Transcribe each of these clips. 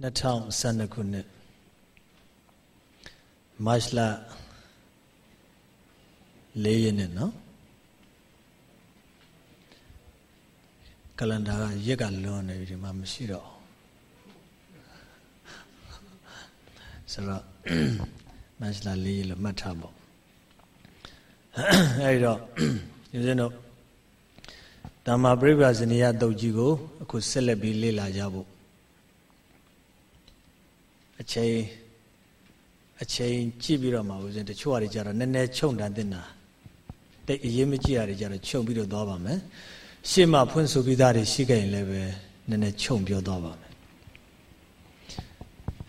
2012ခုနှစ်မတ်လ၄ရက်နေ့နော်ကလန်ဒါကရက်ကလွန်နေပြီဒီမှာမရှိတော့ဆိုတော့မတ်လ၄ရက်လို့မှတ်ထားပေါ့အဲဒီတော့ဦးဇင်းတို့ဓမ္မပရိပ္ပဇနိယတုတ်ကြီးကိုအခုဆက်လက်ပြီးလေ့လာကြဖို့ အချိန်အချိန်ကြည့်ပြီးတော့မှဦးဇင်းတချို့ဟာတွေကြတော့နည်းနည်းခြုံတန်တင်တာတိတ်အရေးမကြီးတာတွေကြတော့ခြုံပြီးတော့သွားပါမယ်ရှေ့မှာဖွင့်ဆိုပြီးသားတွေရှိခဲ့ရင်လည်းပဲနည်းနည်းခြုံပြောသွားပါမယ်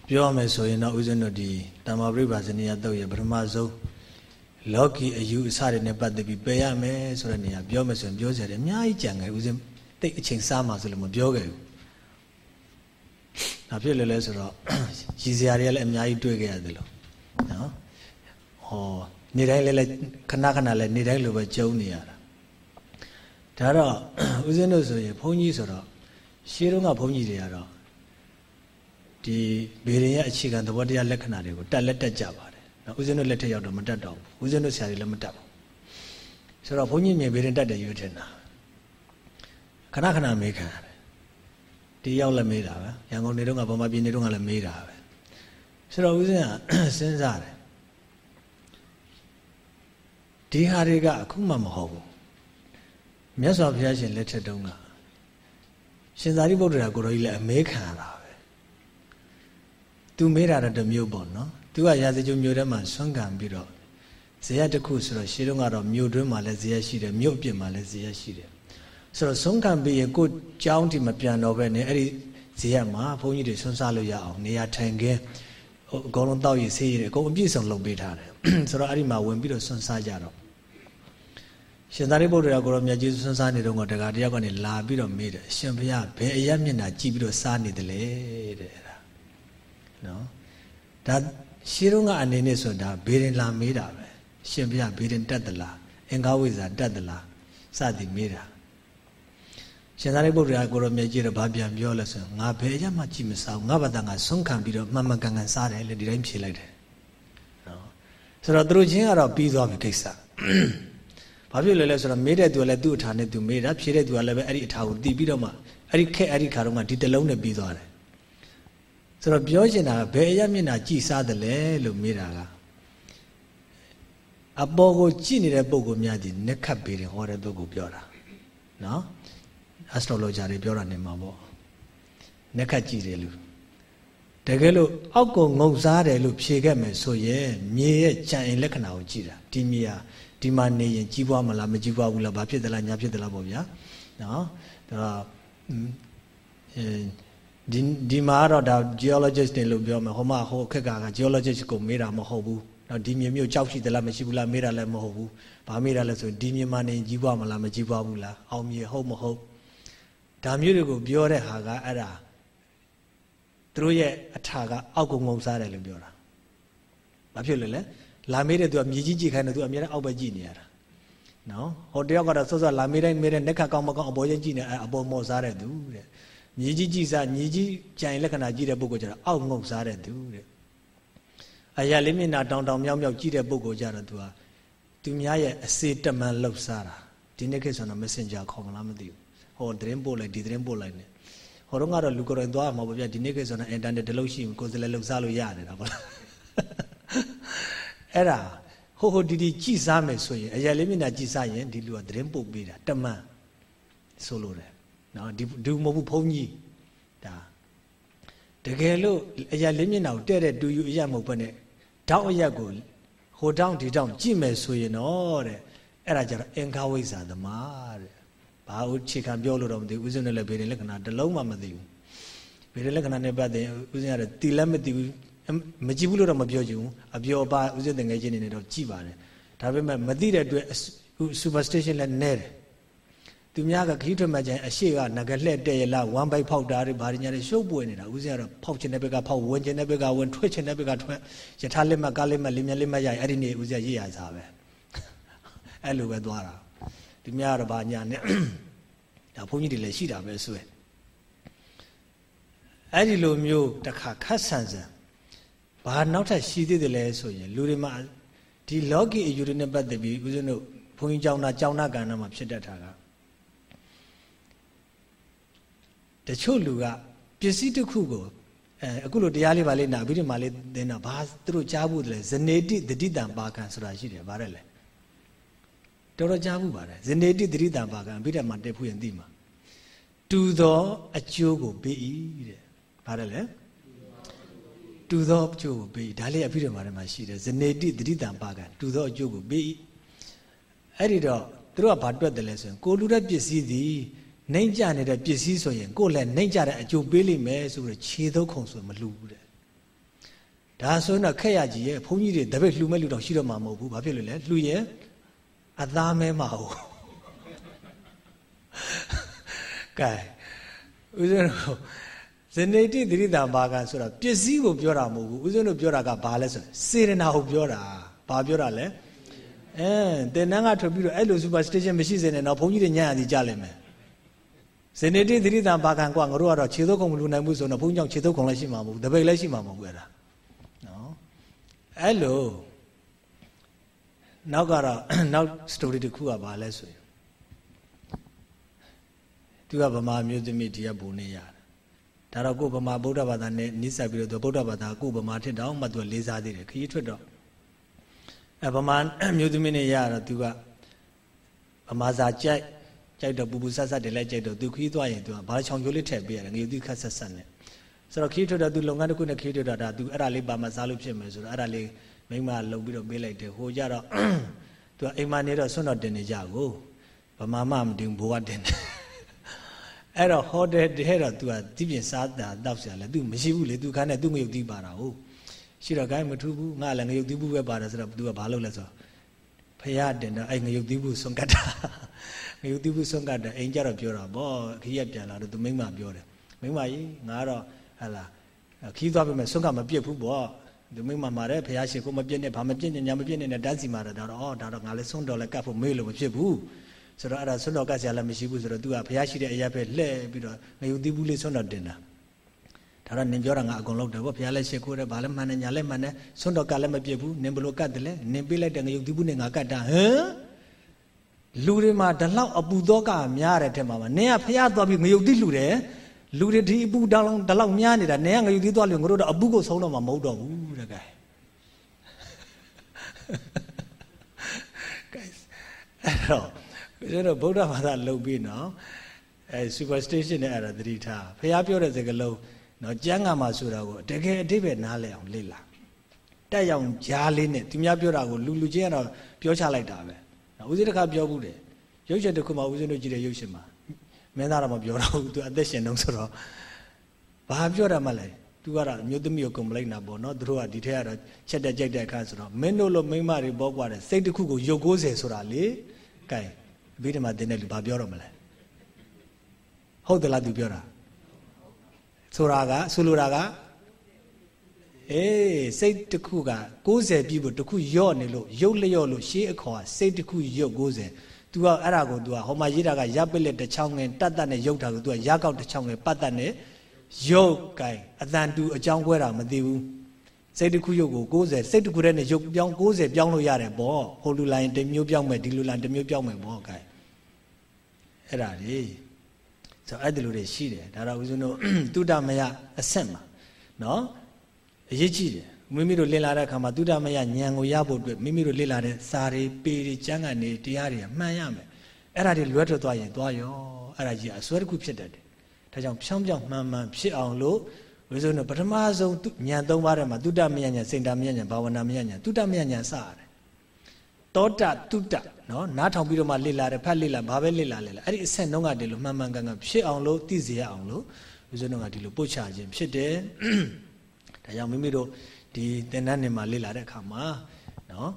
ပြောရမယ်ဆိုရင်တော့ဦးဇင်းတို့ဒီတမ္မာပရိပါဇနိယတုတ်ရဲ့ပထမဆုံးလောကီအယူအဆတွေနဲ့ပတ်သက်ပြီးပယ်ရမယ်ဆိုတဲ့နေရာပြောမယ်ဆိုရင်ပြောစရာတယ်အများကြီးကြံခဲ့ဦးဇင်းတိတ်အချိန်စားမှဆိုလို့မပြောခဲ့ဘူး။ ဒါဖြစ်လေလဲဆိုတော့ရည်စရာတွေကလည်းအများကြီးတွေ့ခဲ့ရတယ်လို့နော်။ဟောနေတိုင်းလည်းခဏခဏလည်းနေတိုင်းလိုပဲကြုံနေရတာ။ဒါတော့ဦးဇင်းတို့ဆိုရင်ဘုန်းကြီးဆိုတော့ရှေးတုန်းကဘုန်းကြီးတွေကတော့ဒီဘေရင်ရဲ့အခြေခံသဘောတရားလက္ခဏာတွေကိုတက်လက်တက်ကြပါတယ်။နော်ဦးဇင်းတို့လက်ထက်ရောက်တော့မတက်တော့ဘူး။ဦးဇင်းတို့ဆရာတွေလည်းမတက်ဘူး။ဆိုတော့ဘုန်းကြီးမြင်ဘေရင်တက်တယ်ရွေးထင်တာ။ခဏခဏမေးခံရတယ် ဒီရောက်လည်းမေးတာပဲရန်ကုန်နေတော့ကဗမာပြည်နေတော့ကလည်းမေးတာပဲဆိုတော့ဦးဇင်းကစဉ်းစားတယ်ဒီဟာတွေကအခုမှမဟုတ်ဘူးမြတ်စွာဘုရားရှင်လက်ထက်တုန်းကရှင်သာရိပုတ္တရာကိုရောကြီးလည်းအမေးခံရတာပဲသူမေးတာတော့တမျိုးပေါ့နော်သူကရာဇဂျုံမျိုးထဲမှာဆွမ်းခံပြီးတော့ဇေယျတစ်ခုဆိုတော့ရှေးတုန်းကတော့မြို့တွင်းမှာလည်းဇေယျရှိတယ်မြို့အပြင်မှာလည်းဇေယျရှိတယ် ဆိုတော့ဆုံးခံပြီးရင်ကိုကြောင်းဒီမပြန်တော့ပဲねအဲ့ဒီဇေယျမှာဘုန်းကြီးတွေဆွန်းစားလို့ရအောင်နေရာထိုင်ခင်းဟိုအကုန်လုံးတောက်ရည်ဆေးရည်အကုန်အပြည့်စုံလုပ်ပေးထားတယ်ဆိုတော့အဲ့ဒီမှာဝင်ပြီးတော့ဆွန်းစားကြတော့ရှင်သာရိပုတ္တရာကိုရောမြတ်ကြီးဆွန်းစားနေတော့တကားတယောက်ကနေလာပြီးတော့မေးတယ်ရှင်ဘုရားဘယ်အရမျက်နှာကြည့်ပြီးတော့စားနေတယ်လေတဲ့အဲ့ဒါနော်ဒါရှင်းတော့ကအနေနဲ့ဆိုတာဘေးရင်လာမေးတာပဲရှင်ဘုရားဘေးရင်တက်သလားအင်္ဂဝိဇ္ဇာတက်သလားစသည်မေးတာ ရှင်သာရိပုတ္တရာကိုရောမြတ်ကြီးတော့ဗာပြန်ပြောလဲဆိုငါဘယ်ရမှကြည့်မစားဘူးငါဘာသာငါဆုံးခံပြီးတော့မှန်မှန်ကန်ကန်စားတယ်လေဒီတိုင်းဖြေလိုက်တယ်နော်ဆိုတော့သူတို့ချင်းကတော့ပြီးသွားပြီကိစ္စဘာဖြစ်လဲလဲဆိုတော့မေးတဲ့သူကလည်းသူ့အထာနဲ့သူမေးတာဖြေတဲ့သူကလည်းပဲအဲ့ဒီအထာကိုတီးပြီးတော့မှအဲ့ဒီခက်အဲ့ဒီခါတော့မှဒီတလုံးနဲ့ပြီးသွားတယ်ဆိုတော့ပြောချင်တာကဘယ်အရမျက်နှာကြည်စားတယ်လဲလို့မေးတာကအပေါ်ကိုကြည့်နေတဲ့ပုံကိုများဒီနက်ခတ်ပေးတယ်ဟောတဲ့ပုဂ္ဂိုလ်ပြောတာနော် astrologer တွေပြောတာနေမှာပေါ့နက်ခတ်ကြည့်တယ်လို့တကယ်လို့အောက်ကိုငုံစားတယ်လို့ဖြေခဲ့မယ်ဆိုရင်မြေရဲ့ကြံအိမ်လက္ခဏာကိုကြည့်တာဒီမြေဟာဒီမှာနေရင်ကြီးပွားမလားမကြီးပွားဘူးလားဘာဖြစ်သလားညာဖြစ်သလားပေါ့ဗျာနော်ဒါအဲဒီဒီမှာတော့ဒါ geologist တွေလို့ပြောမယ်ဟိုမှာဟိုခက်ကက geologist ကိုမေးတာမဟုတ်ဘူးနော်ဒီမြေမျိုးကြောက်ရှိသလားမရှိဘူးလားမေးတာလည်းမဟုတ်ဘူးဘာမေးတာလဲဆိုရင်ဒီမြေမှာနေကြီးပွားမလားမကြီးပွားဘူးလားအောင်မြေဟုတ်မဟုတ် ဒါမျိုးတွေကိုပြောတဲ့ဟာကအဲ့ဒါသူတို့ရဲ့အထာကအောက်ကုံငုံစားတယ်လို့ပြောတာဘာဖြစ်လဲလဲလာမေးတဲ့သူကမြေကြီးကြည့်ခိုင်းတယ်သူအမြဲတမ်းအောက်ပဲကြည့်နေရတာနော်ဟိုတယောက်ကတော့စောစောလာမေးတိုင်းမေးတဲ့နက်ခတ်ကောင်းမကောင်းအပေါ်ချင်းကြည့်နေအပေါ်မော်စားတဲ့သူတဲ့မြေကြီးကြည့်စားမြေကြီးကြံလက္ခဏာကြည့်တဲ့ပုဂ္ဂိုလ်ကျတော့အောက်ငုံစားတဲ့သူတဲ့အရာလေးမျက်နှာတောင်တောင်မြောက်မြောက်ကြည့်တဲ့ပုဂ္ဂိုလ်ကျတော့သူကသူများရဲ့အစေတမန်လှုပ်ရှားတာဒီနေ့ခေတ်ဆိုတော့ messenger ခေါ်မလားမသိဘူး ဟောသတင်းပို့လိုက်ဒီသတင်းပို့လိုက်နေဟောတော့ကတော့လူကိုယ်တိုင်သွားမှာပေါ့ဗျာဒီနေ့ကိစ္စနဲ့အင်တာနက်တလုံးရှိရင်ကိုယ်စလဲလှုပ်ရှားလို့ရတယ်တာပေါ့အဲ့ဒါဟိုဟိုဒီဒီကြည်စားမယ်ဆိုရင်အရာလေးမျက်နှာကြည်စားရင်ဒီလူကသတင်းပို့ပေးတာတမန်ဆိုလို့တယ်နော်ဒီဒူမဟုတ်ဘူးဘုန်းကြီးဒါတကယ်လို့အရာလေးမျက်နှာကိုတဲ့တဲ့ဒူယူအရာမဟုတ်ဘဲနဲ့တောက်အရက်ကိုဟိုတောင်းဒီတောင်းကြည့်မယ်ဆိုရင်တော့တဲ့အဲ့ဒါကြတော့အင်္ဂဝိဇ္ဇာသမားတဲ့ ဘာလို့ခြေခံပြောလို့တော့မသိဘူးဦးဇင်းနဲ့လည်းဗေဒလက္ခဏာတစ်လုံးမှမသိဘူးဗေဒလက္ခဏာနဲ့ပတ်သက်ဦးဇင်းကတော့တီလည်းမသိဘူးမကြည့်ဘူးလို့တော့မပြောချင်ဘူးအပြောပါဦးဇင်းတငယ်ချင်းနေတော့ကြည့်ပါတယ်ဒါပေမဲ့မသိတဲ့အတွက် superstition လည်းနဲတယ်သူများကခီးထွက်မှကျရင်အရှိကငကလှဲ့တဲ့ရလားဝမ်ဘိုက်ဖောက်တာတွေဘာတွေညာတွေရှုပ်ပွေနေတာဦးဇင်းကတော့ဖောက်ချင်တဲ့ဘက်ကဖောက်ဝင်ချင်တဲ့ဘက်ကဝင်ထွက်ချင်တဲ့ဘက်ကထွက်ယထာလက်မှတ်ကားလက်မှတ်လင်းမြလက်မှတ်ရရင်အဲ့ဒီနေ့ဦးဇင်းရေးရစားပဲအဲ့လိုပဲသွားတာ သူများတော့ဘာညာနဲ့ဒါဘုန်းကြီးတွေလည်းရှိတာပဲဆွဲအဲ့ဒီလိုမျိုးတခါခတ်ဆန်ဆန်ဘာနောက်ထပ်ရှိသေးတယ်လဲဆိုရင်လူတွေမှာဒီလောကီအယူတွေနဲ့ပတ်သက်ပြီးဦးဇင်းတို့ဘုန်းကြီးကျောင်းသားကျောင်းသားကဏ္ဍမှာဖြစ်တတ်တာကတချို့လူကပစ္စည်းတစ်ခုကိုအဲအခုလိုတရားလေးပါလေးနာအဘိဓမ္မာလေးသင်တော့ဘာသူတို့ကြားဘူးတယ်ဇနေတိတတိတံပါကံဆိုတာရှိတယ်ဗါတယ်လေ တော်တော်ကြားဘူးပါတယ်ဇနေတိတတိတံပါကံအဘိဓမ္မာတက်ဖို့ရင်သိမှာတူသောအကျိုးကိုပေး၏တဲ့ဗါတယ်လေတူသောအကျိုးကိုပေးဒါလေးအဘိဓမ္မာထဲမှာရှိတယ်ဇနေတိတတိတံပါကံတူသောအကျိုးကိုပေး၏အဲ့ဒီတော့သူတို့ကဘာတွက်တယ်လဲဆိုရင်ကိုလူတဲ့ပစ္စည်းသည်နှိမ့်ကြနေတဲ့ပစ္စည်းဆိုရင်ကိုယ်လည်းနှိမ့်ကြတဲ့အကျိုးပေးလိမ့်မယ်ဆိုတော့ခြေသုံးခုံဆိုမလှူဘူးတဲ့ဒါဆိုရင်တော့ခက်ရကြီးရဲ့ဘုန်းကြီးတွေတပည့်လှူမဲ့လူတော့ရှိတော့မှာမဟုတ်ဘူးဘာဖြစ်လို့လဲလှူရင် အသားမဲမှာဟုတ်ကဲဦးဇင်းတို့ဇနေတိတိတံဘာကဆိုတော့ပစ္စည်းကိုပြောတာမဟုတ်ဘူးဦးဇင်းတို့ပြောတာကဘာလဲဆိုစေရနာကိုပြောတာဘာပြောတာလဲအဲတင်နန်းကထွက်ပြီးတော့အဲ့လို superstition မရှိစေနဲ့တော့ဘုန်းကြီးတွေညံ့ရသည်ကြလိမ့်မယ်ဇနေတိသတိတံဘာကံကွာငါတို့ကတော့ခြေသုတ်ခုံမလူနိုင်ဘူးဆိုတော့ဘုန်းကြီးကြောင့်ခြေသုတ်ခုံလည်းရှိမှာမဟုတ်ဘူးတပိတ်လည်းရှိမှာမဟုတ်ဘူးအဲ့ဒါနော်အဲ့လို နောက်ကတော့နောက် story တစ်ခုကဘာလဲဆိုရင်သူကဗမာမျိုးသမီးဒီကဘုံနေရတယ်ဒါတော့ကိုဗမာဗုဒ္ဓဘာသာနဲ့နိစ္စပြီးတော့ဗုဒ္ဓဘာသာကိုဗမာထစ်တော့မှသူကလေးစားသေးတယ်ခရီးထွက်တော့အဲဗမာမျိုးသမီးနဲ့ရတော့သူကဗမာစာကြိုက်ကြိုက်တော့ပူပူဆတ်ဆတ်တွေလည်းကြိုက်တော့သူခီးသွားရင်သူကဘာချောင်ကျိုးလေးထည့်ပေးရတယ်ငရုတ်သီးခတ်ဆက်ဆက်နဲ့ဆိုတော့ခီးထွက်တော့သူလုပ်ငန်းတစ်ခုနဲ့ခီးထွက်တော့ဒါသူအဲ့ဒါလေးပါမစားလို့ဖြစ်မယ်ဆိုတော့အဲ့ဒါလေး မိမလုံပြီးတော့ပေးလိုက်တယ်ဟိုကြတော့သူကအိမ်မနေတော့ဆွန့်တော့တင်နေကြကိုဗမာမမတင်ဘိုးကတင်တယ်အဲ့တော့ဟိုတယ်တဲ့တော့သူကတိပြင်စားတာတောက်ဆရာလဲသူမရှိဘူးလေသူခါနဲ့သူငရုတ်သီးပါတာဟုတ်ရှိတော့ gain မထူးဘူးငါလည်းငရုတ်သီးဘူးပဲပါတယ်ဆိုတော့သူကဘာလုပ်လဲဆိုတော့ဖရတင်တော့အဲ့ငရုတ်သီးဘူးဆွန့်ကတ်တာငရုတ်တိပုဆုံးကတဲ့အိမ်ကြတော့ပြောတာဗောခီးရပြန်လာတော့သူမိမပြောတယ်မိမကြီးငါတော့ဟလာခီးသွားပြီမဲ့ဆုံးကမပြစ်ဘူးဗော သူမိမမှာတဲ့ဖះရှိကိုမပြစ်နဲ့ဘာမပြစ်နဲ့ညာမပြစ်နဲ့တန်းစီမှာတော့တော့ဒါတော့ငါလည်းဆုံးတော်လည်းကတ်ဖို့မေးလို့မဖြစ်ဘူးဆိုတော့အဲ့ဒါဆုံးတော်ကတ်စရာလည်းမရှိဘူးဆိုတော့ तू ကဖះရှိတဲ့အရာပဲလှဲ့ပြီးတော့ငရုတ်တိပုလေးဆုံးတော်တင်တာဒါတော့နင်ပြောတာငါအကုန်လုပ်တယ်ဗောဖះလည်းရှိခိုးတယ်ဘာလည်းမှန်တယ်ညာလည်းမှန်တယ်ဆုံးတော်ကလည်းမပြစ်ဘူးနင်ဘလို့ကတ်တယ်လဲနင်ပေးလိုက်တဲ့ငရုတ်တိပုနဲ့ငါကတ်တာဟမ်လူတွေမှာဒီလောက်အပူသောကများတဲ့ထဲမှာနင်ကဖះသွားပြီးငရုတ်တိလှူတယ် လူတွေဒီအပူတောင်းလောင်းဒီလောက်များနေတာနင်ကငရုတ်တိသွားလို့ငါတို့တော့အပူကိုဆုံးတော့မှာမဟုတ်တော့ဘူးတဲ့ကဲကဲအဲ့တော့ကျွန်တော်ဗုဒ္ဓဘာသာလုပ်ပြီးနော်အဲ superstition နဲ့အဲ့ဒါသတိထားဖះပြောတဲ့စကားလုံးနော်ကျမ်းဂန်မှာဆိုတာကိုတကယ်အတိပ္ပယ်နားလည်အောင်လေ့လာတက်ရောက်ကြားလေးနဲ့သူများပြောတာကိုလူလူချင်းကတော့ပြောချလိုက်တာပဲဦးဇင်းတစ်ခါပြောဘူးတယ်ရုပ်ရှင်တစ်ခုမှဦးဇင်းတို့ကြည့်တဲ့ရုပ်ရှင်မှာ မင်းသားတော့မပြောတော့ဘူးသူအသက်ရှင်တော့ဆိုတော့ဘာပြောတာမှလဲသူကတော့မြို့သမီးကိုကွန်ပလိတ်နာပေါ့နော်သူတို့ကဒီထက်ကတော့ချက်တက်ကြိုက်တဲ့အခါဆိုတော့မင်းတို့လိုမိန်းမတွေပေါ်ကွာတဲ့စိတ်တစ်ခုကိုရုပ်90ဆိုတာလေကဲအဘိဓမ္မာတင်တဲ့လူဘာပြောတော့မလဲဟုတ်သလားသူပြောတာဆိုတာကဆိုလိုတာကအေးစိတ်တစ်ခုက60ပြည့်ဖို့တစ်ခုယော့နေလို့ရုပ်လျော့လို့ရှေးအခေါ်ကစိတ်တစ်ခုရုပ်60 तू ကအဲ့ဒါကို तू ကဟောမှာရေးတာကရပ်ပစ်လက်တစ်ချောင်းငင်တတ်တတ်နဲ့ရုပ်တာကို तू ကရကောက်တစ်ချောင်းငင်ပတ်တတ်နဲ့ရုပ်ကိုင်အတန်တူအကြောင်းခွဲတာမသိဘူးစိတ်တစ်ခုရုပ်ကို60စိတ်တစ်ခုတည်းနဲ့ရုပ်ပြောင်း60ပြောင်းလို့ရတယ်ပေါ့ဟိုလူလိုင်းတစ်မျိုးပြောင်းမယ်ဒီလူလိုင်းတစ်မျိုးပြောင်းမယ်ပေါ့ကိုင်အဲ့ဒါလေဆိုအဲ့ဒီလိုတွေရှိတယ်ဒါတော့ဦးဇင်းတို့တုဒ္ဓမယအဆက်မှာနော်အရေးကြီးတယ် မိမိတို့လည်လာတဲ့အခါမှာသုဒ္ဓမယဉာဏ်ကိုရဖို့အတွက်မိမိတို့လည်လာတဲ့စာတွေပေတွေကျမ်းဂန်တွေတရားတွေမှန်ရမယ်အဲ့ဒါတွေလွဲထွက်သွားရင်သွားရောအဲ့ဒါကြီးအစွဲတစ်ခုဖြစ်တတ်တယ်ဒါကြောင့်ဖြောင်းပြောင်းမှန်မှန်ဖြစ်အောင်လို့ဝိဇ္ဇုနဲ့ပထမဆုံးဉာဏ်သုံးပါးထဲမှာသုဒ္ဓမယဉာဏ်စိန်တာမယဉာဏ်ဘာဝနာမယဉာဏ်သုဒ္ဓမယဉာဏ်စရတယ်တောတတုတ္တနော်နားထောင်ပြီးတော့မှလေ့လာတယ်ဖတ်လေ့လာဘာပဲလေ့လာလေ့လာအဲ့ဒီအဆင့်နှုန်းကတည်းလို့မှန်မှန်ကန်ကန်ဖြစ်အောင်လို့သိစေရအောင်လို့ဝိဇ္ဇုကဒီလိုပို့ချခြင်းဖြစ်တယ်ဒါကြောင့်မိမိတို့ ဒီသင်္ဍနေမှာလေ့လာတဲ့အခါမှာနော်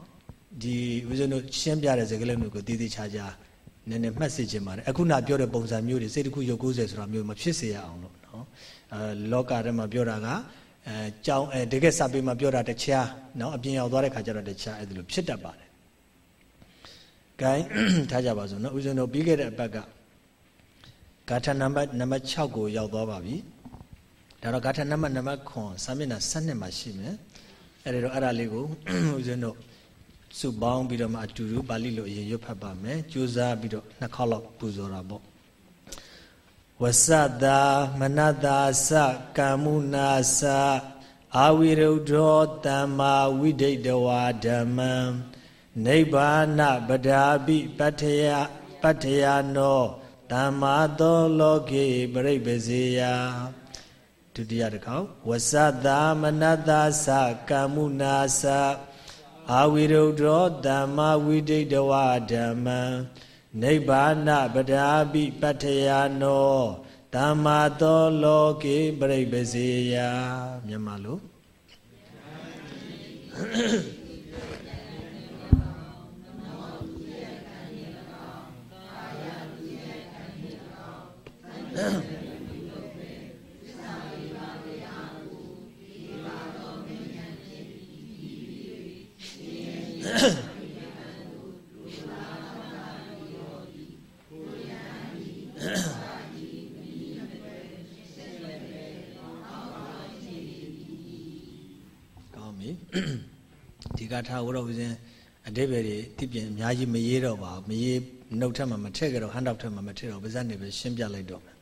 ဒီဦးဇင်းတို့ရှင်းပြတဲ့စကားလုံးတွေကိုတည်တည်ချာချာနည်းနည်းမှတ်စေချင်ပါတယ်အခုနပြောတဲ့ပုံစံမျိုးတွေစိတ်တစ်ခုရုပ်90ဆိုတာမျိုးမဖြစ်စေရအောင်လို့နော်အဲလောကထဲမှာပြောတာကအဲကြောင်းအဲတကယ်စာပေမှာပြောတာတခြားနော်အပြင်ရောက်သွားတဲ့ခါကျတော့တခြားအဲ့ဒါလိုဖြစ်တတ်ပါတယ် gain ထားကြပါစို့နော်ဦးဇင်းတို့ပြီးခဲ့တဲ့အပတ်ကဂါထာနံပါတ်နံပါတ်6ကိုရောက်သွားပါပြီ။ ဒဒါတော့ဂါထာနံပါတ်နံပါတ်ခွန်စာမျက်နှာ7မှာရှိမယ်အဲ့ဒါတော့အဲ့ဒါလေးကိုဦးဇင်းတို့စုပေါင်းပြီးတော့မှအတူတူပါဠိလိုအရင်ရွတ်ဖတ်ပါမယ်ကြိုးစားပြီးတော့နှစ်ခေါက်လောက်ပူဇော်တာပေါ့ဝဆတာမနတာစကမ္မုနာစအာဝိရုဒ္ဓောတမ္မာဝိဒိတဝါဓမ္မံနိဗ္ဗာနပဒါပိပတ္ထယပတ္ထယနောတမ္မာသောလောကေပရိပဇေယ ဒုတိယတစ်ခေါက်ဝဆတာမနတာစကမ္မုနာစအာဝိရုဒ္ဓောတမ္မာဝိဒိတဝါဓမ္မံနိဗ္ဗာနပဒါပိပတ္ထယနောတမ္မာသောလောကေပရိပစေယမြန်မာလို ဒီကထာဝရဝဇင်းအတိပ္ပယ်တွေတိပြင်အများကြီးမရေးတော့ပါဘူးမရေးနှုတ်ထက်မှမထည့်ကြတော့ဟန်တောက်ထက်မှမထည့်တော့ဗဇတ်နေပဲရှင်းပြလိုက်တော့မယ်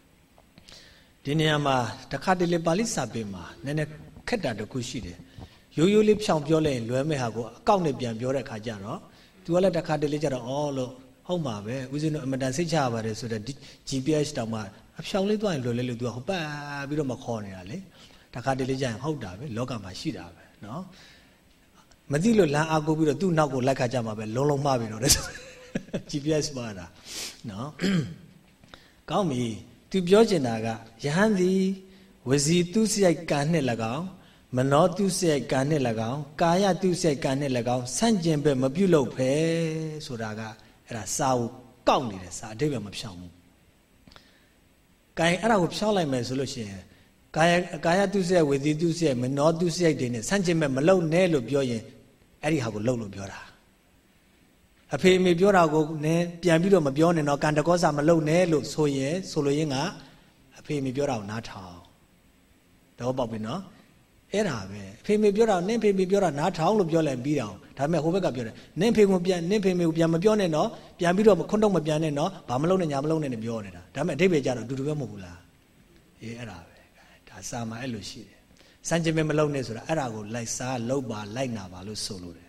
ဒီနေရာမှာတခါတလေပါဠိစာပေမှာနည်းနည်းခက်တာတခုရှိတယ် ရိုးရိုးလေးဖြောင်ပြောလိုက်ရင်လွယ်မဲ့ဟာကိုအကောက်နဲ့ပြန်ပြောတဲ့ခါကျတော့ तू ကလည်းတခါတလေကျတော့အော်လို့ဟုတ်မှာပဲဦးဇင်းတို့အမတန်စိတ်ချရပါတယ်ဆိုတော့ GPS တောင်မှအဖြောင်လေးသွားရင်လွယ်လဲလို့ तू ကဟိုပတ်ပြီးတော့မခေါ်နေတာလေတခါတလေကျရင်ဟုတ်တာပဲလောကမှာရှိတာပဲเนาะမသိလို့လမ်းအားကိုပြီးတော့သူ့နောက်ကိုလိုက်ခါကြမှာပဲလုံးလုံးမှားပြီးတော့ GPS ပါတာနော်ကောင်းပြီသူပြောချင်တာကယဟန်သည်ဝစီသူစရိုက်ကံနှင့်၎င်း မနောသူစရိုက်ကံနှင့်၎င်းကာယသူစရိုက်ကံနှင့်၎င်းဆန့်ကျင်ဘက်မပြုတ်လို့ဖဲဆိုတာကအဲ့ဒါစာကိုကောက်နေတယ်စာအတိတ်ပဲမဖြောင်းဘူး။ကဲအဲ့ဒါကိုဖြောင်းလိုက်မယ်ဆိုလို့ရှိရင်ကာယကာယတုစရိုက်ဝေစီတုစရိုက်မနောတုစရိုက်တွေနဲ့ဆန့်ကျင်မဲ့မလုံနဲ့လို့ပြောရင်အဲ့ဒီဟာကိုလုံလို့ပြောတာအဖေအမေပြောတာကိုနည်းပြန်ပြီးတော့မပြောနဲ့တော့ကံတကောစာမလုံနဲ့လို့ဆိုရင်ဆိုလိုရင်းကအဖေအမေပြောတာကိုနားထောင်တော့ပေါက်ပြီနော် အဲ့ဒါပဲအဖေအမေပြောတာနင်းဖေအမေပြောတာနားထောင်လို့ပြောလိုက်ပြီးတော့ဒါပေမဲ့ဟိုဘက်ကပြောတယ်နင်းဖေကိုပြန်နင်းဖေမေကိုပြန်မပြောနဲ့နော်ပြန်ပြီးတော့ခွန်းတော့မပြန်နဲ့နော်ဘာမလုံနဲ့ညာမလုံနဲ့ပြောနေတာဒါပေမဲ့အတိတ်ပဲကြတော့အတူတူပဲမဟုတ်ဘူးလားအေးအဲ့ဒါပဲဒါစာမှာအဲ့လိုရှိတယ်စံကျင်မဲ့မလုံနဲ့ဆိုတာအဲ့ဒါကိုလိုက်စားလောက်ပါလိုက်နာပါလို့ဆိုလို့တယ်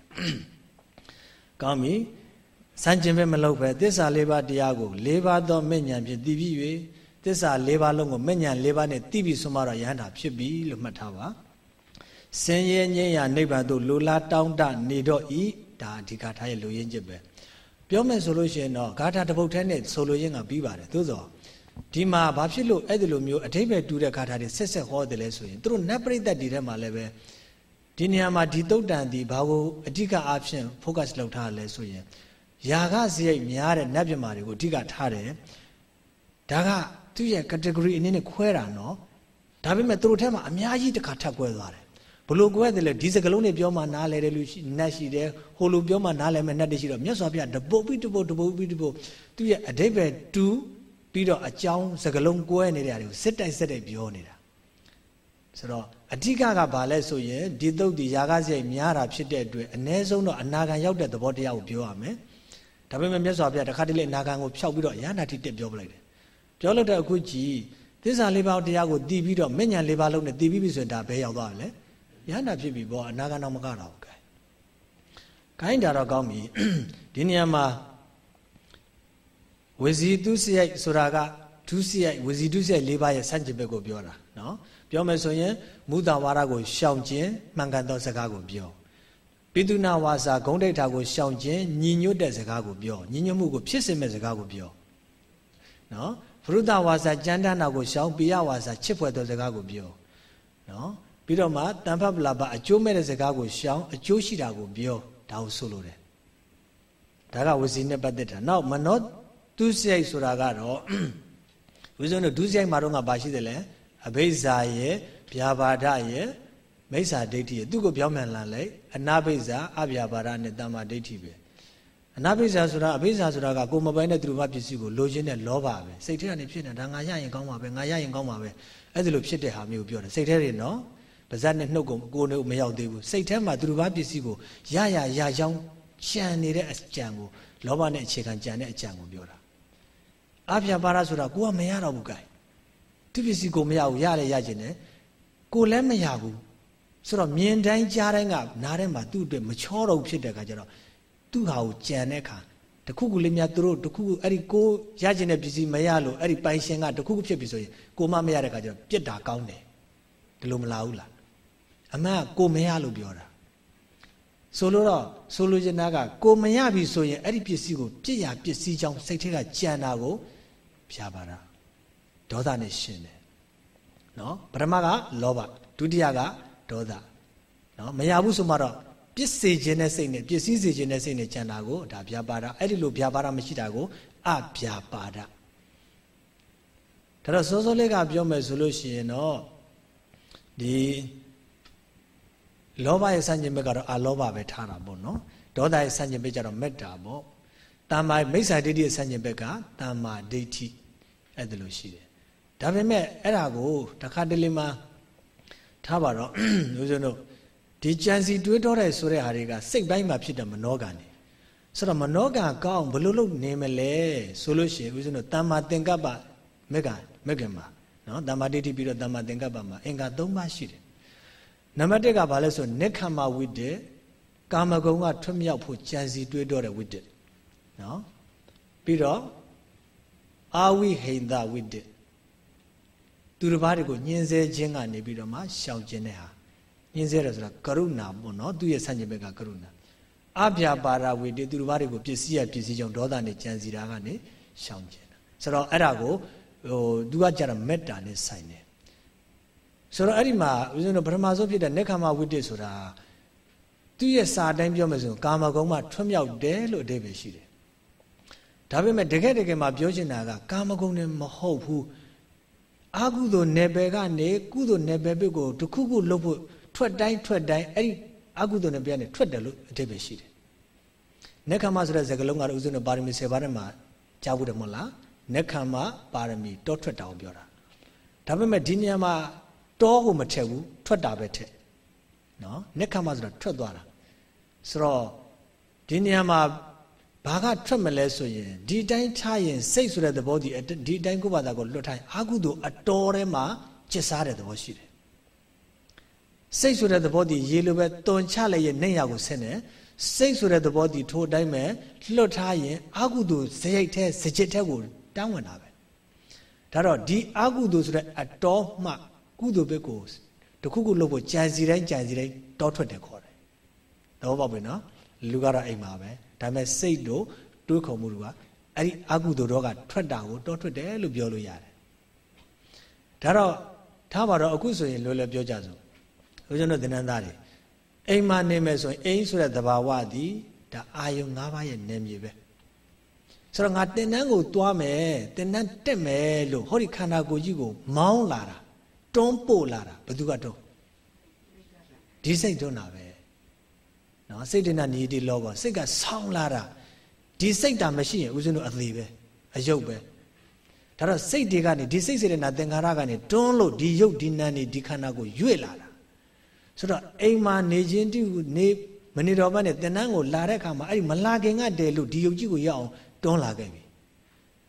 ကောင်းပြီစံကျင်မဲ့မလုံပဲသစ္စာလေးပါးတရားကိုလေးပါးသောမဲ့ညာဖြင့်တည်ပြီး၍သစ္စာလေးပါးလုံးကိုမဲ့ညာလေးပါးနဲ့တည်ပြီးဆိုမှတော့ယဟန္တာဖြစ်ပြီလို့မှတ်ထားပါ စင်ရဲငြိမ်းရာနိဗ္ဗာန်သို့လိုလားတောင်းတနေတော့ဤဒါဒီဂါထာရဲ့လူရင်းချက်ပဲပြောမယ်ဆိုလို့ရှိရင်တော့ဂါထာတစ်ပုဒ်ထဲနဲ့ဆိုလိုရင်းကပြီးပါတယ်သို့သောဒီမှာဘာဖြစ်လို့အဲ့ဒီလိုမျိုးအထိပ္ပယ်တူတဲ့ခါထားတွေဆက်ဆက်ဟောတယ်လဲဆိုရင်သူတို့နတ်ပရိသတ်ဒီထဲမှာလည်းပဲဒီနေရာမှာဒီတုတ်တန်ဒီဘာကိုအဓိကအားဖြင့် focus လုပ်ထားလဲဆိုရင်ယာကစရိတ်များတဲ့နတ်ပြမာတွေကိုအဓိကထားတယ်ဒါကသူ့ရဲ့ category အနေနဲ့ခွဲတာနော်ဒါပေမဲ့သူတို့ထဲမှာအများကြီးတစ်ခါထပ်ခွဲသွားတယ် ဘလို့ကွဲတယ်လဲဒီစကလုံးတွေပြောမှနားလဲတယ်လူနတ်ရှိတယ်ဟိုလိုပြောမှနားလဲမဲ့နတ်တွေရှိတော့မြတ်စွာဘုရားတပုတ်ပြီးတပုတ်တပုတ်ပြီးတပုတ်သူ့ရဲ့အဓိပ္ပာယ်2ပြီးတော့အကြောင်းစကလုံးကွဲနေတဲ့တွေကိုစစ်တိုက်စစ်တိုက်ပြောနေတာဆိုတော့အဓိကကဘာလဲဆိုရင်ဒီသုတ်ဒီယာကစရိုက်များတာဖြစ်တဲ့အတွက်အ ਨੇ ဆုံးတော့အနာခံရောက်တဲ့သဘောတရားကိုပြောရမယ်ဒါပေမဲ့မြတ်စွာဘုရားတခါတလေအနာခံကိုဖျောက်ပြီးတော့ရဟန္တာတိတက်ပြောပလိုက်တယ်ပြောလို့တဲ့အခုကြည်သစ္စာလေးပါးတရားကိုတည်ပြီးတော့မဉ္ဇဉ်လေးပါးလုံးနဲ့တည်ပြီးပြီဆိုရင်ဒါဘယ်ရောက်သွားလဲ ရဟန္တာဖြစ်ပြီပေါ့အနာခံတော့မကတော့ဘူးကဲခိုင်းတာတော့ကောင်းပြီဒီနေရာမှာဝစီတုစရိုက်ဆိုတာကဒုစရိုက်ဝစီဒုစရိုက်၄ပါးရဲ့ဆန့်ကျင်ဘက်ကိုပြောတာနော်ပြောမယ်ဆိုရင်မူတဝါဒကိုရှောင်ကျင်မှန်ကန်သောစကားကိုပြောပိတုနာဝါစာဂုံဒိဋ္ဌာကိုရှောင်ကျင်ညီညွတ်တဲ့စကားကိုပြောညီညွတ်မှုကိုဖြစ်စေမဲ့စကားကိုပြောနော်ဖရုဒဝါစာကြမ်းတမ်းတာကိုရှောင်ပိယဝါစာချစ်ဖွယ်သောစကားကိုပြောနော် ပြီးတော့မှတန်ဖတ်ပလာပါအကျိုးမဲ့တဲ့စကားကိုရှောင်အကျိုးရှိတာကိုပြောဒါကိုဆိုလိုတယ်ဒါကဝစီနဲ့ပတ်သက်တာနောက်မနောဒုစရိုက်ဆိုတာကတော့ဦးဇုံတို့ဒုစရိုက်မှာတော့ငါပါရှိတယ်လေအဘိဇာရဲ့ဗျာပါဒရဲ့မိစ္ဆာဒိဋ္ဌိရဲ့သူ့ကိုပြောင်းပြန်လာလိုက်အနာဘိဇာအဗျာပါဒနဲ့တမ္မာဒိဋ္ဌိပဲအနာပိစ္ဆာဆိုတာအပိစ္ဆာဆိုတာကကိုမပိုင်တဲ့သူတို့ဘာပစ္စည်းကိုလိုချင်တဲ့လောဘပဲစိတ်ထဲကနေဖြစ်နေတာငါရရင်ကောင်းပါပဲငါရရင်ကောင်းပါပဲအဲ့ဒါလိုဖြစ်တဲ့ဟာမျိုးပြောတယ်စိတ်ထဲတွေနော် ပါဇက်နဲ့နှုတ်ကိုကိုယ်နဲ့မရောက်သေးဘူးစိတ်ထဲမှာသူတို့ဘာပစ္စည်းကိုရရရရောင်းကြံနေတဲ့အကြံကိုလောဘနဲ့အခြေခံကြံတဲ့အကြံကိုပြောတာအပြပါရဆိုတာကိုကမရတော့ဘူးကဲသူပစ္စည်းကိုမရဘူးရလဲရခြင်းနဲ့ကိုလည်းမရဘူးဆိုတော့မြင်တိုင်းကြားတိုင်းကနားထဲမှာသူ့အတွက်မချောတော့ဖြစ်တဲ့အခါကျတော့သူ့ဟာကိုကြံတဲ့အခါတခုခုလေးများသူတို့တခုခုအဲ့ဒီကိုရခြင်းတဲ့ပစ္စည်းမရလို့အဲ့ဒီပိုင်ရှင်ကတခုခုဖြစ်ပြီဆိုရင်ကိုမမရတဲ့အခါကျတော့ပြစ်တာကောင်းတယ်ဒီလိုမလားဘူးလား အမှန်ကိုမရလို့ပြောတာဆိုလို့တော့ဆိုလိုချင်တာကကိုမရပြီဆိုရင်အဲ့ဒီပစ္စည်းကိုပြစ်ရပစ္စည်းကြောင့်စိတ်ထဲကကြံတာကိုဖြာပါတာဒေါသနဲ့ရှင်တယ်နော်ပထမကလောဘဒုတိယကဒေါသနော်မရဘူးဆိုမှတော့ပြစ်စေခြင်းတဲ့စိတ်နဲ့ပစ္စည်းစေခြင်းတဲ့စိတ်နဲ့ကြံတာကိုဒါဗျာပါဒအဲ့ဒီလိုဗျာပါဒမရှိတာကိုအဗျာပါဒဒါတော့စောစောလေးကပြောမယ်ဆိုလို့ရှိရင်တော့ဒီ လောဘရဲ့ဆန့်ကျင်ဘက်ကတော့အလောဘပဲထားတာပေါ့နော်ဒေါသရဲ့ဆန့်ကျင်ဘက်ကျတော့မေတ္တာပေါ့တမ္မာမိစ္ဆာဒိဋ္ဌိရဲ့ဆန့်ကျင်ဘက်ကတမ္မာဒိဋ္ဌိအဲ့ဒါလိုရှိတယ်ဒါပေမဲ့အဲ့ဒါကိုတခါတလေမှထားပါတော့လို့ဆိုတော့ဒီကြံစီတွေးတောတဲ့ဆိုတဲ့ဟာတွေကစိတ်ပိုင်းမှာဖြစ်တဲ့မနောကံနေဆိုတော့မနောကံကောင်းဘလို့လို့နေမလဲဆိုလို့ရှိရင်ဦးဇင်းတို့တမ္မာသင်္ကပ္ပမက်ကမက်ကမှာနော်တမ္မာဒိဋ္ဌိပြီးတော့တမ္မာသင်္ကပ္ပမှာအင်္ဂါ၃ပါးရှိတယ် နံပါတ်၁ကဘာလဲဆိုနိခမဝိတ္တကာမဂုဏ်ကထွတ်မြောက်ဖို့ကြံစီတွေးတောတဲ့ဝိတ္တနော်ပြီးတော့အာဝိဟိန္ဒဝိတ္တသူတစ်ပါးတွေကိုညှင်းဆဲခြင်းကနေပြီးတော့မှရှောင်ခြင်းတဲ့ဟာညှင်းဆဲတယ်ဆိုတာကရုဏာပေါ့နော်သူရဲ့ဆန့်ကျင်ဘက်ကကရုဏာအပြာပါရဝိတ္တသူတစ်ပါးတွေကိုပစ္စည်းရပစ္စည်းကြောင့်ဒေါသနဲ့ကြံစီတာကနေရှောင်ခြင်းဆိုတော့အဲ့ဒါကိုဟိုသူကကြတော့မေတ္တာနဲ့ဆိုင်တယ် ဆိုတော့အဲ့ဒီမှာဦးဇင်းတို့ပထမဆုံးဖြစ်တဲ့နေခမဝိတ္တဆိုတာသူရဲ့စာတိုင်းပြောမယ်ဆိုရင်ကာမဂုဏ်မှထွတ်မြောက်တယ်လို့အဓိပ္ပာယ်ရှိတယ်ဒါပေမဲ့တကယ်တကယ်မှာပြောချင်တာကကာမဂုဏ်နဲ့မဟုတ်ဘူးအာကုသိုလ်နယ်ပယ်ကနေကုသိုလ်နယ်ပယ်ဘက်ကိုတခုခုလှုပ်ဖို့ထွက်တိုင်းထွက်တိုင်းအဲ့ဒီအာကုသိုလ်နယ်ပယ်ကနေထွက်တယ်လို့အဓိပ္ပာယ်ရှိတယ်နေခမဆိုတဲ့စကားလုံးကတော့ဦးဇင်းတို့ပါရမီ10ပါးထဲမှာကြားဘူးတယ်မဟုတ်လားနေခမပါရမီတောထွက်တာကိုပြောတာဒါပေမဲ့ဒီနေရာမှာ တောကိုမထက်ဘူးထွက်တာပဲထက်နော်နိခမဆိုတာထွက်သွားတာဆိုတော့ဒီနေရာမှာဘာကထွက်မလဲဆိုရင်ဒီတိုင်းထားရင်စိတ်ဆိုတဲ့သဘောဒီဒီတိုင်းကိုပါတာကိုလွတ်ထိုင်အာကုသို့အတော်ထဲမှာကျစ်စားတဲ့သဘောရှိတယ်စိတ်ဆိုတဲ့သဘောဒီရေလိုပဲတွန်ချလိုက်ရဲ့နေရကိုဆင်းတယ်စိတ်ဆိုတဲ့သဘောဒီထိုအတိုင်းပဲလွတ်ထားရင်အာကုသို့ဇယိတ်ထဲစကြစ်ထဲကိုတောင်းဝင်တာပဲဒါတော့ဒီအာကုသို့ဆိုတဲ့အတော်မှ ကုသိုလ်ဘက်ကိုတခုခုလုပ်ဖို့ကြံစီတိုင်းကြံစီတိုင်းတောထွက်တယ်ခေါ်တယ်။သဘောပေါက်ပြီနော်။လူကတော့အိမ်မှာပဲ။ဒါပေမဲ့စိတ်တို့တွေးခေါ်မှုတွေကအဲ့ဒီအကုသိုလ်တော့ကထွက်တာကိုတောထွက်တယ်လို့ပြောလို့ရတယ်။ဒါတော့ထားပါတော့အခုဆိုရင်လွယ်လွယ်ပြောကြစို့။ဦးဇင်းတို့သင်္นานသားတွေအိမ်မှာနေမယ်ဆိုရင်အိမ်ဆိုတဲ့သဘာဝသည်ဒါအာယုံ၅ပါးရဲ့နေမြေပဲ။ဆိုတော့ငါတင်တန်းကိုသွားမယ်တင်တန်းတက်မယ်လို့ဟောဒီခန္ဓာကိုယ်ကြီးကိုမောင်းလာတာ တွန်းပို့လာတာဘယ်သူကတွန်းဒီစိတ်တွန်းတာပဲနော်စိတ်တင်တာညီတီလောဘစိတ်ကဆောင်းလာတာဒီစိတ်တာမရှိရင်ဦးဇင်းတို့အသေးပဲအယုတ်ပဲဒါတော့စိတ်တွေကနေဒီစိတ်စေတနာသင်္ခါရကနေတွန်းလို့ဒီယုတ်ဒီနံနေဒီခန္ဓာကိုရွေ့လာတာဆိုတော့အိမ်မှာနေခြင်းတူနေမနေတော်မနဲ့တဏ္ဏကိုလာတဲ့အခါမှာအဲ့ဒီမလာခင်ကတည်းလို့ဒီယုတ်ကြီးကိုရအောင်တွန်းလာခဲ့ပြီ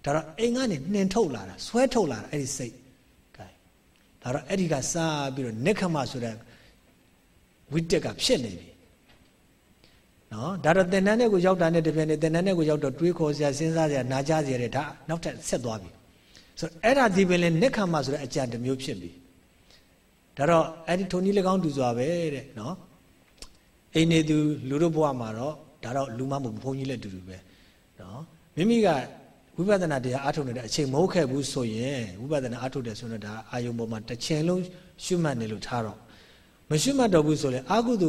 ဒါတော့အိမ်ကနေနှင်ထုတ်လာတာဆွဲထုတ်လာတာအဲ့ဒီစိတ် ဒါတော့အဲ့ဒီကစပြီးတော့နိခမဆိုတဲ့ဝိတက်ကဖြစ်နေပြီနော်ဒါတော့သင်္นานတဲ့ကိုရောက်တာနဲ့တပြိုင်နက်သင်္นานတဲ့ကိုရောက်တော့တွေးခေါ်စရာစဉ်းစားစရာနာကြားစရာတွေဒါနောက်ထပ်ဆက်သွားပြီဆိုတော့အဲ့ဒါဒီပင်လဲနိခမဆိုတဲ့အကြံတစ်မျိုးဖြစ်ပြီဒါတော့အဲ့ဒီထုံကြီး၎င်းတူစွာပဲတဲ့နော်အိမ်နေသူလူတို့ဘဝမှာတော့ဒါတော့လူမမဟုတ်ဘုန်းကြီးလည်းတူတူပဲနော်မိမိက ဝိပဿနာတရားအားထုတ်နေတဲ့အချိန်မဟုတ်ခဲ့ဘူးဆိုရင်ဝိပဿနာအားထုတ်တယ်ဆိုတော့ဒါအာယုံပေါ်မှာတစ်ချိန်လုံးရှုမှတ်နေလို့ထားတော့မရှုမှတ်တော့ဘူးဆိုရင်အာဟုတု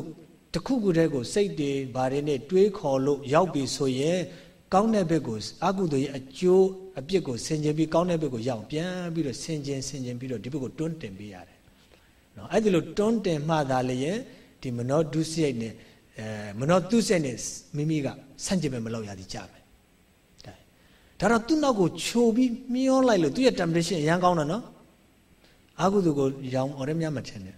တခုခုတည်းကိုစိတ်တွေဘာတွေနဲ့တွေးခေါ်လို့ရောက်ပြီဆိုရင်ကောင်းတဲ့ဘက်ကိုအာဟုတုရဲ့အကျိုးအပြစ်ကိုဆင်ခြင်ပြီးကောင်းတဲ့ဘက်ကိုရောက်ပြန်ပြီးတော့ဆင်ခြင်ဆင်ခြင်ပြီးတော့ဒီဘက်ကိုတွန်းတင်ပေးရတယ်နော်အဲ့ဒီလိုတွန်းတင်မှသာလျင်ဒီမနောဒုစရိုက်နဲ့အဲမနောတုဆက်နဲ့မိမိကဆန့်ကျင်ပဲမလောက်ရသည်ကြမယ် ဒါတော့သူ့နောက်ကိုခြုံပြီးမျောလိုက်လို့သူ့ရဲ့ temptation အရန်ကောင်းတယ်နော်အာဟုသူကိုရောင်အော်ရမြမထင်တယ်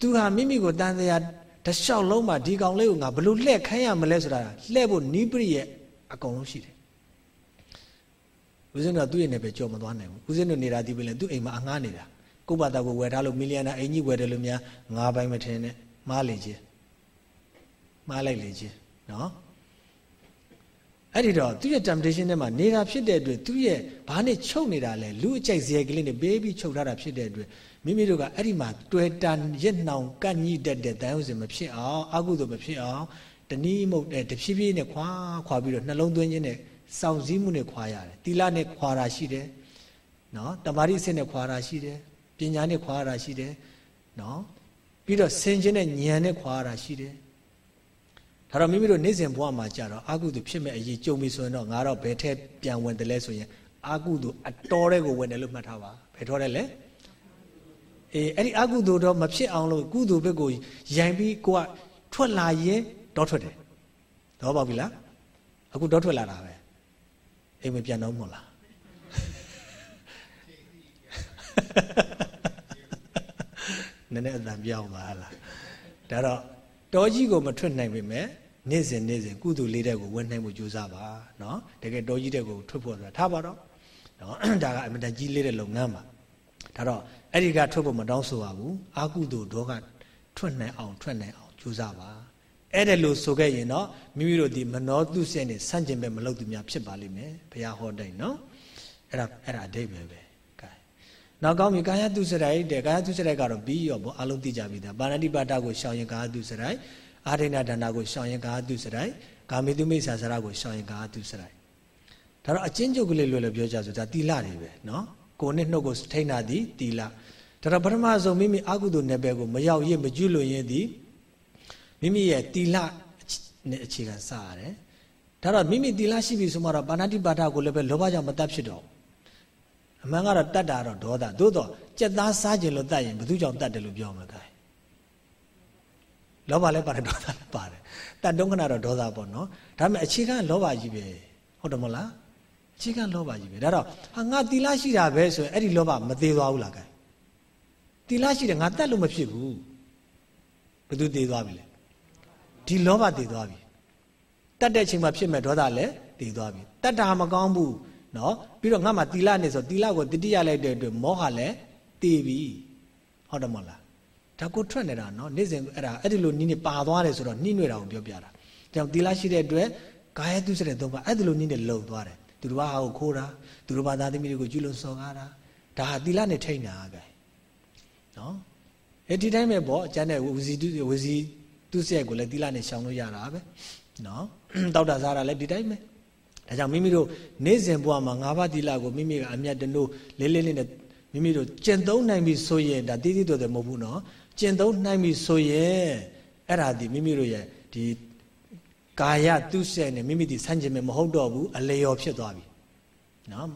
သူဟာမိမိကိုတန်တရားတလျှောက်လုံးမှာဒီကောင်လေးကိုငါဘလို့လှဲ့ခိုင်းရမလဲဆိုတာလှဲ့ဖို့နီးပရိရဲ့အကုန်လုံးရှိတယ်ဦးဇင်းတို့သူ့ရဲ့နယ်ပဲကြော်မသွားနိုင်ဘူးဦးဇင်းတို့နေတာဒီပဲလေသူ့အိမ်မှာအငှားနေတာကိုယ့်ဘာသာကိုဝယ်ထားလို့မီလီယံနာအင်ကြီးဝယ်တယ်လို့များငါးပိုင်းမထင်နဲ့မားလေချင်းမားလိုက်လေချင်းနော် အဲ့ဒီတော့သူ့ရဲ့ temptation ထဲမှာနေတာဖြစ်တဲ့အတွက်သူ့ရဲ့ဘာနဲ့ချုပ်နေတာလဲလူအကြိုက်စရိုက်ကလေးနဲ့ဘေးပြီးချုပ်ထားတာဖြစ်တဲ့အတွက်မိမိတို့ကအဲ့ဒီမှာတွေ့တန်ရက်နှောင်ကန့်ညိတတ်တဲ့တန်ဟုတ်စင်မဖြစ်အောင်အကုသို့မဖြစ်အောင်တနည်းမဟုတ်တဲ့တဖြည်းဖြည်းနဲ့ခွာခွာပြီးတော့နှလုံးသွင်းခြင်းနဲ့စောင့်စည်းမှုနဲ့ခွာရတယ်တီလာနဲ့ခွာတာရှိတယ်နော်တမာတိစစ်နဲ့ခွာတာရှိတယ်ပညာနဲ့ခွာတာရှိတယ်နော်ပြီးတော့ဆင်ခြင်းနဲ့ဉာဏ်နဲ့ခွာတာရှိတယ် ဒါတော့မိမိတို့နေ့စဉ်ဘဝမှာကြာတော့အာကုသို့ဖြစ်မဲ့အရေးကြုံပြီဆိုရင်တော့ငါတော့ဘယ်ထက်ပြန်ဝင်တယ်လဲဆိုရင်အာကုသို့အတော်တဲ့ကိုဝင်တယ်လို့မှတ်ထားပါဘယ်တော်တယ်လဲအေးအဲ့ဒီအကုသိုလ်တော့မဖြစ်အောင်လို့ကုသိုလ်ဘက်ကိုရိုင်ပြီးကိုကထွက်လာရင်တော့ထွက်တယ်တော့ပါပြီလားအခုတော့ထွက်လာတာပဲအိမ်မပြန်တော့မဟုတ်လားနည်းနည်းအတန်ပြောင်းပါလားဒါတော့တောကြီးကိုမထွက်နိုင်ပေမဲ့ နေ့စဉ်နေ့စဉ်ကုသိုလ်လေးတဲ့ကိုဝင်နိုင်မှုကြိုးစားပါနော်တကယ်တော်ကြီးတဲ့ကိုထွက်ဖို့ဆိုတာထားပါတော့နော်ဒါကအမြဲတမ်းကြီးလေးတဲ့လုပ်ငန်းပါဒါတော့အဲ့ဒီကထွက်ဖို့မတောင်းဆိုပါဘူးအာကုသိုလ်ဒေါကထွက်နိုင်အောင်ထွက်နိုင်အောင်ကြိုးစားပါအဲ့ဒါလို့ဆိုခဲ့ရင်တော့မိမိတို့ဒီမနောတုစိတ်နဲ့ဆန့်ကျင်ဘက်မလုပ်သူများဖြစ်ပါလိမ့်မယ်ဘုရားဟောတိုင်းနော်အဲ့ဒါအဲ့ဒါအဓိပ္ပာယ်ပဲကဲနောက်ကောင်းပြီကာယတုစရိုက်တဲ့ကာယတုစရိုက်ကတော့ပြီးရောပေါ့အလုံးသိကြပြီဒါပါဏတိပါဒကိုရှောင်ရင်ကာယတုစရိုက် အာရိဏဒါနကိုရှောင်ရင်ကာယတုစရိုက်ကာမေတုမိစ္ဆာစရကိုရှောင်ရင်ကာယတုစရိုက်ဒါတော့အချင်းချုပ်ကလေးလွယ်လွယ်ပြောကြဆိုဒါတီလာတွေပဲနော်ကိုနဲ့နှုတ်ကိုထိန်းတာဒီတီလာဒါတော့ပထမဆုံးမိမိအကုသိုလ်နယ်ပယ်ကိုမရောက်ရမကျွလွန်ရင်ဒီမိမိရဲ့တီလနဲ့အခြေခံစရတယ်ဒါတော့မိမိတီလရှိပြီဆိုမှတော့ပါဏာတိပါဒကိုလည်းပဲလောဘကြောင့်မတတ်ဖြစ်တော့အမှန်ကတော့တတ်တာတော့ဒေါသသို့တော့ကြက်သားစားခြင်းလို့တတ်ရင်ဘယ်သူကြောင့်တတ်တယ်လို့ပြောမှာကဲ လောဘလည်းပါတယ်ဒေါသလည်းပါတယ်တတ်တုံးခဏတော့ဒေါသပေါ့နော်ဒါပေမဲ့အခြေခံလောဘကြီးပဲဟုတ်တယ်မဟုတ်လားအခြေခံလောဘကြီးပဲဒါတော့ဟာငါတီလာရှိတာပဲဆိုရင်အဲ့ဒီလောဘမသေးသွားဘူးလားကဲတီလာရှိတယ်ငါတတ်လို့မဖြစ်ဘူးဘယ်သူသေးသွားပြီလဲဒီလောဘသေးသွားပြီတတ်တဲ့အချိန်မှာဖြစ်မဲ့ဒေါသလည်းသေးသွားပြီတတ်တာမကောင်းဘူးနော်ပြီးတော့ငါမှတီလာနေဆိုတီလာကိုတတိယလိုက်တဲ့အတွက်မောဟလည်းသေးပြီဟုတ်တယ်မဟုတ်လား ဒါကိုထွက်နေတာနော်နေ့စဉ်အဲ့ဒါအဲ့ဒီလိုနီးနေပါသွားတယ်ဆိုတော့နှိမ့်နေတာကိုပြောပြတာဒါကြောင့်သီလရှိတဲ့အတွက်ကာယတုစတဲ့သုံးပါအဲ့ဒီလိုနီးနေလုံသွားတယ်သူတို့ဘာဟာကိုခိုးတာသူတို့ဘာသားသမီးတွေကိုကျူးလွန်စော်ကားတာဒါဟာသီလနဲ့ထိမ့်တာပဲနော်အဲ့ဒီတိုင်းပဲပေါ့အကျမ်းနဲ့ဝစီတုဝစီတုစရိုက်ကိုလည်းသီလနဲ့ရှောင်လို့ရတာပဲနော်တောက်တာစားတာလည်းဒီတိုင်းပဲဒါကြောင့်မိမိတို့နေ့စဉ်ဘဝမှာငါးပါးသီလကိုမိမိကအမြတ်တနိုးလေးလေးလေးနဲ့မိမိတို့ကျင့်သုံးနိုင်ပြီဆိုရင်ဒါတည်တည်တော်တယ်မဟုတ်ဘူးနော် ကျင့်သုံးနိုင်ပြီဆိုရင်အဲ့ဒါဒီမိမိတို့ရဲ့ဒီကာယတုဆက်နဲ့မိမိဒီဆန့်ကျင်မဲ့မဟုတ်တော့ဘူးအလျော်ဖြစ်သွားပြီနော်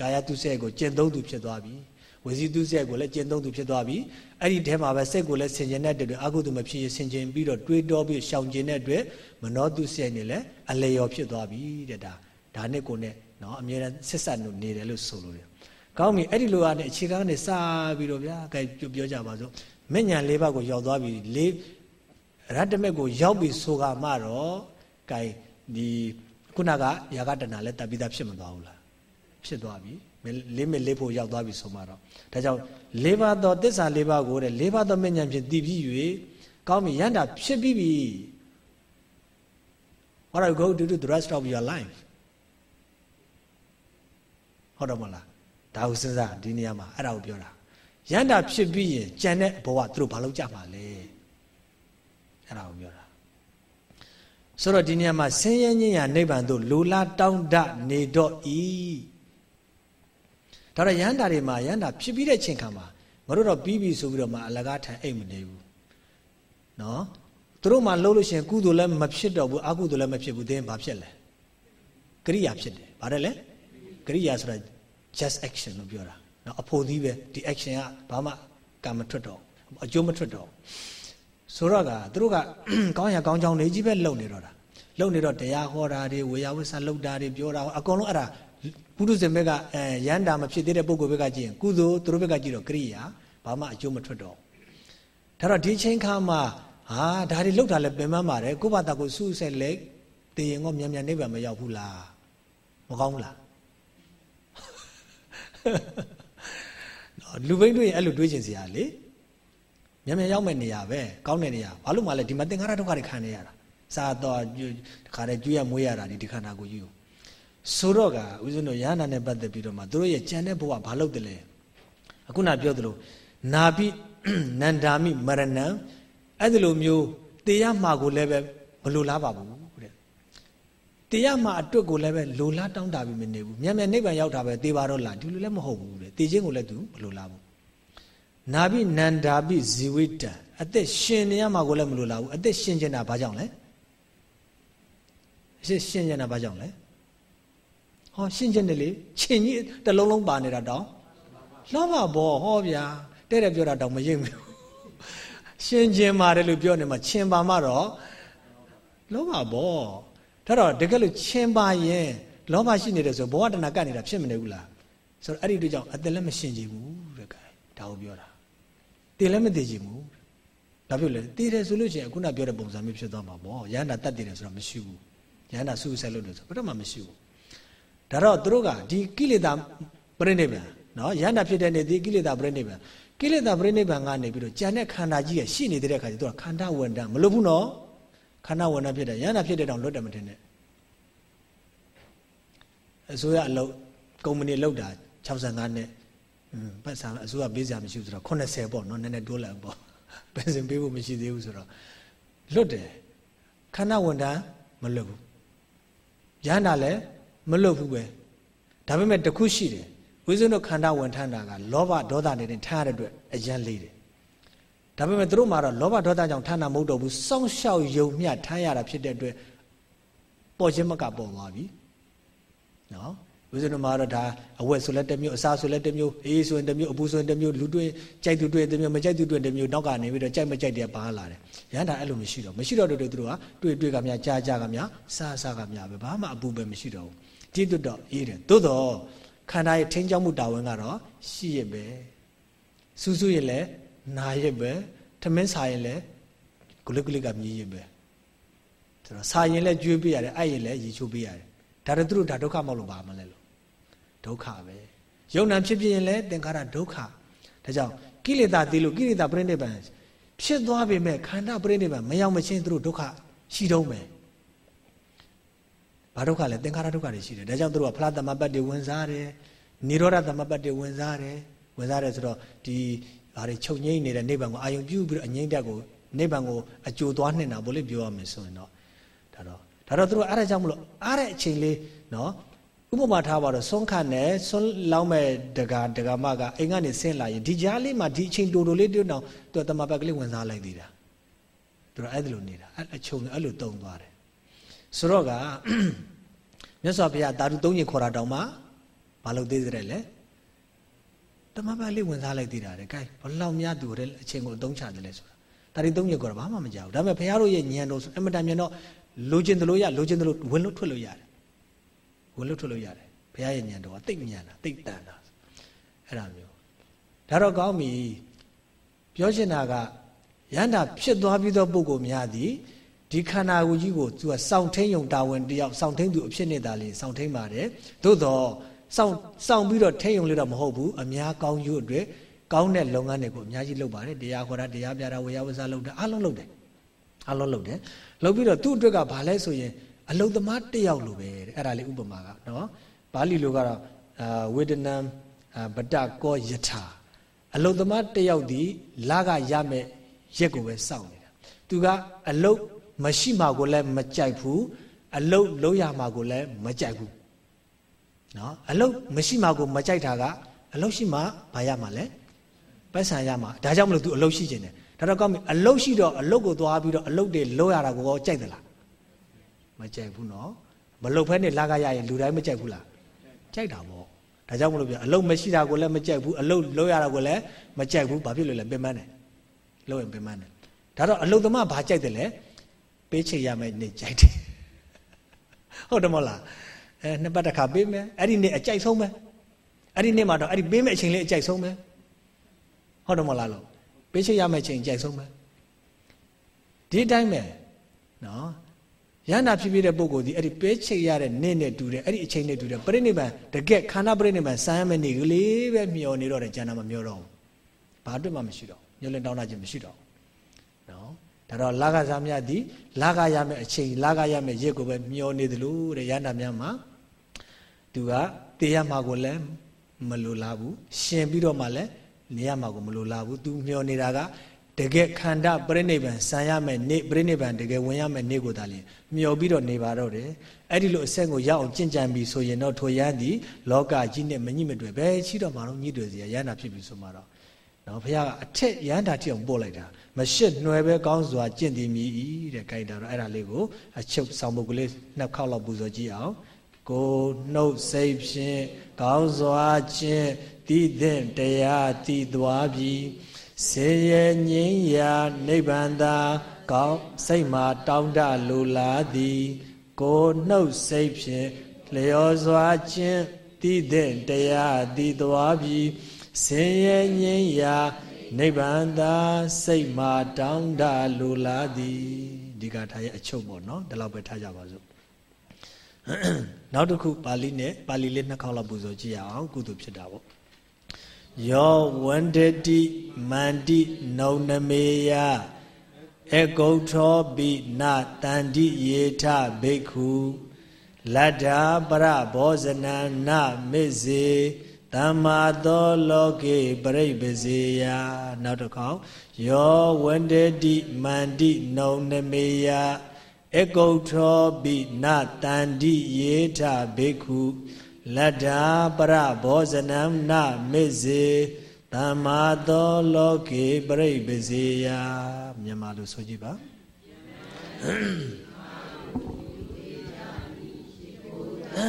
ကာယတုဆက်ကိုကျင့်သုံးသူဖြစ်သွားပြီဝစီတုဆက်ကိုလည်းကျင့်သုံးသူဖြစ်သွားပြီအဲ့ဒီထဲမှာပဲစိတ်ကိုလည်းဆင်ခြင်တဲ့အတွက်အကုသိုလ်မဖြစ်ရင်ဆင်ခြင်ပြီးတော့တွေးတောပြီးရှောင်ကျင်တဲ့အတွက်မနောတုဆက်နေလည်းအလျော်ဖြစ်သွားပြီတဲ့ဒါဒါနဲ့ကိုနဲ့နော်အမြဲတမ်းဆက်ဆက်နေတယ်လို့ဆိုလို့ရကောင်းပြီအဲ့ဒီလိုအားနဲ့အခြေခံနဲ့စပြီးတော့ဗျာအဲပြောကြပါစို့ မညံလေးပါးကိုရောက်သွားပြီလေးရတ္တမက်ကိုရောက်ပြီဆိုကမှတော့ကဲဒီခုနကယာကတဏလည်းတပိတာဖြစ်မသွားဘူးလားဖြစ်သွားပြီလေးမဲ့လေးဖို့ရောက်သွားပြီဆိုမှတော့ဒါကြောင့်လေးပါးသောတစ္ဆာလေးပါးကိုတဲ့လေးပါးသောမဉ္ဇဉ်ဖြင့်တည်ပြီး၍ကောင်းပြီရန်တာဖြစ်ပြီးပြီ what are you going to do the rest of your life ဟုတ်တော့မလားဒါကိုစဉ်းစားဒီနေရာမှာအဲ့ဒါကိုပြောတာ ရန်တာဖြစ်ပြီးရင်ကြံတဲ့ဘဝသူတို့ဘာလုပ်ကြမှာလဲအဲ့ဒါကိုပြောတာဆိုတော့ဒီနေရာမှာဆင်းရဲခြင်းရနိဗ္ဗာန်သို့လိုလားတောင်းတနေတော့ဤဒါတော့ရဟန္တာတွေမှာရဟန္တာဖြစ်ပြီးတဲ့ချိန်ခါမှာငါတို့တော့ပြီးပြီဆိုပြီးတော့မှအလကားထံအိတ်မနေဘူးနော်သူတို့မှလှုပ်လို့ရှိရင်ကုသိုလ်လည်းမဖြစ်တော့ဘူးအကုသိုလ်လည်းမဖြစ်ဘူးသင်ဘာဖြစ်လဲကရိယာဖြစ်တယ်ဗါတယ်လေကရိယာဆိုတာ just action လို့ပြောတာ နော်အဖို့သီးပဲဒီ action ကဘာမှကံမထွက်တော့အကျိုးမထွက်တော့ဆိုတော့ကသူတို့ကကောင်းရကောင်းချောင်းနေကြီးပဲလုံနေတော့တာလုံနေတော့တရားဟောတာတွေဝေယဝိဆလုတ်တာတွေပြောတာအကုန်လုံးအဲ့ဒါပုထုဇဉ်ဘက်ကအဲရန်တာမဖြစ်သေးတဲ့ပုဂ္ဂိုလ်ဘက်ကကြည့်ရင်ကုသိုလ်သူတို့ဘက်ကကြည့်တော့ကရိယာဘာမှအကျိုးမထွက်တော့ဒါတော့ဒီချိန်ခါမှာဟာဒါတွေလောက်တာလည်းပင်ပန်းပါတယ်ကိုယ့်ဘာသာကိုစုဆက်လက်တည်ရင်တော့မြန်မြန်နိဗ္ဗာန်မရောက်ဘူးလားမကောင်းဘူးလားနော် လူဘိန်းတွေအဲ့လိုတွေးချင်စရာလေမြန်မြန်ရောက်မဲ့နေရာပဲကောင်းတဲ့နေရာဘာလို့မှလဲဒီမှာသင်္ခါရဒုက္ခတွေခံနေရတာစားတော့တခါတည်းကျွေးရမွေးရတာဒီဒီခန္ဓာကိုယ်ကြီးကိုဆိုတော့ကဦးဇင်းတို့ရဟန္တာနဲ့ပတ်သက်ပြီးတော့မှတို့ရဲ့ကြံတဲ့ဘဝဘာလုပ်တယ်လဲအခုနပြောသလိုနာပိနန္ဒာမိမရဏံအဲ့ဒီလိုမျိုးတရားမှာကိုလည်းပဲမလိုလားပါဘူး တဲ့တရားမှာအတွက်ကိုလည်းပဲလိုလားတောင်းတာပြီးမနေဘူးမြန်မြန်နိဗ္ဗာန်ရောက်တာပဲသေပါတော့လားဒီလိုလည်းမဟုတ်ဘူးတဲ့သေခြင်းကိုလည်းသူမလိုလားဘူးနာပိနန္ဒာပိဇီဝိတံအသက်ရှင်နေရမှာကိုလည်းမလိုလားဘူးအသက်ရှင်နေတာဘာကြောင့်လဲအစ်ရှင်နေတာဘာကြောင့်လဲဟောရှင်းချင်းတယ်လေချင်းကြီးတလုံးလုံးပါနေတာတောင်းလောဘဘောဟောဗျာတဲ့တဲ့ပြောတာတောင်မရိပ်ဘူးရှင်းချင်းပါတယ်လို့ပြောနေမှာချင်းပါမှတော့လောဘဘော ဒါတော့တကယ်လို့ချင်းပါရင်လောဘရှိနေတယ်ဆိုဘဝတဏကတ်နေတာဖြစ်မနေဘူးလားဆိုတော့အဲ့ဒီတို့ကြောင့်အသက်လည်းမရှင်းကြဘူးတဲ့ကဲဒါကိုပြောတာတည်လည်းမတည်ကြဘူးဘာဖြစ်လဲတည်တယ်ဆိုလို့ရှိရင်ခုနပြောတဲ့ပုံစံမျိုးဖြစ်သွားမှာပေါ့ရဟန္တာတတ်တည်တယ်ဆိုတော့မရှိဘူးရဟန္တာစုဆက်လို့တယ်ဆိုတော့ဘယ်တော့မှမရှိဘူးဒါတော့သူတို့ကဒီကိလေသာပြိဋိဘံနော်ရဟန္တာဖြစ်တဲ့နေ့ဒီကိလေသာပြိဋိဘံကိလေသာပြိဋိဘံကနေပြီးတော့ကြံတဲ့ခန္ဓာကြီးရရှိနေတဲ့ခါကျသူကခန္ဓာဝန္တမလို့ဘူးနော် ခန္ဓာဝန္တဖြစ်တယ်ရဟန္တာဖြစ်တဲ့တောင်လွတ်တယ်မထင်နဲ့အစိုးရအလုပ်ကုမ္ပဏီလောက်တာ65နှစ်ပတ်စာအစိုးရပေးစရာမရှိဘူးဆိုတော့80ပေါ့နော်နည်းနည်းတိုးလိုက်ပေါ့ပင်စင်ပေးဖို့မရှိသေးဘူးဆိုတော့လွတ်တယ်ခန္ဓာဝန္တမလွတ်ဘူးရဟန္တာလည်းမလွတ်ဘူးပဲဒါပေမဲ့တခုရှိတယ်ဝိဇ္ဇုတို့ခန္ဓာဝန်ထမ်းတာကလောဘဒေါသတွေနဲ့ထားရတဲ့အတွက်အယံလေးတယ် ဒါပေမဲ့တို့မှာတော့လောဘဒေါသကြောင့်ထားတာမဟုတ်တော့ဘူးစောင့်ရှောက်ယုံမျှထားရတာဖြစ်တဲ့အတွက်ပေါ်ခြင်းမကပေါ်သွားပြီနော်ဝိဇ္ဇုတို့မှာတော့ဒါအဝက်ဆိုလည်းတစ်မျိုးအစာဆိုလည်းတစ်မျိုးအေးဆိုရင်တစ်မျိုးအပူဆိုရင်တစ်မျိုးလူတွေ့ကြိုက်သူတွေ့တစ်မျိုးမကြိုက်သူတွေ့တစ်မျိုးနောက်ကနေပြီးတော့ကြိုက်မကြိုက်တဲ့ပါလာတယ်ရဟန္တာအဲ့လိုမရှိတော့မရှိတော့တို့တို့ကတွေ့တွေ့ကများကြားကြားကများစားစားကများပဲဘာမှအပူပဲမရှိတော့ဘူးတိတွတ်တော့အေးတယ်သို့တော့ခန္ဓာရဲ့ထိန်းချောင်းမှုတာဝန်ကတော့ရှိရပဲစူးစူးရင်လည်း နာရပဲထမင်းစားရင်လည်းဂလုဂလုကမြည်ရပဲဆိုတော့စားရင်လည်းကျွေးပေးရတယ်အဲ့ရင်လည်းရည်ချိုးပေးရတယ်ဒါတော့သူတို့ဒါဒုက္ခမဟုတ်လို့ပါမလဲလို့ဒုက္ခပဲယုံနာဖြစ်ဖြစ်ရင်လည်းသင်္ခါရဒုက္ခဒါကြောင့်ကိလေသာတည်လို့ကိလေသာပြိဋိဘံဖြစ်သွားပေမဲ့ခန္ဓာပြိဋိဘံမရောက်မချင်းသူတို့ဒုက္ခရှိတော့မယ်ဘာဒုက္ခလဲသင်္ခါရဒုက္ခတွေရှိတယ်ဒါကြောင့်သူတို့ကဖလားသမပတ်တွေဝင်စားတယ်និရောဓသမပတ်တွေဝင်စားတယ်ဝင်စားတယ်ဆိုတော့ဒီ ဘာတွေချုပ်ငိမ့်နေတဲ့နိဗ္ဗာန်ကိုအာယုံပြုပြီးတော့အငိမ့်တက်ကိုနိဗ္ဗာန်ကိုအကျိုးသွားနေတာဘို့လေပြောရမယ်ဆိုရင်တော့ဒါတော့ဒါတော့သူတို့အားရကြောင့်မလို့အားတဲ့အချိန်လေးနော်ဥပမာထားပါတော့ဆွန်းခတ်နဲ့ဆွန်းလောင်းမဲ့ဒကာဒကာမကအိမ်ကနေဆင်းလာရင်ဒီကြားလေးမှာဒီအချိန်တူတူလေးတွန်းအောင်သူကတမပတ်ကလေးဝင်စားလိုက်သေးတာသူတို့အဲ့ဒါလိုနေတာအဲ့အချုံအဲ့လိုတုံသွားတယ်ဆိုတော့ကမြတ်စွာဘုရားတာတုသုံးညင်ခေါ်တာတောင်မှမလုပ်သေးတဲ့လေ တမပတ်လေးဝင်စားလိုက်သေးတာလေ gain ဘလောက်များသူတဲ့အချိန်ကိုအသုံးချတယ်လဲဆိုတာတာတုသုံးညင်ခေါ်တာဘာမှမကြောက်ဘူးဒါပေမဲ့ဘုရားတို့ရဲ့ဉာဏ်တော်ဆိုအမတန်မြန်တော့လိုချင်တယ်လို့ရလိုချင်တယ်လို့ဝင်လို့ထွက်လို့ရတယ်ဝင်လို့ထွက်လို့ရတယ်ဘုရားရဲ့ဉာဏ်တော်ကတိတ်ဉာဏ်တာတိတ်တန်တာအဲ့ဒါမျိုးဒါတော့ကောင်းပြီပြောချင်တာကရန္တာဖြစ်သွားပြီးသောပုဂ္ဂိုလ်များသည်ဒီခန္ဓာကိုယ်ကြီးကိုသူကစောင့်ထိန်ယုံတာဝန်တယောက်စောင့်ထိန်သူအဖြစ်နေတာလေစောင့်ထိန်ပါတယ်သို့တော့ စောင့်စောင့်ပြီးတော့ထိန်ယုံလို့တော့မဟုတ်ဘူးအများကောင်းကျိုးအတွက်ကောင်းတဲ့လုပ်ငန်းတွေကိုအများကြီးလုပ်ပါတယ်တရားခေါ်တာတရားပြတာဝေယဝဇာလုပ်တာအားလုံးလုပ်တယ်အားလုံးလုပ်တယ်လုပ်ပြီးတော့သူ့အတွက်ကဘာလဲဆိုရင်အလုသမားတယောက်လိုပဲတဲ့အဲ့ဒါလေးဥပမာကနော်ပါဠိလိုကတော့အာဝေဒနံဗတကောယထာအလုသမားတယောက်ဒီလကရမဲ့ရက်ကိုပဲစောင့်နေတာသူကအလုမရှိမှကိုလည်းမကြိုက်ဘူးအလုတ်လုံးရမှာကိုလည်းမကြိုက်ဘူး နော်အလုတ်မရှိမှကိုမကြိုက်တာကအလုတ်ရှိမှဘာရမှာလဲပတ်ဆံရမှာဒါကြောင့်မလို့ तू အလုတ်ရှိခြင်းတယ်ဒါတော့ကောင်းပြီအလုတ်ရှိတော့အလုတ်ကိုသွားပြီးတော့အလုတ်တွေလုံးရတာကိုကြိုက်သလားမကြိုက်ဘူးနော်မလုတ်ဖဲနဲ့လာကရရင်လူတိုင်းမကြိုက်ဘူးလားကြိုက်တာပေါ့ဒါကြောင့်မလို့ပြအလုတ်မရှိတာကိုလည်းမကြိုက်ဘူးအလုတ်လုံးရတာကိုလည်းမကြိုက်ဘူးဘာဖြစ်လို့လဲပင်ပန်းတယ်လုံးရင်ပင်ပန်းတယ်ဒါတော့အလုသမားဘာကြိုက်တယ်လဲပေးချေရမယ်နေကြိုက်တယ်ဟုတ်တယ်မဟုတ်လား အဲနှစ်ပတ်တစ်ခါပေးမယ်အဲ့ဒီနေ့အကြိုက်ဆုံးပဲအဲ့ဒီနေ့မှာတော့အဲ့ဒီပေးမယ့်အချိန်လေးအကြိုက်ဆုံးပဲဟုတ်တယ်မဟုတ်လားလို့ပေးချေရမယ့်အချိန်အကြိုက်ဆုံးပဲဒီတိုင်းပဲနော်ရဟန္တာဖြစ်ဖြစ်တဲ့ပုဂ္ဂိုလ်ဒီအဲ့ဒီပေးချေရတဲ့နေ့နဲ့တူတယ်အဲ့ဒီအချိန်နဲ့တူတယ်ပြိဋိဘံတကက်ခန္ဓာပြိဋိဘံစမ်းရမယ့်နေ့ကလေးပဲမျောနေတော့တယ်ကျန်တာမမျောတော့ဘူးဘာအတွက်မှမရှိတော့ညှို့လင်းတောင်းတခြင်းမရှိတော့နော်ဒါတော့လာကစားမြတ်ဒီလာကရမယ့်အချိန်လာကရမယ့်ရက်ကိုပဲမျောနေသလိုတဲ့ရဟန္တာများမှာ သူကတေးရမှာကိုလည်းမလိုလားဘူးရှင်ပြီးတော့မှလည်းနေရမှာကိုမလိုလားဘူးသူမျောနေတာကတကယ်ခန္ဓာပြိဋိဘံဆံရမယ်နေ့ပြိဋိဘံတကယ်ဝင်ရမယ်နေ့ကိုသာလျှင်မျောပြီးတော့နေပါတော့တယ်အဲ့ဒီလိုအဆက်ကိုရအောင်ကြင်ကြံပြီးဆိုရင်တော့ထိုရန်ဒီလောကကြီးနဲ့မညှိမတွေ့ပဲချီတော့မှတော့ညှိတွေ့စီရရဟန္တာဖြစ်ပြီဆိုမှတော့နော်ဘုရားကအထက်ရဟန္တာတိအောင်ပို့လိုက်တာမရှစ်နှွယ်ပဲကောင်းစွာကျင့်တည်မိ၏တဲ့ကြိုက်တာတော့အဲ့ဒါလေးကိုအချုပ်ဆောင်ပုတ်ကလေးနှစ်ခေါက်လောက်ပူဇော်ကြည့်အောင် ကိုနှုတ်စိတ်ဖြင့်ကောင်းစွာခြင်းတည်တဲ့တရားတည်သွားပြီးစေရငြိမ်းရာနိဗ္ဗာန်သာကောင်းစိတ်မှာတောင်းတလိုလားသည် ကိုနှုတ်စိတ်ဖြင့်လျော်စွာခြင်းတည်တဲ့တရားတည်သွားပြီးစေရငြိမ်းရာနိဗ္ဗာန်သာစိတ်မှာတောင်းတလိုလားသည်ဒီကထားရဲ့အချုပ်ပေါ့နော်ဒီလောက်ပဲထားကြပါစို့ နောက်တစ်ခုပါဠိနဲ့ပါဠိလေးနှစ်ခေါက်လောက်ပူဇော်ကြည့်ရအောင်ကုသိုလ်ဖြစ်တာပေါ့ယောဝန္တတိမန္တိနုံနမေယအကုဋ္ဌောပိနတန္တိယေထဘိက္ခုလတ္ထာပရဘောဇနနမေဇေတမ္မာသောလောကေပရိပစေယနောက်တစ်ခေါက်ယောဝန္တတိမန္တိနုံနမေယ အကုဋ္ဌောပိနတန္တိယေထဘိက္ခုလတ္ထာပရဘောဇနံနမေဇေတမ္မာသောလောကေပရိပစေယမြန်မာလိုဆိုကြည့်ပါအ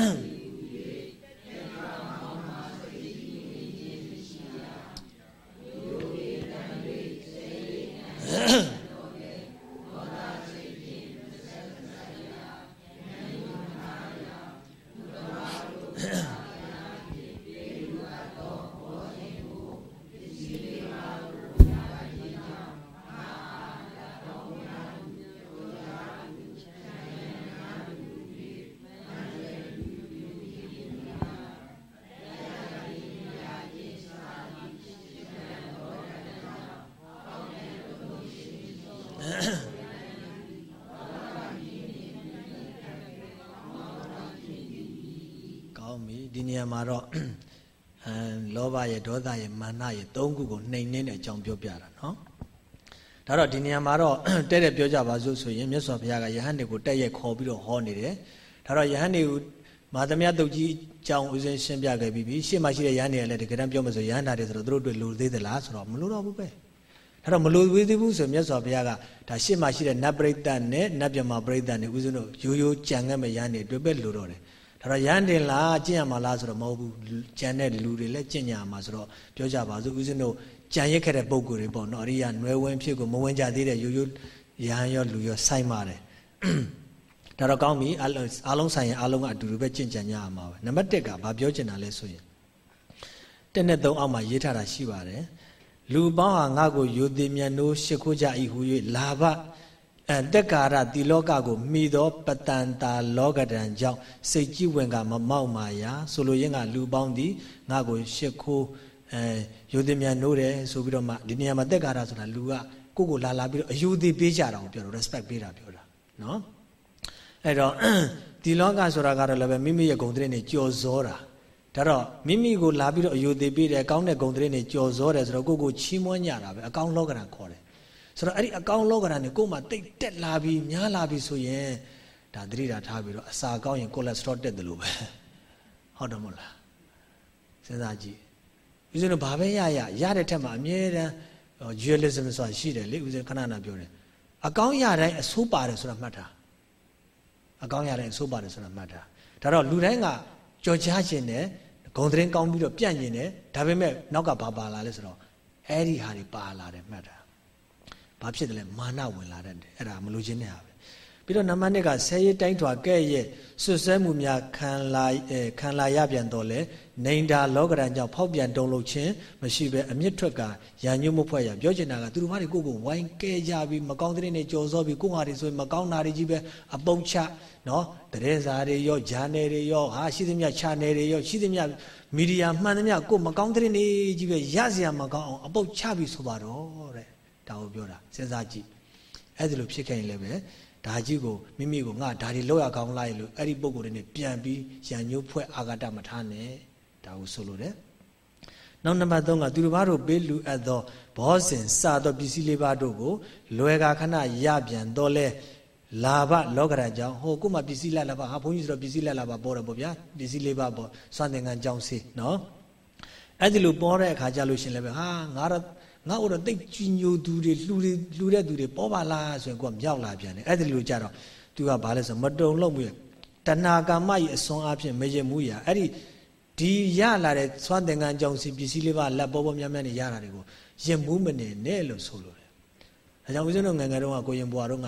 မ်မှာတော့အဲလောဘ ရဲ့ဒေါသရဲ့မာနရဲ့သုံးခုကိုနှိမ်နှင်းတဲ့အကြောင်းပြောပြတာနော်ဒါတော့ဒီနေရာမှာတော့တဲ့တဲ့ပြောကြပါစို့ဆိုရင်မြတ်စွာဘုရားကယဟန်တွေကိုတက်ရက်ခေါ်ပြီးတော့ဟောနေတယ်ဒါတော့ယဟန်တွေကိုမာသမယတုတ်ကြီးအကြောင်းဦးဇင်းရှင်းပြခဲ့ပြီးပြီရှေ့မှာရှိတဲ့ယဟန်တွေကလည်းတကယ်တမ်းပြောမယ်ဆိုယဟန်တာတွေဆိုတော့သူတို့တွေလိုသေးသလားဆိုတော့မလိုတော့ဘူးပဲဒါတော့မလိုသေးဘူးဆိုမြတ်စွာဘုရားကဒါရှေ့မှာရှိတဲ့နတ်ပရိသတ်နဲ့နတ်မြမပရိသတ်နဲ့ဦးဇင်းတို့ရိုးရိုးကြံခဲ့မဲ့ယဟန်တွေတွေ့ပဲလိုတော့တယ် ဒါတော့ရန်တင်လားကျင့်ရမှာလားဆိုတော့မဟုတ်ဘူးကြံတဲ့လူတွေလည်းကျင့်ကြမှာဆိုတော့ပြောကြပါစို့ဦးဇင်းတို့ကြံရက်ခဲ့တဲ့ပုံကိုယ်တွေပေါ့နော်အရိယာနွယ်ဝင်ဖြစ်ကိုမဝင်ကြသေးတဲ့ရိုးရိုးရဟန်းရောလူရောစိုက်ပါတယ်ဒါတော့ကောင်းပြီအားလုံးဆိုင်ရင်အားလုံးကအတူတူပဲကျင့်ကြံကြရမှာပဲနံပါတ်1ကဘာပြောချင်တာလဲဆိုရင်တက်နဲ့သုံးအောက်မှာရေးထားတာရှိပါတယ်လူပေါင်းဟာငါ့ကိုယိုသေးမြတ်နိုးရှ िख ိုးကြ၏ဟူ၍လာဘ အဲတက်ကာရတိလောကကိုမိသောပတန်တာလောကဒံကြောင့်စိတ်ကြည်ဝင်ကမမောက်မာယာဆိုလိုရင်းကလူပေါင်းသည်ငါကိုရှ िख ိုးအဲယုံတင်မြန်နိုးတယ်ဆိုပြီးတော့မှဒီနေရာမှာတက်ကာရဆိုတာလူကကိုကိုလာလာပြီးတော့အယူသေးပေးကြတာကိုပြောတော့ respect ပေးတာပြောတာနော်အဲ့တော့ဒီလောကဆိုတာကတော့လည်းပဲမိမိရဲ့ဂုဏ်သတင်းတွေကြော်စောတာဒါတော့မိမိကိုလာပြီးတော့အယူသေးပေးတယ်ကောင်းတဲ့ဂုဏ်သတင်းတွေကြော်စောတယ်ဆိုတော့ကိုကိုချီးမွမ်းကြတာပဲအကောင်းလောကဓာတ်ခေါ်တယ် ဆိုတော့အဲ့ဒီအကောင်လောကဓာတ်နဲ့ကိုယ်မှတိတ်တက်လာပြီးများလာပြီးဆိုရင်ဒါသတိဓာတ်ထားပြီးတော့အစာကောင်းရင်ကိုလက်စထရောတက်တယ်လို့ပဲဟုတ်တယ်မဟုတ်လားစဉ်းစားကြည့်ဦးဇင်းတို့ဘာပဲရရရတဲ့ထက်မှာအမြဲတမ်း dualism ဆိုတာရှိတယ်လေဦးဇင်းခဏခဏပြောတယ်အကောင်းရတိုင်းအဆိုးပါတယ်ဆိုတာမှတ်တာအကောင်းရတိုင်းအဆိုးပါတယ်ဆိုတာမှတ်တာဒါတော့လူတိုင်းကကြော်ကြားခြင်းနဲ့ဂုံသတင်းကောင်းပြီးတော့ပြန့်ခြင်းနဲ့ဒါပေမဲ့နောက်ကဘာပါလာလဲဆိုတော့အဲ့ဒီဟာတွေပါလာတယ်မှတ်တာ ဘာဖြစ်တယ်လဲမာနဝင်လာတတ်တယ်အဲ့ဒါမလို့ခြင်းနဲ့ဟာပဲပြီးတော့နံပါတ်1ကဆဲရဲတိုင်းထွာကဲ့ရဲ့ဆွဆွဲမှုများခံလာခံလာရပြန်တော့လေနေတာလောကရန်ကြောင့်ဖောက်ပြန်တုံလို့ခြင်းမရှိပဲအမြင့်ထွက်ကရန်ညွတ်မဖွဲ့ရပြောချင်တာကသူတို့ဘာတွေကိုကိုဝိုင်းကဲကြပြီးမကောင်းတဲ့နေကြော်စောပြီးကိုဟာတွေဆိုရင်မကောင်းတာတွေကြီးပဲအပုတ်ချနော်တရေစာတွေရောဂျာနယ်တွေရောဟာရှိသမျှချာနယ်တွေရောရှိသမျှမီဒီယာမှန်သမျှကိုမကောင်းတဲ့နေကြီးပဲရစရာမကောင်းအောင်အပုတ်ချပြီးဆိုပါတော့တဲ့ ဒါကိုပြောတာစဉ်းစားကြည့်အဲ့ဒါလိုဖြစ်ခဲ့ရင်လည်းပဲဒါကြီးကိုမိမိကိုငါဒါတွေလောက်ရကောင်းလိုက်လို့အဲ့ဒီပုံကိုယ်တွေနဲ့ပြန်ပြီးရန်ညှိုးဖွဲ့အာဂတမထားနဲ့ဒါကိုဆိုလိုတယ်နောက်နံပါတ်3ကသူတို့ဘာတို့ပေးလူအပ်သောဘောဇင်စသောပစ္စည်းလေးပါတို့ကိုလွယ်ကာခဏရပြန်တော့လဲလာဘလောကရကြောင့်ဟိုကိုမှပစ္စည်းလက်လာပါဟာဘုန်းကြီးဆိုတော့ပစ္စည်းလက်လာပါပေါ်တယ်ပေါ့ဗျာပစ္စည်းလေးပါပေါ့စွန့်သင်္ကန်းကြောင်းစေးနော်အဲ့ဒီလိုပေါ်တဲ့အခါကျလို့ရှင်လည်းပဲဟာငါတော့ ငါ့တော့တိတ်ကြီးညိုသူတွေလှူတွေလှူတဲ့သူတွေပေါ်ပါလားဆိုရင်ကိုကမြောက်လာပြန်တယ်အဲ့ဒီလိုကြတော့သူကဘာလဲဆိုမတုံလို့မှုရတဏှာကာမကြီးအစွမ်းအဖြစ်မရမှုရအဲ့ဒီဒီရလာတဲ့သွမ်းသင်္ကန်းကြောင့်စီပစ္စည်းလေးပါလက်ပေါ်ပေါ်များများနေရတာတွေကိုရင်မှုမနေနဲ့လို့ဆိုလိုတယ်။အဲကြောင့်ဦးဇင်းတို့ငငယ်တုန်းကကိုရင်ဘွားတို့က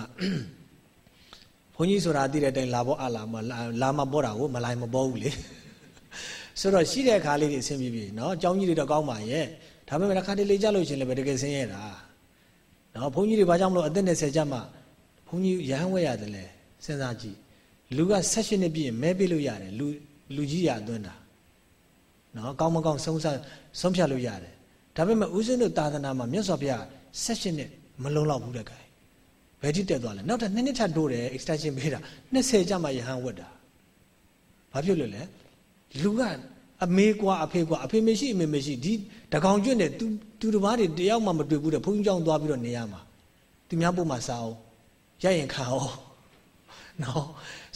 ဘုန်းကြီးဆိုတာသိတဲ့အတိုင်းလာပေါ်အလာမလာမပေါ်တာကိုမလိုက်မပေါ်ဘူးလေ။ဆိုတော့ရှိတဲ့အခါလေးတွေအဆင်ပြေပြေနော်အကြောင်းကြီးတွေတော့ကောင်းပါရဲ့။ ဒါပေမဲ့တစ်ခါတလေကြလို့ရှင်လည်းပဲတကယ်ဆင်းရဲတာနော်ဘုန်းကြီးတွေဘာကြောင့်မလို့အသက်20ကျမှဘုန်းကြီးရဟန်းဝဲရတယ်လေစဉ်းစားကြည့်လူက16နှစ်ပြည့်မဲပေးလို့ရတယ်လူလူကြီးရအတွင်းတာနော်ကောင်းမကောင်းဆုံးစားဆုံးဖြတ်လို့ရတယ်ဒါပေမဲ့ဦးဇင်းတို့သာသနာမှာမြတ်စွာဘုရား16နှစ်မလုံလောက်ဘူးတဲ့ကဲဘယ်ထိတက်သွားလဲနောက်ထပ်2နှစ်ထပ်တိုးတယ် extension ပေးတာ20ကျမှယဟန်ဝတ်တာဘာဖြစ်လို့လဲလူကအမေကွာအဖေကွာအဖေမရှိအမေမရှိဒီ တကောင်ကျွတ်နဲ့သူသူတစ်ပါးတွေတယောက်မှမတွေ့ဘူးတဲ့ဘုန်းကြီးကျောင်းသွားပြီးတော့နေရမှာသူများပုံမှာစားအောင်ရရင်ခံအောင်နော်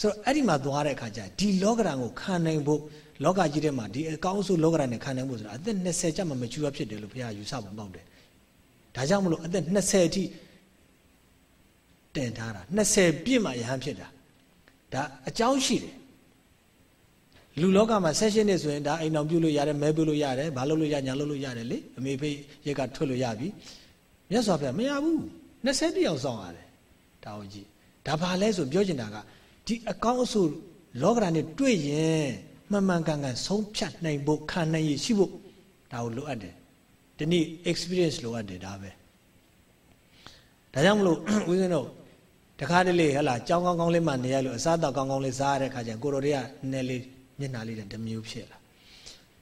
ဆိုတော့အဲ့ဒီမှာသွားတဲ့အခါကျဒီလောကရန်ကိုခံနိုင်ဖို့လောကကြီးထဲမှာဒီအကောင်းဆုံးလောကရန်နဲ့ခံနိုင်ဖို့ဆိုတာအသက်20ကျမှမချူရဖြစ်တယ်လို့ဘုရားယူဆပုံပေါက်တယ်ဒါကြောင့်မလို့အသက်20အထိတင်ထားတာ20ပြည့်မှယဟန်ဖြစ်တာဒါအကြောင်းရှိတယ် လူလောကမှာဆက်ရှင်နေဆိုရင်ဒါအိမ်တော်ပြုလို့ရတယ်မဲပြုလို့ရတယ်ဘာလုပ်လို့ရညာလုပ်လို့ရတယ်လေအမေဖေးရက်ကထွက်လို့ရပြီမြတ်စွာဘုရားမရဘူး20တိအောင်ဆောင်ရတယ်ဒါဟုတ်ကြီးဒါဘာလဲဆိုပြောချင်တာကဒီအကောင်းအဆိုးလောကဓာတ်နဲ့တွေ့ရင်မှန်မှန်ကန်ကန်ဆုံးဖြတ်နိုင်ဖို့ခံနိုင်ရရှိဖို့ဒါကိုလိုအပ်တယ်ဒီနေ့ experience လိုအပ်တယ်ဒါပဲဒါကြောင့်မလို့ဦးဇင်းတို့တခါတလေဟလာကြောင်းကောင်းကောင်းလေးမှနေရလို့အစားတော့ကောင်းကောင်းလေးစားရတဲ့ခါကျရင်ကိုရိုတွေကနည်းလေး မျက်နှာလေးတမျိုးဖြစ်လာ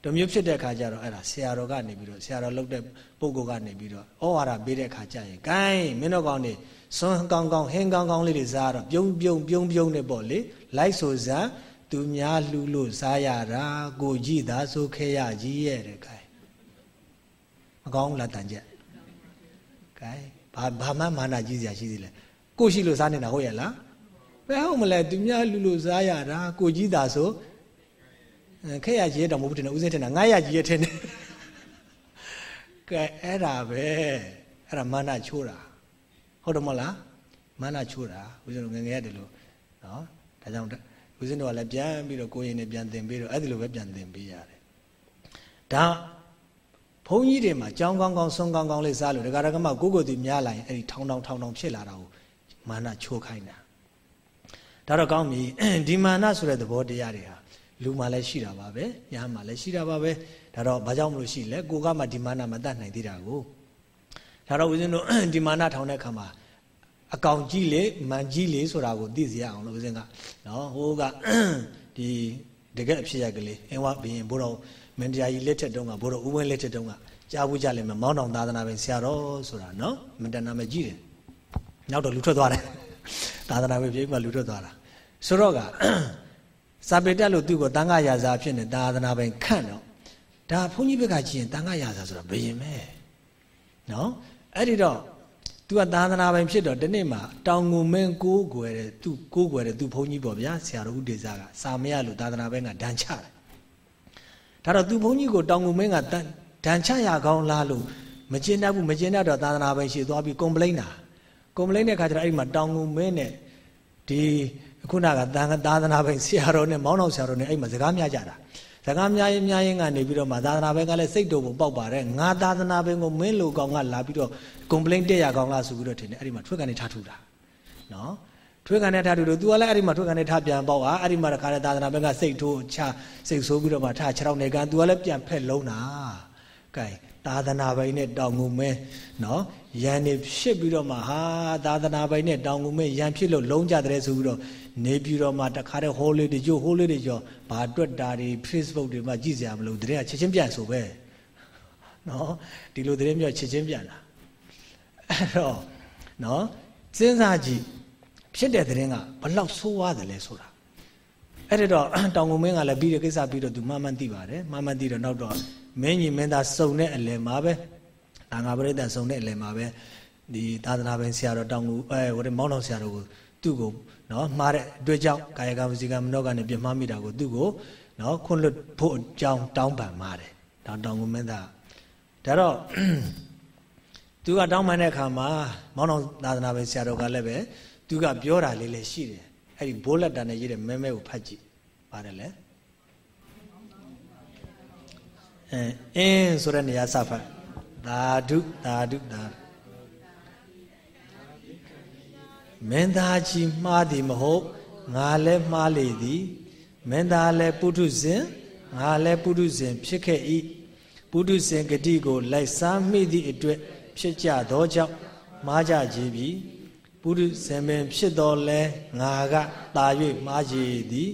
တမျိုးဖြစ်တဲ့ခါကျတော့အဲ့ဒါဆရာတော်ကနေပြီးတော့ဆရာတော်လုပ်တဲ့ပုဂ္ဂိုလ်ကနေပြီးတော့ဩဝါဒပေးတဲ့ခါကျရင် gain မင်းတို့ကောင်းနေစွန်းကောင်းကောင်းဟင်းကောင်းကောင်းလေးတွေစားတော့ပြုံးပြုံးပြုံးပြုံးနေပေါ့လေလိုက်ဆိုစမ်းသူများလှူလို့စားရတာကိုကြည့်သာဆိုခဲ့ရကြီးရဲ့တဲ့ gain မကောင်းလားတန်ကြက် gain ဘာဘာမှမာနကြီးစရာရှိသေးလဲကိုရှိလို့စားနေတာဟုတ်ရဲ့လားဘယ်ဟုတ်မလဲသူများလှူလို့စားရတာကိုကြည့်သာဆို ခဲ့ရကြီးတော့မဟုတ်ဘူးတင်ဦးစင်းတင်တာငါရကြီးရထင်တယ်ကဲအဲ့ဒါပဲအဲ့ဒါမာနချိုးတာဟုတ်တယ်မဟုတ်လားမာနချိုးတာဦးစင်းတို့ငငယ်ရတယ်လို့နော်ဒါကြောင့်ဦးစင်းတို့ကလည်းပြန်ပြီးတော့ကိုရင်နဲ့ပြန်သင်ပြီးတော့အဲ့ဒီလိုပဲပြန်သင်ပေးရတယ်ဒါဘုန်းကြီးတွေမှာကြောင်းကောင်းကောင်းဆုံးကောင်းကောင်းလေးစားလို့ဒကာဒကမကိုကိုသူများလာရင်အဲ့ဒီထောင်းထောင်းထောင်းထောင်းဖြစ်လာတာကိုမာနချိုးခိုင်းတာဒါတော့ကောင်းပြီဒီမာနဆိုတဲ့သဘောတရားတွေဟာ လူမှလည်းရှိတာပါပဲရဟန်းမှလည်းရှိတာပါပဲဒါတော့ဘာကြောင့်မလို့ရှိလဲကိုကမှဒီမာနမတတ်နိုင်သေးတာကိုဒါတော့ဦးဇင်းတို့ဒီမာနထောင်တဲ့အခါမှာအကောင်ကြီးလေမန်ကြီးလေဆိုတာကိုသိစေရအောင်လို့ဦးဇင်းကနော်ဟိုကဒီတကယ်အဖြစ်ရကလေးအင်းဝဘရင်ဘိုးတော်မင်းတရားကြီးလက်ထက်တုန်းကဘိုးတော်ဦးဝင်းလက်ထက်တုန်းကကြားဘူးကြလိမ့်မယ်မောင်းတောင်သာသနာပင်ဆရာတော်ဆိုတာနော်မတန်နာမကြီးတယ်နောက်တော့လူထွက်သွားတယ်သာသနာပင်ပြေးမှလူထွက်သွားတာဆိုတော့က စာပေတက်လို့သူ့ကိုတန်ခါရာဇာဖြစ်နေသာသနာပိုင်ခန့်တော့ဒါဘုန်းကြီးဘက်ကကြည့်ရင်တန်ခါရာဇာဆိုတာဘယင်ပဲနော်အဲ့ဒီတော့ तू ကသာသနာပိုင်ဖြစ်တော့ဒီနေ့မှာတောင်ငုံမင်းကိုးကွယ်တဲ့သူကိုးကွယ်တဲ့သူဘုန်းကြီးပေါ့ဗျာဆရာတော်ဦးဒေဇာကစာမရလို့သာသနာပိုင်ကဒဏ်ချတယ်ဒါတော့သူဘုန်းကြီးကိုတောင်ငုံမင်းကဒဏ်ချရကောင်းလားလို့မကျင်တတ်ဘူးမကျင်တတ်တော့သာသနာပိုင်ရှေ့သွားပြီးကွန်ပလိန်းတာကွန်ပလိန်းတဲ့ခါကျတော့အဲ့ဒီမှာတောင်ငုံမင်းနဲ့ဒီ ခုနကသံသာသနာပိုင်ဆရာတော်နဲ့မောင်းတော်ဆရာတော်နဲ့အဲ့မှာစကားများကြတာ စကားများရင်များရင်ကနေပြီးတော့မှသာသနာဘက်ကလည်းစိတ်တော်ပုံပေါက်ပါတယ်ငါသာသနာဘက်ကိုမင်းလိုကောင်ကလာပြီးတော့ complaint တက်ရကောင်လားဆိုပြီးတော့ထင်တယ်အဲ့ဒီမှာထွေးကန်နေထားထူတာနော်ထွေးကန်နေထားထူလို့ तू ကလည်းအဲ့ဒီမှာထွေးကန်နေထားပြန်ပေါက်อ่ะအဲ့ဒီမှာတခါတည်းသာသနာဘက်ကစိတ်ထိုးချစိတ်ဆိုးပြီးတော့မှထား6နေကန် तू ကလည်းပြန်ဖက်လုံးတာကဲသာသနာပိုင်နဲ့တောင်ငူမဲနော် ရန်နေဖြစ်ပြီးတော့မှဟာသာသနာပိုင်နဲ့တောင်ငူမဲရန်ဖြစ်လို့လုံးကြတဲ့ဆိုပြီးတော့နေပြီးတော့မှတခါတည်းဟိုးလေးတွေကျိုးဟိုးလေးတွေကျော်ဘာတွက်တာတွေ Facebook တွေမှာကြည့်စရာမလိုတရင်ကချက်ချင်းပြန်ဆိုပဲနော်ဒီလိုတရင်မျိုးချက်ချင်းပြန်လာအဲ့တော့နော်စဉ်းစားကြည့်ဖြစ်တဲ့တရင်ကဘလောက်ဆိုးွားတယ်လဲဆိုတာအဲ့တော့တောင်ငူမင်းကလည်းပြီးတဲ့ကိစ္စပြီးတော့သူမှန်မှန်သိပါတယ်မှန်မှန်သိတော့နောက်တော့မင်းကြီးမင်းသားစုံတဲ့အလယ်မှာပဲ ဒါငါပရိသတ်စုံတဲ့အလယ်မှာပဲဒီသာသနာပိုင်ဆရာတော်တောင်ငူအဲဟိုမောင်းတော်ဆရာတော်ကိုသူ့ကိုနော်မှားတဲ့အတွက်ကြောင့်ကာယကံဝစီကံမနောကနေပြမှားမိတာကိုသူ့ကိုနော်ခွန့်လွတ်ဖို့အကြောင်းတောင်းပန်ပါတယ်တောင်တောင်ငူမင်းသားဒါတော့သူကတောင်းပန်တဲ့အခါမှာမောင်းတော်သာသနာပိုင်ဆရာတော်ကလည်းပဲသူကပြောတာလေးလည်းရှိတယ်အဲ့ဒီဘိုးလက်တန်နဲ့ရေးတဲ့မဲမဲကိုဖတ်ကြည့်ပါတယ်လေအဲအင်းဆိုတဲ့နေရာစဖတ် သာဓုသာဓုသာမင်းသားကြီးမှားသည်မဟုတ်ငါလည်းမှားလေသည်မင်းသားလည်းပုထုဇဉ်ငါလည်းပုထုဇဉ်ဖြစ်ခဲ့၏ပုထုဇဉ်ဂတိကိုလိုက်စားမိသည့်အတွက်ဖြစ်ကြသောကြောင့်မှားကြခြင်းပြီပုထုဇဉ်ပင်ဖြစ်တော်လဲငါကတာ၍မှားကြသည်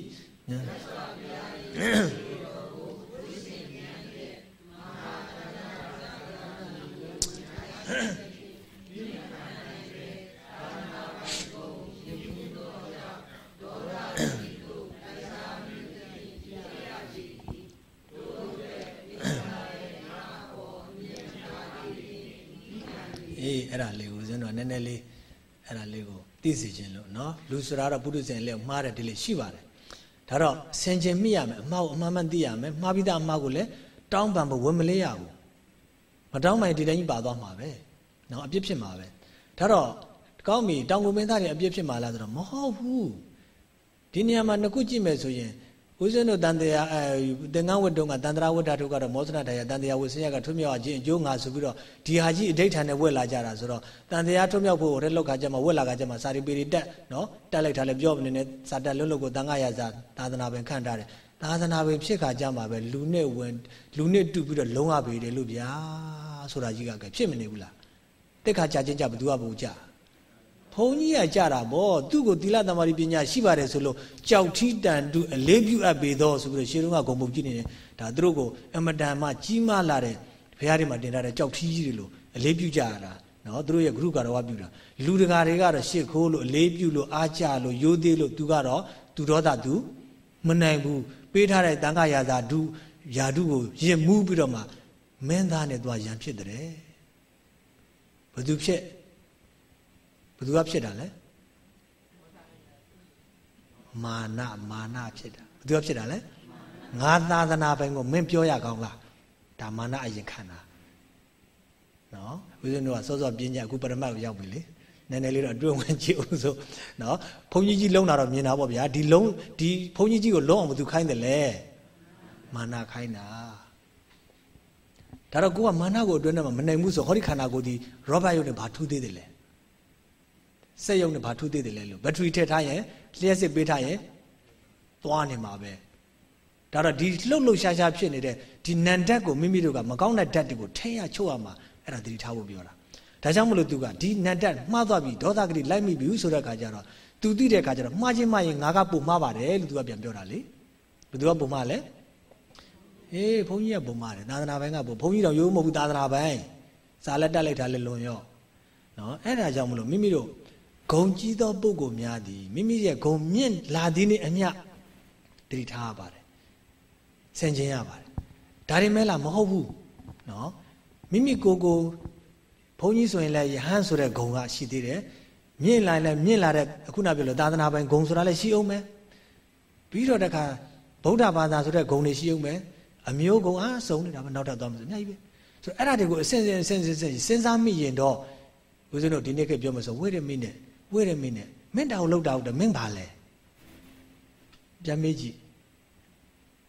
အေးအဲ့ဒါလေးကိုဦးဇင်းတို့နည်းနည်းလေးအဲ့ဒါလေးကိုသိစေခြင်းလို့เนาะလူဆိုတာတော့ပုထုဇဉ်လေးမှားတယ်ဒီလေးရှိပါတယ်ဒါတော့ဆင်ခြင်မိရမယ်အမှားကိုအမှန်မှန်သိရမယ်မှားပြီးသားအမှားကိုလည်းတောင်းပန်ဖို့ဝင်မလေးရဘူး မတောင်းပိုင်ဒီတိုင်းကြီးပါသွားမှာပဲနော်အပြစ်ဖြစ်မှာပဲဒါတော့ကောင်းပြီတောင်ကုန်မင်းသားတွေအပြစ်ဖြစ်မှာလားဆိုတော့မဟုတ်ဘူးဒီနေရာမှာနှစ်ခုကြည့်မယ်ဆိုရင်ဦးဇင်းတို့တန်တရားအဲသင်္ကန်းဝတ်တုံးကတန်တရာဝတ်တာတို့ကတော့မောသနာတရားတန်တရားဝတ်ဆရာကထွမြောက်ခြင်းအကျိုးငါဆိုပြီးတော့ဒီဟာကြီးအဋိဌာန်နဲ့ဝတ်လာကြတာဆိုတော့တန်တရားထွမြောက်ဖို့ရက်လောက်ခါကြမှာဝတ်လာခါကြမှာစာရိပေတွေတက်နော်တက်လိုက်တာလည်းပြောမနေနဲ့စာတက်လွတ်လွတ်ကိုတန်ခါရစာသာသနာပင်ခန့်ထားတယ် သာသနာပင်ဖြစ်ခါကျမှပဲလူနဲ့ဝင်လူနဲ့တူပြီးတော့လုံးဝပေတယ်လို့ဗျာဆိုတာကြီးကကဲဖြစ်မနေဘူးလားတက်ခါကြာချင်းကြဘသူကဘူးကြာဘုန်းကြီးကကြတာဗောသူ့ကိုသီလသမာဓိပညာရှိပါတယ်ဆိုလို့ကြောက်ထီးတန်တုအလေးပြုအပ်ပေသောဆိုပြီးတော့ရှေးတုန်းကဂုံပုံကြည့်နေတယ်ဒါသူတို့ကိုအမတန်မှကြီးမားလာတဲ့ဘုရားတွေမှာတင်ထားတဲ့ကြောက်ထီးကြီးတွေလို့အလေးပြုကြရတာနော်သူတို့ရဲ့ဂရုကာရဝပြုတာလူတကာတွေကတော့ရှ िख ိုးလို့အလေးပြုလို့အားကြလို့ရိုးသေးလို့သူကတော့သူတော်တာသူမနိုင်ဘူး ပေးထားတဲ့တန်ခါရာသာဒုယာဒုကိုရင်မူးပြီးတော့မှမင်းသားနဲ့သွားရန်ဖြစ်တယ်ဘသူဖြစ်ဘသူကဖြစ်တာလဲမာနမာနဖြစ်တာဘသူကဖြစ်တာလဲငါသာသနာပိုင်ကိုမင်းပြောရကောင်းလားဒါမာနအရင်ခံတာနော်ဦးဇင်းတို့ကစောစောပြင်းကြအခုပရမတ်ကိုရောက်ပြီလေ နည်းနည်းလေးတော့အတွင်းဝင်ကြည့်အောင်ဆိုနော်ဘုန်းကြီးကြီးလုံးတာတော့မြင်တာပေါ့ဗျာဒီလုံးဒီဘုန်းကြီးကြီးကိုလုံးအောင်ဘသူခိုင်းတယ်လဲမာနခိုင်းတာဒါတော့ကိုကမာနကိုအတွင်းထဲမှာမနိုင်ဘူးဆိုဟောဒီခန္ဓာကိုယ်ဒီရောဘတ်ရုပ်နဲ့ဘာထူးသေးတယ်လဲစက်ရုံနဲ့ဘာထူးသေးတယ်လဲလို့ဘက်ထရီထည့်ထားရင်လျှက်စစ်ပေးထားရင်သွားနေမှာပဲဒါတော့ဒီလှုပ်လှုပ်ရှားရှားဖြစ်နေတဲ့ဒီနန်ဓာတ်ကိုမိမိတို့ကမကောင်းတဲ့ဓာတ်တွေကိုထဲရချုပ်ရမှာအဲ့ဒါသတိထားဖို့ပြောတာ ဒါကြောင့်မလို့သူကဒီနန်ဓာတ်မှားသွားပြီဒေါသကတိလိုက်မိပြီဆိုတဲ့အခါကျတော့သူသိတဲ့အခါကျတော့မှားချင်းမှားရင်ငါကပုံမှားပါတယ်လို့သူကပြန်ပြောတာလေဘယ်သူကပုံမှားလဲအေးဘုန်းကြီးကပုံမှားတယ်သာသနာပိုင်းကပုံဘုန်းကြီးတော့ရိုးမဟုတ်ဘူးသာသနာပိုင်းစာလက်တက်လိုက်တာလည်းလွန်ရောနော်အဲ့ဒါကြောင့်မလို့မိမိတို့ဂုံကြီးသောပုဂ္ဂိုလ်များသည်မိမိရဲ့ဂုံမြင့်လာသည်နှင့်အမျှတတိထားရပါတယ်ဆင်ခြင်ရပါတယ်ဒါရင်မဲလားမဟုတ်ဘူးနော်မိမိကိုယ်ကို ဘုန်းကြီးဆိုရင်လည်းယဟန်ဆိုတဲ့ဂုံကရှိသေးတယ်မြင့်လာလည်းမြင့်လာတဲ့အခုနပြောလို့သာသနာပိုင်ဂုံဆိုတာလည်းရှိအောင်မယ်ပြီးတော့တခါဗုဒ္ဓဘာသာဆိုတဲ့ဂုံတွေရှိအောင်မယ်အမျိုးဂုံအားစုံနေတာမနောက်ထပ်သွားမှာဆိုအများကြီးပဲဆိုတော့အဲ့ဒါတွေကိုအစင်စင်စင်စင်စဉ်းစားမိရင်တော့ဦးဇင်းတို့ဒီနေ့ကပြောမှဆို wait a minute wait a minute မင်းတောင်လောက်တာဟုတ်တယ်မင်းဘာလဲပြန်မေးကြည့်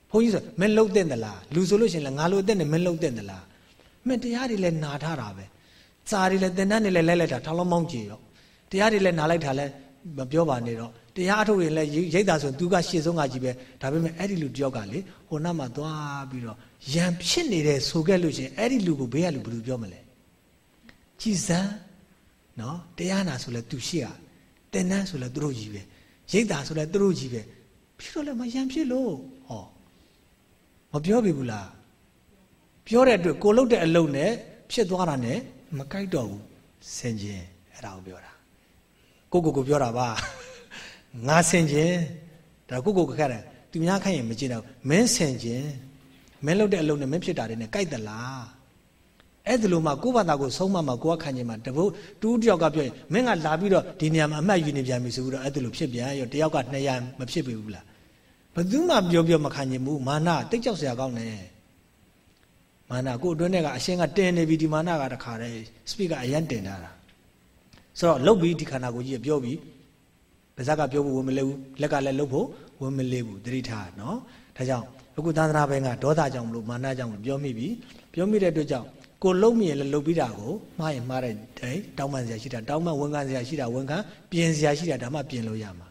ဘုန်းကြီးဆိုမင်းလှုပ်တဲ့သလားလူဆိုလို့ရှိရင်လည်းငါလိုတဲ့နဲ့မင်းလှုပ်တဲ့သလားမင်းတရားတွေလည်းနာထားတာပဲ စာတွေလည်းသင်တန်းတွေလည်းလဲလိုက်တာထောင်းလုံးမောင်းကြည့်ရောတရားတွေလည်းနားလိုက်တာလည်းမပြောပါနဲ့တော့တရားအထုတ်ရင်လည်းရိတ်တာဆိုသူကရှေ့ဆုံးကကြီးပဲဒါပေမဲ့အဲ့ဒီလူတယောက်ကလေဟိုနောက်မှာသွားပြီးတော့ရံဖြစ်နေတဲ့ဆိုခဲ့လို့ရှိရင်အဲ့ဒီလူကိုဘေးကလူဘယ်လိုပြောမလဲကြည်စမ်းနော်တရားနာဆိုလဲသူရှိရတင်နန်းဆိုလဲသူတို့ကြီးပဲရိတ်တာဆိုလဲသူတို့ကြီးပဲဖြစ်တော့လည်းမရံဖြစ်လို့ဟောမပြောပြီဘူးလားပြောတဲ့အတွက်ကိုလုတ်တဲ့အလုံးနဲ့ဖြစ်သွားတာနဲ့ မကြိုက်တော့ဘူးဆင်ခြင်းအဲ့ဒါကိုပြောတာကိုကိုကိုပြောတာပါငါဆင်ခြင်းဒါကိုကိုကခက်တယ်သူများခိုင်းရင်မကြည့်တော့မင်းဆင်ခြင်းမင်းလုတ်တဲ့အလုံးနဲ့မင်းဖြစ်တာတွေနဲ့ကြိုက်သလားအဲ့ဒီလိုမှကိုယ့်ဘာသာကိုဆုံးမမှာကိုယ်ကခံခြင်းမှာတပုတ်တူးတယောက်ကပြောရင်မင်းကလာပြီးတော့ဒီနေရာမှာအမှတ်ယူနေပြန်ပြီဆိုပြီးတော့အဲ့ဒီလိုဖြစ်ပြန်ရောတယောက်က200မဖြစ်ပြီဘူးလားဘယ်သူမှပြောပြောမခံခြင်းဘူးမာနတိတ်ကြောက်စရာကောင်းတယ် မာနကိုအတွင်းထဲကအရှင်းကတင်နေပြီဒီမာနကတခါတည်းစပီကအရန်တင်ထားတာဆိုတော့လုတ်ပြီးဒီခန္ဓာကိုယ်ကြီးပြောပြီးပါဇက်ကပြောဖို့ဝင်မလဲဘူးလက်ကလည်းလုတ်ဖို့ဝင်မလဲဘူးတတိထားနော်ဒါကြောင့်အခုသန္တနာဘင်းကဒေါသကြောင့်မလို့မာနကြောင့်မလို့ပြောမိပြီပြောမိတဲ့အတွက်ကြောင့်ကိုလုံးမြင်လည်းလုတ်ပြီးတာကိုမှားရင်မှားတဲ့တိုင်တောင်းပန်စရာရှိတာတောင်းပန်ဝန်ခံစရာရှိတာဝန်ခံပြင်စရာရှိတာဒါမှပြင်လို့ရမှာ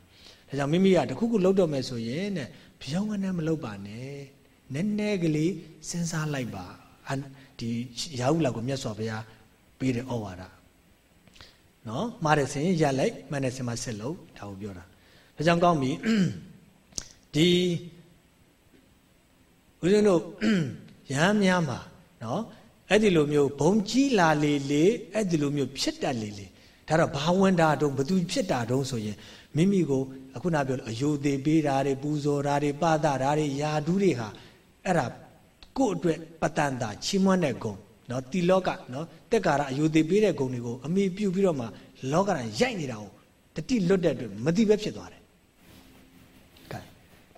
ဒါကြောင့်မိမိကတခုခုလုတ်တော့မယ်ဆိုရင်တဲ့ပြောင်းကနေမလုတ်ပါနဲ့နည်းနည်းကလေးစဉ်းစားလိုက်ပါ ဒီရာဟုလာကိုမြတ်စွာဘုရားပေးတဲ့ဩဝါဒနော်မှားတဲ့စင်ရလိုက်မှန်တဲ့စင်မှာဆက်လို့ဒါကိုပြောတာဒါကြောင့်ကောင်းပြီဒီဦးဇင်းတို့ရဟန်းများမှာနော်အဲ့ဒီလိုမျိုးဘုံကြီးလာလေလေအဲ့ဒီလိုမျိုးဖြစ်တတ်လေလေဒါတော့ဘာဝန်တာတုံးဘသူဖြစ်တာတုံးဆိုရင်မိမိကိုအခုနပြောအယုသေးပေးတာတွေပူဇော်တာတွေပသတာတွေယာဒူးတွေဟာအဲ့ဒါ ကို့အတွက်ပတန်တာချီးမွမ်းတဲ့ဂုံနော်တိလောကနော်တက်ကာရအယုသေးပေးတဲ့ဂုံတွေကိုအမိပြုပြီးတော့မှလောကရန်ရိုက်နေတာကိုတတိလွတ်တဲ့အတွက်မတိပဲဖြစ်သွားတယ်။ကဲ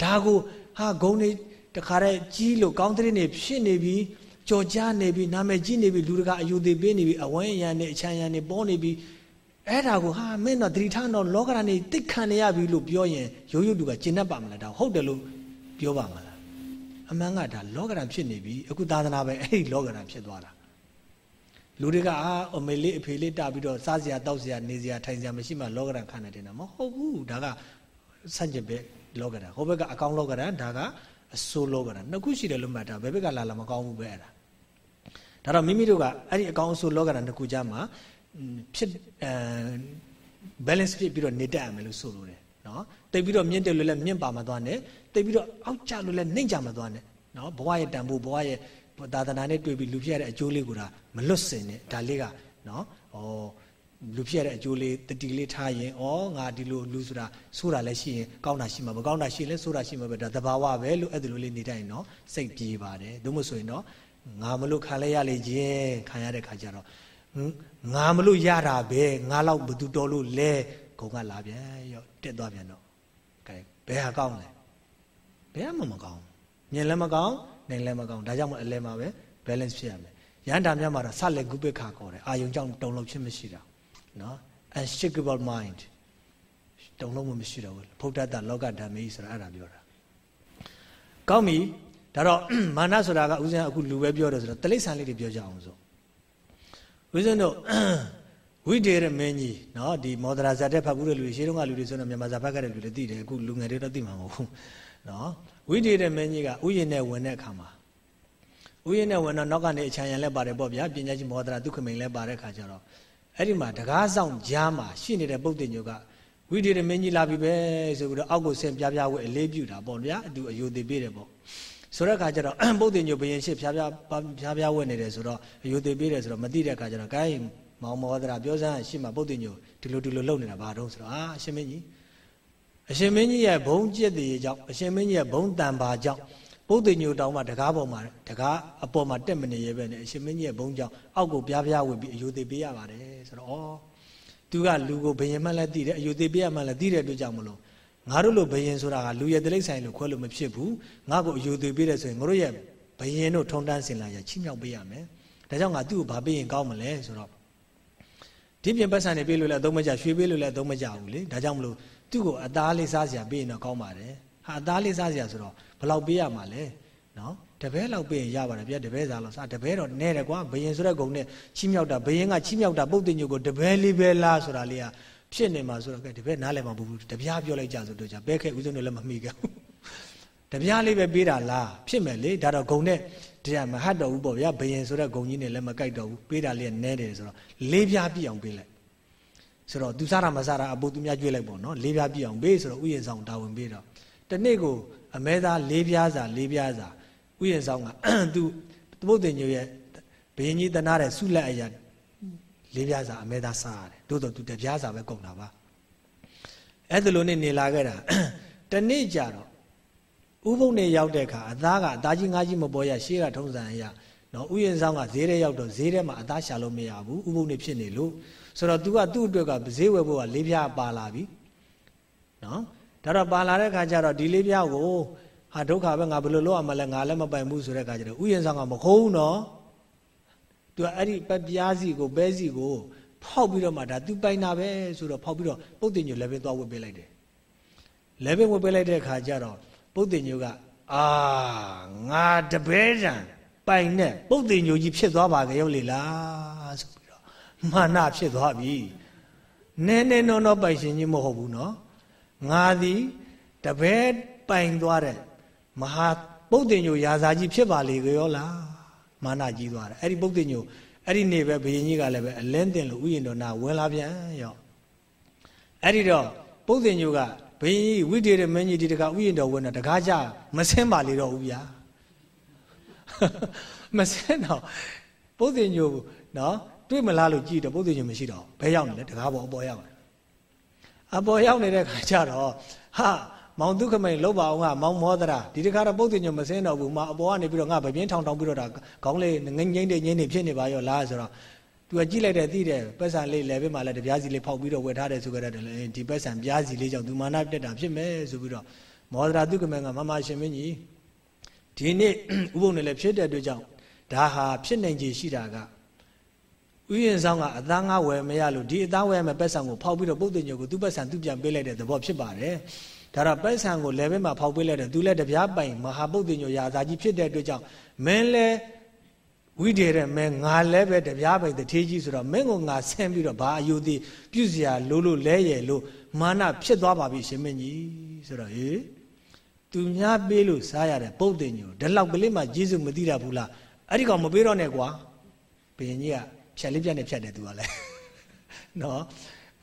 ဒါကိုဟာဂုံတွေတခါတည်းကြီးလို့ကောင်းတဲ့နေဖြစ်နေပြီးကြော်ကြားနေပြီးနာမည်ကြီးနေပြီးလူတကာအယူသေးပေးနေပြီးအဝန်းအရံနဲ့အချမ်းရံနဲ့ပေါ်နေပြီးအဲ့ဒါကိုဟာမင်းတော့သတိထားတော့လောကရန်နေတိတ်ခံနေရပြီလို့ပြောရင်ရိုးရိုးတူကကျင့်တတ်ပါမလားဒါဟုတ်တယ်လို့ပြောပါမလား အမှန်ကဒါလောကရန်ဖြစ်နေပြီအခုသာသနာပဲအဲ့ဒီလောကရန်ဖြစ်သွားတာလူတွေကအာအမေလေးအဖေလေးတာပြီးတော့စားစရာတောက်စရာနေစရာထိုင်စရာမရှိမှလောကရန်ခံနေတယ်နော်မဟုတ်ဘူးဒါကဆန့်ကျင်ဘက်လောကရန်ဟိုဘက်ကအကောင်းလောကရန်ဒါကအဆိုးလောကရန်နှစ်ခုရှိတယ်လို့မှတ်တာဘယ်ဘက်ကလာလာမကောင်းဘူးပဲအဲ့ဒါဒါတော့မိမိတို့ကအဲ့ဒီအကောင်းအဆိုးလောကရန်တစ်ခုကြားမှာဖြစ်အဲ balance ဖြစ်ပြီးတော့နေတတ်ရမယ်လို့ဆိုလိုတယ်နော်တိတ်ပြီးတော့မြင့်တယ်လို့လည်းမြင့်ပါမသွားနဲ့ တိတ်ပြီးတော့အောက်ကျလို့လည်းနှိမ့်ကြမသွားနဲ့နော်ဘဝရဲ့တန်ဖိုးဘဝရဲ့သာသနာနဲ့တွေ့ပြီးလူဖြစ်ရတဲ့အကျိုးလေးကိုဒါမလွတ်စင်နဲ့ဒါလေးကနော်ဟောလူဖြစ်ရတဲ့အကျိုးလေးတတိလေးထားရင်ဩငါဒီလိုလူဆိုတာဆိုတာလည်းရှိရင်ကောင်းတာရှိမှာမကောင်းတာရှိရင်လည်းဆိုတာရှိမှာပဲဒါသဘာဝပဲလို့အဲ့ဒီလိုလေးနေတိုင်းနော်စိတ်ပြေးပါတယ်သို့မဟုတ်ဆိုရင်တော့ငါမလို့ခံလဲရလေခြင်းခံရတဲ့ခါကျတော့ငါမလို့ရတာပဲငါလောက်ဘသူတော်လို့လဲဂုံကလာပြန်ရောတက်သွားပြန်တော့ကဲဘယ်ဟာကောင်းလဲ ဘယ်မှမကောင်းမြင်လည်းမကောင်းနိုင်လည်းမကောင်းဒါကြောင့်မအလဲမှာပဲ balance ဖြစ်ရမယ်ရန်တာများမှာတော့ဆက်လက်ဂုပိခါခေါ်တယ်အာယုံကြောင့်တုံလုံးခြင်းမရှိတာနော် unshakable mind တုံလုံးမမရှိတော့ဘူးဖုဒ္ဓတလောကဓမ္မေဆိုတာအဲ့ဒါပြောတာကောင်းပြီဒါတော့မာနဆိုတာကဦးဇင်းအခုလူပဲပြောတယ်ဆိုတော့တိရစ္ဆာန်လေးတွေပြောကြအောင်ဆိုဦးဇင်းတို့ဝိတေရမင်းကြီးနော်ဒီမောဒရာဇာတက်ဖတ်ဘူးတဲ့လူတွေရှေးတုန်းကလူတွေဆိုတော့မြန်မာဇာဖတ်ခဲ့တဲ့လူတွေသိတယ်အခုလူငယ်တွေတော့သိမှာမဟုတ်ဘူး နော်ဝိတေရမင်းကြီးကဥယျာဉ်နဲ့ဝင်တဲ့အခါမှာဥယျာဉ်နဲ့ဝင်တော့နောက်ကနေအချမ်းရံလဲပါတယ်ပေါ့ဗျာပညာရှိမောဒရာဒုက္ခမိန်လဲပါတဲ့အခါကျတော့အဲ့ဒီမှာတကားဆောင်ကြားမှာရှိနေတဲ့ပုတ်တင်ညိုကဝိတေရမင်းကြီးလာပြီပဲဆိုပြီးတော့အောက်ကိုဆင်ပြပြဝဲအလေးပြုတာပေါ့ဗျာအတူအယုသေးပေးတယ်ပေါ့ဆိုတဲ့အခါကျတော့ပုတ်တင်ညိုဘယင်ရှိဖျားဖျားဖျားဖျားဝဲနေတယ်ဆိုတော့အယုသေးပေးတယ်ဆိုတော့မသိတဲ့အခါကျတော့ဂိုင်းမောင်မောဒရာပြောစမ်းရှိမှပုတ်တင်ညိုဒီလိုဒီလိုလုပ်နေတာဘာတော့ဆိုတော့အာအရှင်မင်းကြီး အရှင်မင်းကြီးရဲ့ဘုံကျက်တည်ကြောင့်အရှင်မင်းကြီးရဲ့ဘုံတန်ပါကြောင့်ပုတ်တင်ညိုတောင်းမှတကားပေါ်မှာတကားအပေါ်မှာတက်မနေရဲပဲနဲ့အရှင်မင်းကြီးရဲ့ဘုံကြောင့်အောက်ကိုပြားပြားဝင်ပြီးအယုသေးပေးရပါတယ်ဆိုတော့ဩသူကလူကိုဘယင်မှလည်းသိတယ်အယုသေးပေးရမှလည်းသိတဲ့အတွက်ကြောင့်မလို့ငါတို့လိုဘယင်ဆိုတာကလူရဲ့တိလိษံလို့ခွဲလို့မဖြစ်ဘူးငါ့ကိုအယုသေးပေးတယ်ဆိုရင်ငါတို့ရဲ့ဘယင်တို့ထုံတန်းစင်လာရချိမြောက်ပေးရမယ်ဒါကြောင့်ငါသူ့ကိုဘာပေးရင်ကောင်းမလဲဆိုတော့ ဒီပြင်ပတ်စံနေပေးလို့လည်းအသုံးမကျရွှေပေးလို့လည်းအသုံးမကျဘူးလေဒါကြောင့်မလို့သူ့ကိုအသားလေးစားစရာပေးရင်တော့ကောင်းပါတယ်ဟဟာအသားလေးစားစရာဆိုတော့ဘယ်လောက်ပေးရမှာလဲနော်တပည့်လောက်ပေးရင်ရပါတယ်ဗျာတပည့်စားလောက်စားတပည့်တော့နဲတယ်ကွာဘယင်ဆိုတဲ့ဂုံနဲ့ချီးမြှောက်တာဘယင်ကချီးမြှောက်တာပုတ်တင်ညိုကိုတပည့်လေးပဲလားဆိုတာလေးကဖြစ်နေမှာဆိုတော့ကဲတပည့်နားလည်းမဘူးတပြားပြောလိုက်ကြဆိုတော့じゃဘဲခဲဦးစုံတို့လည်းမမိခဲ့ဘူးတပြားလေးပဲပေးတာလားဖြစ်မယ်လေဒါတော့ဂုံနဲ့တရားမဟတ်တော့ဘူးပေါ့ဗျာဘယင်ဆိုတဲ့ဂုံကြီးနဲ့လည်းမကြိုက်တော့ဘူးပေးတာလေးကနဲတယ်ဆိုတော့လေးပြားပြည့်အောင်ပေးလိုက်ဆိုတော့သူစားတာမစားတာအပူသူများကြွေးလိုက်ပေါ့နော်လေးပြားပြည့်အောင်ပေးဆိုတော့ဥယျာဉ်ဆောင်တာဝန်ပေးတော့တနေ့ကိုအမဲသားလေးပြားစာလေးပြားစာဥယျာဉ်ဆောင်ကသူသမုတ်တင်ညိုရဲ့ဘယင်ကြီးတနာတဲ့ဆုလက်အရာလေးပြားစာအမဲသားစားရတယ်သို့တော့သူတပြားစာပဲကုန်တာပါအဲ့ဒါလိုနဲ့နေလာခဲ့တာတနေ့ကြတော့ ဥပုံနဲ့ရောက်တဲ့အခါအသားကအသားကြီးငါးကြီးမပေါ်ရရှေးကထုံးစံအရာနော်ဥယျာဉ်ဆောင်ကဈေးထဲရောက်တော့ဈေးထဲမှာအသားရှာလို့မရဘူးဥပုံနဲ့ဖြစ်နေလို့ဆိုတော့ तू ကသူ့အတွက်ကဈေးဝယ်ဖို့ကလေးပြားပါလာပြီနော်ဒါတော့ပါလာတဲ့ခါကျတော့ဒီလေးပြားကိုဟာဒုက္ခပဲငါဘယ်လိုလုပ်ရမလဲငါလည်းမပိုင်ဘူးဆိုတဲ့ခါကျတော့ဥယျာဉ်ဆောင်ကမခိုးဘူးနော် तू အဲ့ဒီပပြားစီကိုပဲစီကိုဖောက်ပြီးတော့မှဒါ तू ပိုင်တာပဲဆိုတော့ဖောက်ပြီးတော့ပုတ်တင်ညိုလည်းပဲသွားဝတ်ပေးလိုက်တယ်လည်းပဲဝတ်ပေးလိုက်တဲ့ခါကျတော့ ပုတ်တင်ညိုကအာငါတပည့်တံပိုင်နဲ့ပုတ်တင်ညိုကြီးဖြစ်သွားပါကြရုပ်လေလားဆိုပြီးတော့မာနဖြစ်သွားပြီနည်းနည်းနော်နော်ပိုင်ရှင်ကြီးမဟုတ်ဘူးနော်ငါသည်တပည့်ပိုင်သွားတဲ့မဟာပုတ်တင်ညိုရာဇာကြီးဖြစ်ပါလေကြရောလားမာနကြီးသွားတယ်အဲ့ဒီပုတ်တင်ညိုအဲ့ဒီနေပဲဘုရင်ကြီးကလည်းပဲအလင်းတင်လို့ဥယျာဉ်တော်နာဝင်လာပြန်ရောအဲ့ဒီတော့ပုတ်တင်ညိုက ဘင်းကြီးဝိတေရမင်းကြီးဒီတကဥယျာဉ်တော်ဝင်တော့တကားကြမဆင်းပါလေတော့ဘူးဗျာမဆင်းတော့ပုတ်တင်ညိုနော်တွေ့မလားလို့ကြည့်တော့ပုတ်တင်ညိုမရှိတော့ဘဲရောက်နေလဲတကားပေါ်အပေါ်ရောက်တယ်အပေါ်ရောက်နေတဲ့ခါကျတော့ဟာမောင်ဒုက္ခမိန်လောက်ပါအောင်ကမောင်မောဒရာဒီတခါတော့ပုတ်တင်ညိုမစင်းတော့ဘူးမအပေါ်ကနေပြီးတော့ငါဗပြင်းထောင်ထောင်ပြီးတော့ဒါခေါင်းလေးငိမ့်ငိမ့်တဲ့ငိမ့်နေဖြစ်နေပါရောလားဆိုတော့ သူကကြည့်လိုက်တဲ့သိတယ်ပက်ဆံလေးလည်းပဲမှလည်းတပြားစီလေးဖောက်ပြီးတော့ဝယ်ထားတယ်ဆိုကြတဲ့ဒီပက်ဆံပြားစီလေးကြောင့်သူမာနတက်တာဖြစ်မယ်ဆိုပြီးတော့မောဒရာသူကမန်ကမမရှင်မင်းကြီးဒီနေ့ဥပုံနဲ့လည်းဖြစ်တဲ့အတွက်ကြောင့်ဒါဟာဖြစ်နိုင်ခြေရှိတာကဥယျာဉ်ဆောင်ကအသားငါဝယ်မရလို့ဒီအသားဝယ်ရမယ်ပက်ဆံကိုဖောက်ပြီးတော့ပုတ်တင်ညိုကိုသူ့ပက်ဆံသူ့ပြန်ပေးလိုက်တဲ့သဘောဖြစ်ပါတယ်ဒါတော့ပက်ဆံကိုလည်းပဲမှဖောက်ပေးလိုက်တယ်သူလည်းတပြားပိုင်မဟာပုတ်တင်ညိုရာဇာကြီးဖြစ်တဲ့အတွက်ကြောင့်မင်းလည်း ဝိဒေရမဲငါလည်းပဲတပြားပိုင်တထေးကြီးဆိုတော့မင်းကိုငါဆင်းပြီးတော့ဘာအယုသိပြုစရာလို့လို့လဲရလို့မာနဖြစ်သွားပါပြီရှင်မင်းကြီးဆိုတော့ဟေးသူများပေးလို့စားရတဲ့ပုတ်တင်ညိုဒီလောက်ကလေးမှဂျေစုမသိရဘူးလားအဲ့ဒီကောင်မပေးတော့နဲ့ကွာဘုရင်ကြီးကဖြတ်လေးပြတ်နဲ့ဖြတ်တယ်သူကလည်းနော်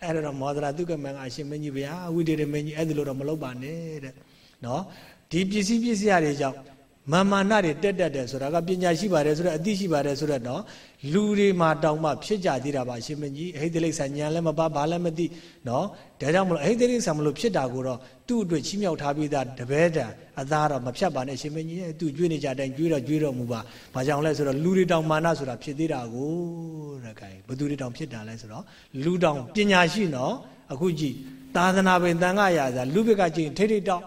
အဲ့တော့မောဒရာတုကမန်ကအရှင်မင်းကြီးဗျာဝိတေရမင်းကြီးအဲ့ဒီလိုတော့မလုပ်ပါနဲ့တဲ့နော်ဒီပစ္စည်းပစ္စည်းရတွေကြောင့် မာမာနတွေတက်တက်တယ်ဆိုတာကပညာရှိပါတယ်ဆိုတော့အသိရှိပါတယ်ဆိုတော့နော်လူတွေမှာတောင်းမှဖြစ်ကြသေးတာပါရှင်မကြီးအဟိတလိษံညာလည်းမပါဘာလည်းမသိနော်ဒါကြောင့်မလို့အဟိတလိษံမလို့ဖြစ်တာကိုတော့သူ့အတွက်ချီးမြှောက်ထားပြီးသားတပည့်တံအသားတော့မဖြတ်ပါနဲ့ရှင်မကြီးသူကြွေးနေကြတဲ့အတိုင်းကြွေးတော့ကြွေးတော့မူပါဘာကြောင့်လဲဆိုတော့လူတွေတောင်မာနဆိုတာဖြစ်သေးတာကိုတဲ့ခိုင်ဘသူတွေတောင်ဖြစ်တာလဲဆိုတော့လူတောင်ပညာရှိနော်အခုကြည့်သာသနာပင်တန်ခါရာသာလူဘက်ကကြည့်ထိထိတောက်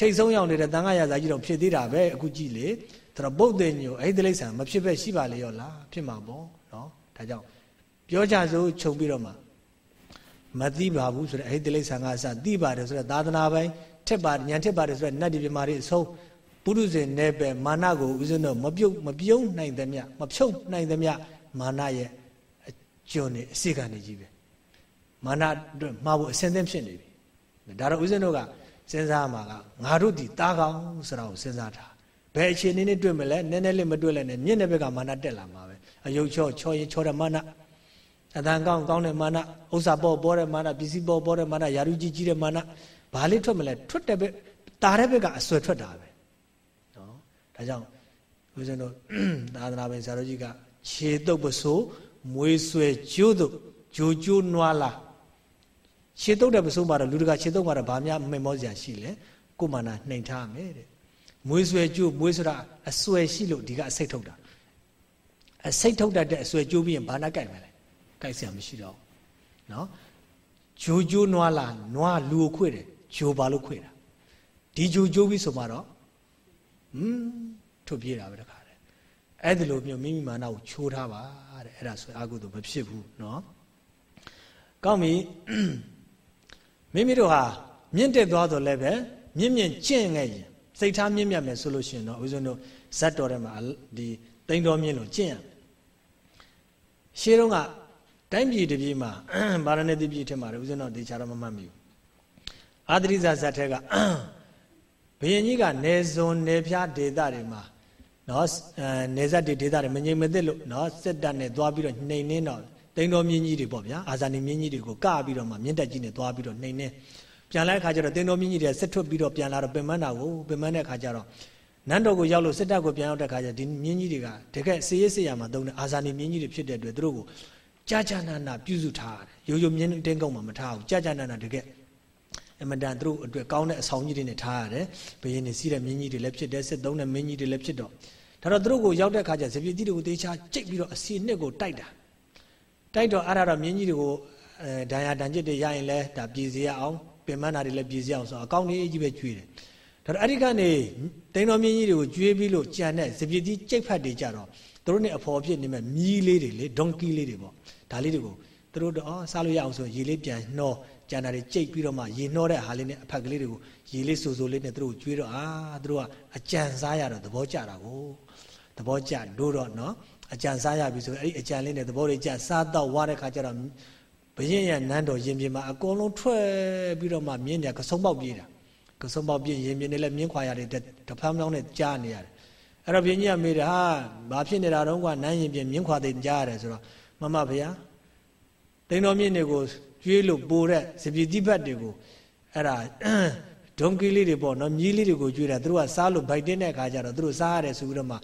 ထိတ်ဆုံးရောက်နေတဲ့တန်ခါရစာကြီးတော့ဖြစ်သေးတာပဲအခုကြည့်လေဒါတော့ဗုဒ္ဓညိုအဲ့ဒီလိမ့်ဆံမဖြစ်ပဲရှိပါလေရောလားဖြစ်မှာပေါ့နော်ဒါကြောင့်ပြောကြစို့ခြုံပြီးတော့မှမသိပါဘူးဆိုတဲ့အဲ့ဒီလိမ့်ဆံကအစသိပါတယ်ဆိုတဲ့သာသနာပိုင်းထက်ပါညံထက်ပါတယ်ဆိုတဲ့နတ်ဒီပြမာတွေအဆုံးပုရုဇဉ်နယ်ပယ်မာနကိုဦးဇင်းတို့မပြုတ်မပြုံးနိုင်သမျှမဖြုတ်နိုင်သမျှမာနရဲ့အကျွန်းနေအစိကနေကြီးပဲမာနအတွက်မှားဖို့အစင်းသင်းဖြစ်နေပြီဒါတော့ဦးဇင်းတို့က စဉ်းစားမှာကငါတို့ဒီတားကောင်းဆိုတာကိုစဉ်းစားတာဘယ်အခြေအနေနဲ့တွေ့မလဲနည်းနည်းလေးမတွေ့လဲနဲ့မြင့်တဲ့ဘက်ကမာနတက်လာမှာပဲအယုတ်ချောချောရင်ချောတဲ့မာနအတန်ကောင်းကောင်းတဲ့မာနဥစ္စာပေါ်ပေါ်တဲ့မာနပစ္စည်းပေါ်ပေါ်တဲ့မာနယာရုကြီးကြီးတဲ့မာနဘာလေးထွက်မလဲထွက်တဲ့ဘက်တာတဲ့ဘက်ကအဆွဲထွက်တာပဲနော်ဒါကြောင့်ဦးဇင်းတို့သာသနာ့ဘင်ဆရာတော်ကြီးကခြေတုပ်ပစိုးမွေးဆွဲကျိုးတို့ဂျိုကျိုးနွားလား ခြေတုပ်တဲ့ပစုံမှာတော့လူတကာခြေတုပ်မှာတော့ဗာများမှင်မောစရာရှိလဲကိုမာနာနှိမ်ထားမယ်တဲ့မွေးဆွဲကျိုးမွေးဆိုတာအဆွဲရှိလို့ဒီကအစိတ်ထုတ်တာအစိတ်ထုတ်တတ်တဲ့အဆွဲကျိုးပြီးရင်ဘာနာကြိုက်မလဲကြိုက်စရာမရှိတော့နော်ဂျိုဂျိုနွားလာနွားလူကိုခွေ့တယ်ဂျိုဘာလို့ခွေ့တာဒီဂျိုဂျိုပြီးဆိုမှတော့ဟွန်းထုတ်ပြေးတာပဲတခါတယ်အဲ့ဒီလိုမျိုးမိမိမာနကိုချိုးထားပါတဲ့အဲ့ဒါဆိုအာဟုသူမဖြစ်ဘူးနော်ကောင်းပြီ မိမိတို့ဟာမြင့်တက်သွားတော့လည်းပဲမြင့်မြင့်ကျင့်ခဲ့ရင်စိတ်ထားမြင့်မြတ်မယ်ဆိုလို့ရှိရင်တော့ဦးဇင်းတို့ဇတ်တော်ထဲမှာဒီတိန်တော်မြင့်လို့ကျင့်ရမယ်ရှေးတုန်းကတိုင်းပြည်တစ်ပြည်မှာဗာရဏသီပြည်ထက်မှာဦးဇင်းတော်တေချာတော့မမှတ်မိဘူးအာသရိဇဇတ်ထဲကဘုရင်ကြီးကနေဇွန်နေဖျားဒေသတွေမှာနော်နေဇတ်တွေဒေသတွေမငြိမ်မသက်လို့နော်စစ်တပ်နဲ့သွားပြီးတော့နှိမ်နှင်းတော့ တိန်တော်မြင့်ကြီးတွေပေါ့ဗျာအာဇာနည်မြင့်ကြီးတွေကိုကပြီးတော့မှမြင့်တက်ကြီးနဲ့သွားပြီးတော့နှိမ်နှင်းပြန်လာတဲ့ခါကျတော့တိန်တော်မြင့်ကြီးတွေဆက်ထွက်ပြီးတော့ပြန်လာတော့ပင်မတာကိုပင်မတဲ့ခါကျတော့နန်းတော်ကိုရောက်လို့စစ်တပ်ကိုပြန်ရောက်တဲ့ခါကျဒီမြင်းကြီးတွေကတကယ်စေးရစေးရမှာတုံးတဲ့အာဇာနည်မြင်းကြီးတွေဖြစ်တဲ့အတွက်သူတို့ကိုကြာကြာနာနာပြုစုထားတယ်ရိုးရိုးမြင်းတင်းကုန်းမှာမထားဘူးကြာကြာနာနာတကယ်အမတန်သူတို့အတွက်ကောင်းတဲ့အဆောင်ကြီးတွေနဲ့ထားရတယ်ဘယင်းနေစီးတဲ့မြင်းကြီးတွေလည်းဖြစ်တယ်စစ်သုံးတဲ့မင်းကြီးတွေလည်းဖြစ်တော့ဒါတော့သူတို့ကိုရောက်တဲ့ခါကျဇပြည့်တိတွေကိုတေချာကြိတ်ပြီးတော့အစီနှစ်ကိုတိုက်တာ တိုက်တော့အဲ့ဒါတော့မြင်းကြီးတွေကိုအဲဒဏ်ရာဒဏ်ကျစ်တွေရရင်လဲဒါပြည်စီရအောင်ပင်မနာတွေလည်းပြည်စီအောင်ဆိုအကောင်းလေးကြီးပဲကျွေးတယ်ဒါတော့အဲ့ဒီကနေတိန်တော်မြင်းကြီးတွေကိုကျွေးပြီးလို့ကြံတဲ့ဇပြည့်တိကြိတ်ဖတ်တွေကြတော့သူတို့နဲ့အဖော်ဖြစ်နေမဲ့မြီးလေးတွေလေဒွန်ကီလေးတွေပေါ့ဒါလေးတွေကိုသူတို့တော့စားလို့ရအောင်ဆိုရေလေးပြန်နှောကျန်တာတွေကြိတ်ပြီးတော့မှရေနှောတဲ့ဟာလေးနဲ့အဖက်ကလေးတွေကိုရေလေးဆူဆူလေးနဲ့သူတို့ကျွေးတော့အာသူတို့ကအကြံစားရတော့သဘောကျတာကိုသဘောကျတို့တော့နော် အကြံစားရပြီဆိုအဲ့ဒီအကြံလေးနဲ့သဘောတွေကျစားတော့ဝါတဲ့ခါကျတော့ဘရင်ရနန်းတော်ရင်ပြင်မှာအကုန်လုံးထွက်ပြီးတော့မှမြင်းညာကဆုံးပေါက်ပြေးတာကဆုံးပေါက်ပြေးရင်ပြင်နဲ့လည်းမြင်းခွာရတယ်တဖမ်းမြောင်းနဲ့ကြားနေရတယ်အဲ့တော့ဘရင်ကြီးကမေးတယ်ဟာဘာဖြစ်နေတာတော့ကနန်းရင်ပြင်မြင်းခွာတဲ့ကြားရတယ်ဆိုတော့မမဗျာတိန်တော်မြင့်တွေကိုကျွေးလို့ပိုတဲ့စပီတိဘတ်တွေကိုအဲ့ဒါ ဒုံကီလေးတွေပေါ့နော်မြီးလေးတွေကိုကျွေးတာသူတို့ကစားလို့ဗိုက်တင်းတဲ့အခါကျတော့သူတို့စားရတယ်ဆိုပြီးတော့မှ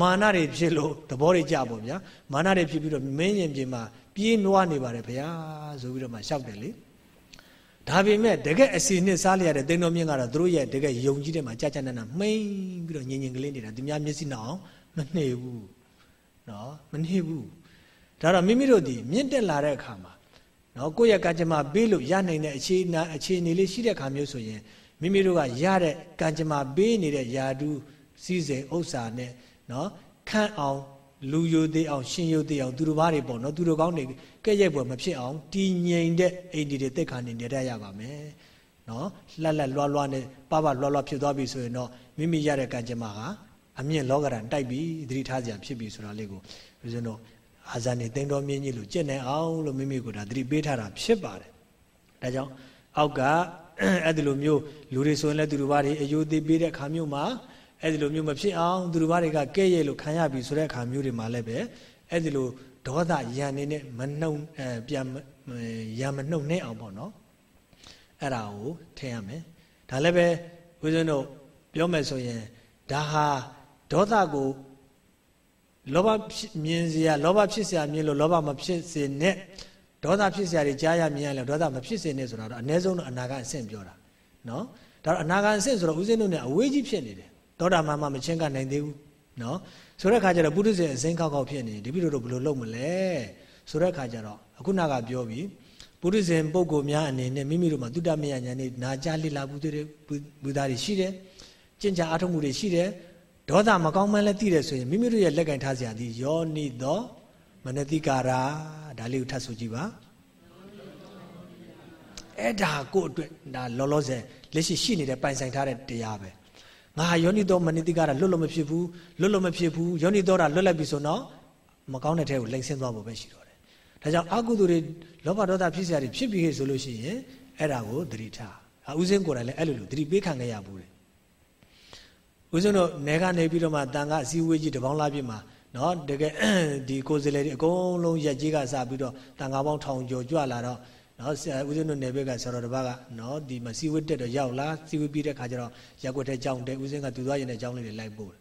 မာနတွေဖြစ်လို့သဘောတွေကြပေါ့ဗျာမာနတွေဖြစ်ပြီးတော့မင်းရင်ပြင်မှာပြေးနွားနေပါတယ်ဗျာဆိုပြီးတော့မှရှောက်တယ်လေဒါပေမဲ့တကယ်အစီနှစ်စားလိုက်ရတဲ့တိန်တော်မြင့်ကတော့သူတို့ရဲ့တကယ်ယုံကြည်တဲ့မှာကြာကြာနာနာမှိန်ပြီးတော့ငြင်ငြင်ကလေးနေတာသူများမျက်စိနောက်မနှေဘူးနော်မနှေဘူးဒါတော့မိမိတို့ဒီမြင့်တက်လာတဲ့အခါမှာနော်ကိုယ့်ရဲ့ကံကြမ္မာပေးလို့ရနိုင်တဲ့အခြေအနေအခြေအနေလေးရှိတဲ့အခါမျိုးဆိုရင် မိမိတို့ကရတဲ့ကံကြမ္မာပေးနေတဲ့ယာတုစည်းစိမ်ဥစ္စာနဲ့နော်ခန့်အောင်လူယိုသေးအောင်ရှင်ယိုသေးအောင်သူတို့ဘာတွေပေါ့နော်သူတို့ကောင်းတွေကဲ့ရဲ့ပွဲမဖြစ်အောင်တည်ငြိမ်တဲ့အိန္ဒိတွေတက်ခါနေနေတတ်ရပါမယ်နော်လှက်လက်လွှားလွှားနဲ့ပပလွှားလွှားဖြစ်သွားပြီဆိုရင်တော့မိမိရတဲ့ကံကြမ္မာကအမြင့်လောကရန်တိုက်ပြီးသတိထားစရာဖြစ်ပြီဆိုတာလေးကိုဦးဇင်းတို့အာဇာနေသိန်းတော်မြင့်ကြီးလို့ကြက်နေအောင်လို့မိမိကိုဒါသတိပေးထားတာဖြစ်ပါတယ်ဒါကြောင့် အောက်ကအဲ့ဒီလိုမျိုးလူတွေဆိုရင်လည်းသူတို့ဘာတွေအယုသိပေးတဲ့အခါမျိုးမှာအဲ့ဒီလိုမျိုးမဖြစ်အောင်သူတို့ဘာတွေကကဲ့ရဲ့လို့ခံရပြီဆိုတဲ့အခါမျိုးတွေမှာလည်းပဲအဲ့ဒီလိုဒေါသရန်နေနဲ့မနှုံအဲပြန်ရံမနှုံနဲ့အောင်ပေါ့နော်အဲ့ဒါကိုထင်ရမယ်ဒါလည်းပဲဦးဇင်းတို့ပြောမယ်ဆိုရင်ဒါဟာဒေါသကိုလောဘမြင်စရာလောဘဖြစ်စရာမြင်လို့လောဘမဖြစ်စေနဲ့ ဒေါသဖြစ်စရာတွေကြားရမြင်ရလဲဒေါသမဖြစ်စေနဲ့ဆိုတာတော့အ ਨੇ ဆုံးတော့အနာဂတ်အဆင့်ပြောတာနော်ဒါတော့အနာဂတ်အဆင့်ဆိုတော့ဦးဇင်းတို့ ਨੇ အဝေးကြီးဖြစ်နေတယ်သောတာပန်မှမချင်းကနိုင်သေးဘူးနော်ဆိုတဲ့ခါကျတော့ပုရိသေအစိမ်းခောက်ခောက်ဖြစ်နေဒီပြီတို့ဘယ်လိုလုပ်မလဲဆိုတဲ့ခါကျတော့အခုနကပြောပြီးပုရိသေပုဂ္ဂိုလ်များအနေနဲ့မိမိတို့မှာတုတ္တမယညာနေနာကြားလိလာဘူးတဲ့ဘုရားတွေရှိတယ်ကျင့်ကြအားထုတ်မှုတွေရှိတယ်ဒေါသမကောင်းမှန်းလည်းသိတယ်ဆိုရင်မိမိတို့ရဲ့လက်ကင်ထားစရာဒီယောနိသော မနတိကာရာဒါလေးကိုထပ်ဆိုကြည့်ပါအဲ့ဒါကိုအတွက်ဒါလောလောဆယ်လက်ရှိရှိနေတဲ့ပိုင်ဆိုင်ထားတဲ့တရားပဲငါယောနိသောမနတိကာရာလွတ်လို့မဖြစ်ဘူးလွတ်လို့မဖြစ်ဘူးယောနိသောတာလွတ်လိုက်ပြီဆိုတော့မကောင်းတဲ့ထဲကိုလိန်ဆင်းသွားဖို့ပဲရှိတော့တယ်ဒါကြောင့်အကုသိုလ်တွေလောဘဒေါသဖြစ်စရာတွေဖြစ်ပြီးဆိုလို့ရှိရင်အဲ့ဒါကိုသတိထားအဦးစင်းကိုယ်တိုင်လည်းအဲ့လိုလိုသတိပေးခံခဲ့ရဘူးတယ်ဦးဇင်းတို့နေကနေပြီးတော့မှတန်ခါအစည်းအဝေးကြီးတပေါင်းလားပြည့်မှာ နော်တကယ်ဒီကိုယ်စလေတွေအကုန်လုံးရက်ကြီးကစပြီးတော့တန်ခါပေါင်းထောင်ကျော်ကြွလာတော့နော်ဆရာဦးဇင်းတို့နေဘက်ကဆရာတော်တစ်ပါးကနော်ဒီမစီဝတ်တက်တော့ရောက်လာစီဝတ်ပြီးတဲ့ခါကျတော့ရက်ွက်တဲ့ကြောင်းတဲ့ဦးဇင်းကသူသွားရင်တဲ့ကြောင်းလေးတွေလိုက်ပို့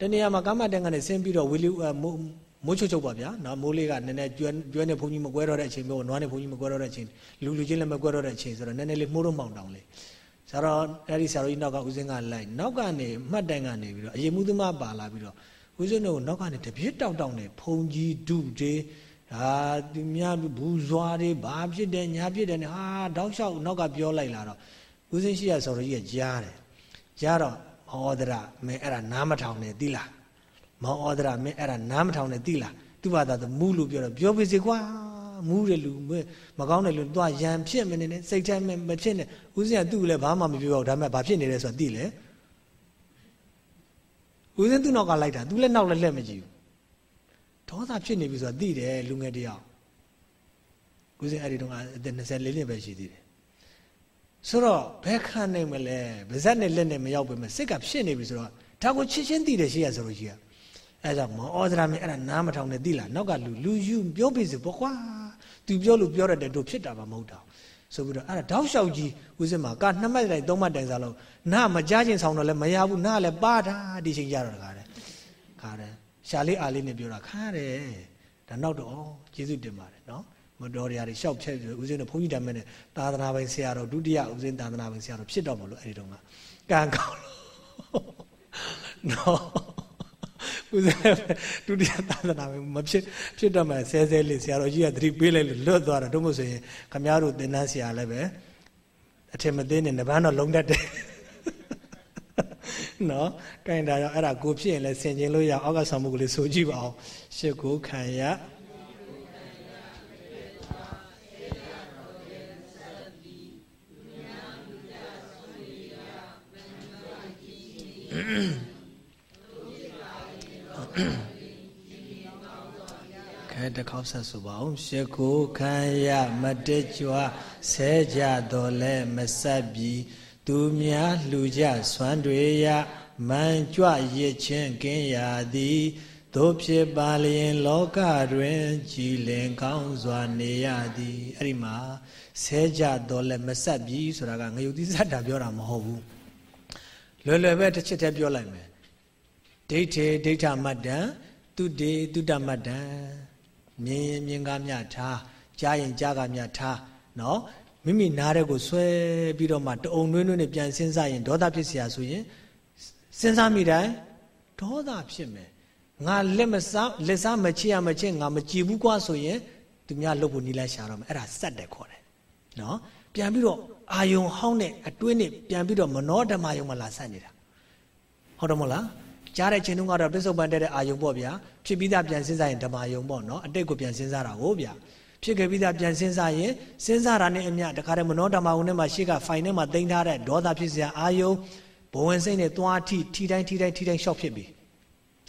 တနေရာမှာကမ္မတန်ကနေဆင်းပြီးတော့ဝီလီမိုးချုပ်ချုပ်ပါဗျာနော်မိုးလေးကနည်းနည်းကျွဲကျွဲနဲ့ဘုန်းကြီးမကွဲတော့တဲ့အချိန်မျိုးနွားနဲ့ဘုန်းကြီးမကွဲတော့တဲ့အချိန်လူလူချင်းလည်းမကွဲတော့တဲ့အချိန်ဆိုတော့နည်းနည်းလေးမှုတော့မောင်တောင်လေးဆရာတော်အဲ့ဒီဆရာတော်ကြီးနောက်ကဦးစင်းကလိုက်နောက်ကနေမှတ်တိုင်ကနေပြီးတော့အရင်မှုသမားပါလာပြီးတော့ ဦးစင်းတို့နောက်ကနေတပြည့်တောက်တောက်နေဖုန်ကြီးဒုတွေဟာသူများဘူးဇွာတွေဘာဖြစ်တယ်ညာဖြစ်တယ်နဲ့ဟာတောက်လျှောက်နောက်ကပြောလိုက်လာတော့ဦးစင်းရှိရဆော်တော်ကြီးကကြားတယ်ကြားတော့မောဒရမင်းအဲ့ဒါနားမထောင်နဲ့သိလားမောဩဒရမင်းအဲ့ဒါနားမထောင်နဲ့သိလားသူ့ဘာသာသူမူလို့ပြောတော့ပြောပါစေကွာမူးတယ်လူမကောင်းတယ်လူသွားရံဖြစ်မနေနဲ့စိတ်ထဲမဖြစ်နဲ့ဦးဇင်းကသူ့လည်းဘာမှမပြောတော့ဒါပေမဲ့ဘာဖြစ်နေလဲဆိုတာသိလေ ဦးဇင်းသူ့နောက်ကလိုက်တာသူလည်းနောက်လည်းလက်မကြည့်ဘူးဒေါသဖြစ်နေပြီဆိုတာသိတယ်လူငယ်တယောက်ဦးဇင်းအဲ့ဒီတော့အသက်24နှစ်ပဲရှိသေးတယ်ဆိုတော့ဘယ်ခံနိုင်မလဲဗဇက်နဲ့လက်နဲ့မရောက်ပဲမဲ့စိတ်ကဖြစ်နေပြီဆိုတော့ဒါကိုချစ်ချင်းသိတယ်ရှိရဆိုလို့ရှိရအဲကြောင့်မောဩဒရာမင်းအဲ့ဒါနားမထောင်နဲ့သိလားနောက်ကလူလူယူပြောပြီဆိုပေါ့ကွာသူပြောလို့ပြောရတဲ့တို့ဖြစ်တာမှမဟုတ်တာ ဆိုပြီးတော့အဲ့ဒါတောက်လျှောက်ကြီးဦးစင်မှာကနှစ်မှတ်တိုင်သုံးမှတ်တိုင်စားလို့နားမကြားချင်းဆောင်တော့လည်းမရဘူးနားလည်းပါတာဒီချိန်ကြတော့တကားတယ်ခါတယ်ရှာလေးအားလေးနဲ့ပြောတာခါတယ်ဒါနောက်တော့ကျေးဇူးတင်ပါတယ်နော်မတော်တရားတွေရှောက်ဖြက်ဦးစင်းတို့ဘုန်းကြီးတမ်းမဲ့နဲ့သာသနာပိုင်ဆရာတော်ဒုတိယဦးစင်းသာသနာပိုင်ဆရာတော်ဖြစ်တော့မလို့အဲ့ဒီတော့ကကံကောင်းလို့နော် ဦးဇင်းဒုတိယသာသနာမဖြစ်ဖြစ်တော့မှဆဲဆဲလေးဆရာတော်ကြီးကသတိပေးလိုက်လို့လွတ်သွားတာတို့မို့ဆိုရင်ခမည်းတော်သင်္นานဆရာလည်းပဲအထင်မသေးနဲ့နဗန်းတော့လုံတတ်တယ်နော်ကင်တာရောအဲ့ဒါကိုဖြစ်ရင်လည်းဆင်ကျင်လို့ရအောက်ကဆောင်မှုကလေးဆိုကြည့်ပါအောင်ရှစ်ကိုခံရ ခဲတစ်ခေါက်ဆက်ဆိုပါအောင်ရှ िख ိုခံရမတကြွဆဲကြတော်လဲမဆက်ပြီသူများလှူကြဆွမ်းတွေရမန်ကြွရစ်ချင်းကင်းရာသည်တို့ဖြစ်ပါလျင်လောကတွင်ကြည်လင်ကောင်းစွာနေရသည်အဲ့ဒီမှာဆဲကြတော်လဲမဆက်ပြီဆိုတာကငရုတ်သီးစက်တာပြောတာမဟုတ်ဘူးလွယ်လွယ်ပဲတစ်ချက်တည်းပြောလိုက်မယ် ဒိဋ္ဌေဒိဋ္ဌမတ္တံသူတေသူတမတ္တံမြင်ရင်မြင်ကားမြထားကြားရင်ကြားကားမြထားနော်မိမိနားတဲ့ကိုဆွဲပြီးတော့မှတအုံနှွေးနှွေးနဲ့ပြန်စဉ်းစားရင်ဒေါသဖြစ်เสียဆိုရင်စဉ်းစားမိတိုင်းဒေါသဖြစ်မယ်ငါလက်မစားလက်စားမချစ်ရမချစ်ငါမကြည်ဘူးကွာဆိုရင်သူများလှုပ်ဖို့နီးလိုက်ရှာတော့မယ်အဲ့ဒါစက်တယ်ခေါ်တယ်နော်ပြန်ပြီးတော့အာယုံဟောင်းနဲ့အတွင်းနဲ့ပြန်ပြီးတော့မနောဓမ္မယုံမလာဆက်နေတာဟုတ်တယ်မဟုတ်လား ကြားတဲ့ချိန်တုန်းကတော့ပစ္စုပန်တဲ့အာယုံပေါ့ဗျာဖြစ်ပြီးသားပြန်စဉ်းစားရင်ဓမ္မယုံပေါ့နော်အတိတ်ကိုပြန်စဉ်းစားတာဟုတ်ဗျာဖြစ်ခဲ့ပြီးသားပြန်စဉ်းစားရင်စဉ်းစားတာနဲ့အမျှတခါတည်းမနောဓမ္မယုံထဲမှာရှေ့ကဖိုင်ထဲမှာတင်ထားတဲ့ဒေါသဖြစ်စရာအာယုံဘဝင်စိတ်နဲ့သွားထိထိတိုင်းထိတိုင်းထိတိုင်းရှော့ဖြစ်ပြီ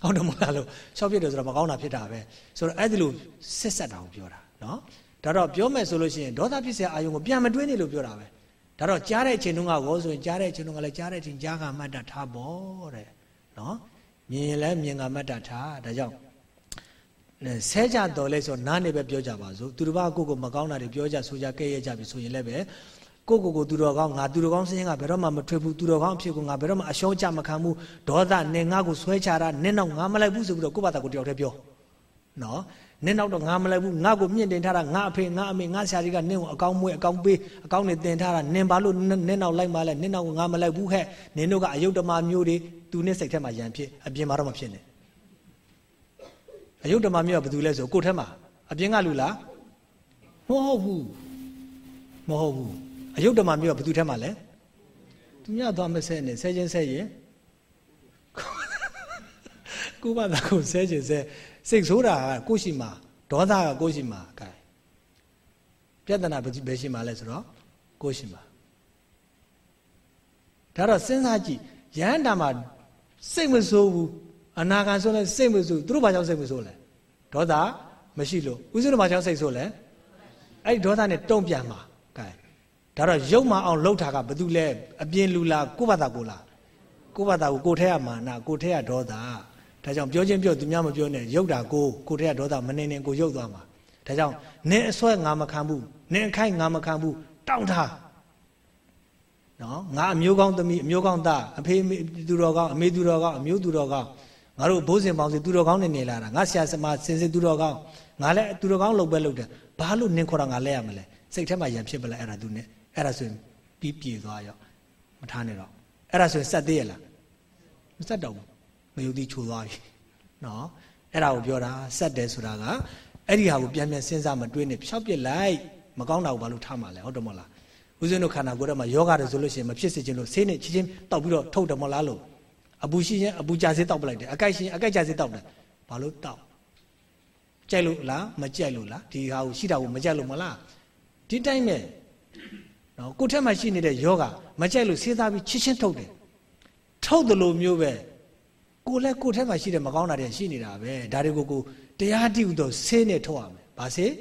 ဟုတ်တယ်မလားလို့ရှော့ဖြစ်တယ်ဆိုတော့မကောင်းတာဖြစ်တာပဲဆိုတော့အဲ့ဒီလိုဆက်ဆက်တာကိုပြောတာနော်ဒါတော့ပြောမယ်ဆိုလို့ရှိရင်ဒေါသဖြစ်စရာအာယုံကိုပြန်မတွေးနေလို့ပြောတာပဲဒါတော့ကြားတဲ့အချိန်တုန်းကရောဆိုရင်ကြားတဲ့အချိန်တုန်းကလည်းကြားတဲ့အချိန်ကြားကမှတ်တာထားဖို့တဲ့နော် မြင်ရင်လည်းမြင်ကမတ်တာထားဒါကြောင့်ဆဲကြတော်လဲဆိုနားနေပဲပြောကြပါစို့သူတစ်ပါးကိုကိုမကောင်းတာတွေပြောကြဆိုကြကဲ့ရဲ့ကြပြီဆိုရင်လည်းပဲကိုကိုကိုသူတော်ကောင်းငါသူတော်ကောင်းစင်းကဘယ်တော့မှမထွက်ဘူးသူတော်ကောင်းအဖြစ်ကိုငါဘယ်တော့မှအရှုံးချမခံဘူးဒေါသနဲ့ငါကိုဆွဲချတာနင်းတော့ငါမလိုက်ဘူးဆိုပြီးတော့ကိုယ့်ဘာသာကိုတယောက်တည်းပြောနော်နင်းတော့တော့ငါမလိုက်ဘူးငါကိုမြင့်တင်ထားတာငါအဖေငါအမေငါဆရာကြီးကနင်းကိုအကောင်းမွေးအကောင်းပေးအကောင်းနေတင်ထားတာနင်းဘာလို့နင်းတော့လိုက်မှလဲနင်းတော့ငါမလိုက်ဘူးဟဲ့နင်းတို့ကအယုတ်တမမျိုးတွေ သူနဲ့စိတ်ထဲမှာယံဖြစ်အပြင်မှာတော့မဖြစ်နဲ့အယုတ်တမမျိုးကဘာတူလဲဆိုကိုယ်ထဲမှာအပြင်ကလူလားမဟုတ်ဘူးမဟုတ်ဘူးအယုတ်တမမျိုးကဘာတူထဲမှာလဲသူများသွားမဆဲနဲ့ဆဲချင်းဆဲရင်ကိုဘာသာကိုဆဲချင်းဆဲစိတ်ဆိုးတာကကိုရှိမှာဒေါသကကိုရှိမှာကဲပြဿနာဘယ်ရှိမှာလဲဆိုတော့ကိုရှိမှာဒါတော့စဉ်းစားကြည့်ရဟန္တာမှာ စိတ်မဆိုးဘူးအနာဂံဆိုလဲစိတ်မဆိုးသူတို့ဘာကြောင့်စိတ်မဆိုးလဲဒေါသမရှိလို့ဥစ္စရဘာကြောင့်စိတ်ဆိုးလဲအဲ့ဒီဒေါသနဲ့တုံ့ပြန်မှာကဲဒါတော့ရုပ်မအောင်လှုပ်တာကဘာတူလဲအပြင်းလူလားကိုယ့်ဘာသာကိုလားကိုယ့်ဘာသာကိုကိုယ်ထဲကမာနကိုယ်ထဲကဒေါသဒါကြောင့်ပြောချင်းပြောသူများမပြောနဲ့ရုပ်တာကိုကိုထဲကဒေါသမနေနေကိုရုပ်သွားမှာဒါကြောင့်နင်းအစွဲငါမခံဘူးနင်းအခိုက်ငါမခံဘူးတောင်းထား နော်ငါအမျိုးကောင်းသမီးအမျိုးကောင်းသားအဖေသူတော်ကောင်းအမေသူတော်ကောင်းအမျိုးသူတော်ကောင်းငါတို့ဘိုးစဉ်ပေါင်းစီသူတော်ကောင်းနေနေလာတာငါဆရာစမစင်စစ်သူတော်ကောင်းငါလည်းသူတော်ကောင်းလုပ်ပဲလုပ်တယ်ဘာလို့နင်းခေါ်တာငါလဲရမလဲစိတ်ထဲမှာရံဖြစ်ပလဲအဲ့ဒါသူနဲ့အဲ့ဒါဆိုရင်ပြီးပြေသွားရောမထားနဲ့တော့အဲ့ဒါဆိုရင်စက်သေးရလားမစက်တော့ဘူးမယုံသိချိုသွားပြီနော်အဲ့ဒါကိုပြောတာဆက်တယ်ဆိုတာကအဲ့ဒီဟာကိုပြန်ပြန်စဉ်းစားမတွေးနဲ့ဖြောက်ပြစ်လိုက်မကောင်းတာကိုဘာလို့ထားမှာလဲဟုတ်တယ်မဟုတ်လား ဦးဇင်းတို့ခန္ဓာကိုယ်ထဲမှာယောဂတယ်ဆိုလို့ရှိရင်မဖြစ်စေချင်လို့ဆေးနဲ့ချင်းချင်းတောက်ပြီးတော့ထုတ်တယ်မဟုတ်လားလို့အပူရှိရင်အပူကြာစေးတောက်ပလိုက်တယ်အကိုက်ရှိရင်အကိုက်ကြာစေးတောက်တယ်ဘာလို့တောက်ကြိုက်လို့လားမကြိုက်လို့လားဒီဟာကိုရှိတာကိုမကြိုက်လို့မလားဒီတိုင်းပဲနော်ကိုယ်ထက်မှာရှိနေတဲ့ယောဂမကြိုက်လို့စေးသားပြီးချစ်ချင်းထုတ်တယ်ထုတ်တယ်လို့မျိုးပဲကိုလည်းကိုယ်ထက်မှာရှိတဲ့မကောင်းတာတွေရှိနေတာပဲဒါတွေကိုကိုတရားတိဟုသောဆေးနဲ့ထုတ်ရမယ်ဘာဆေး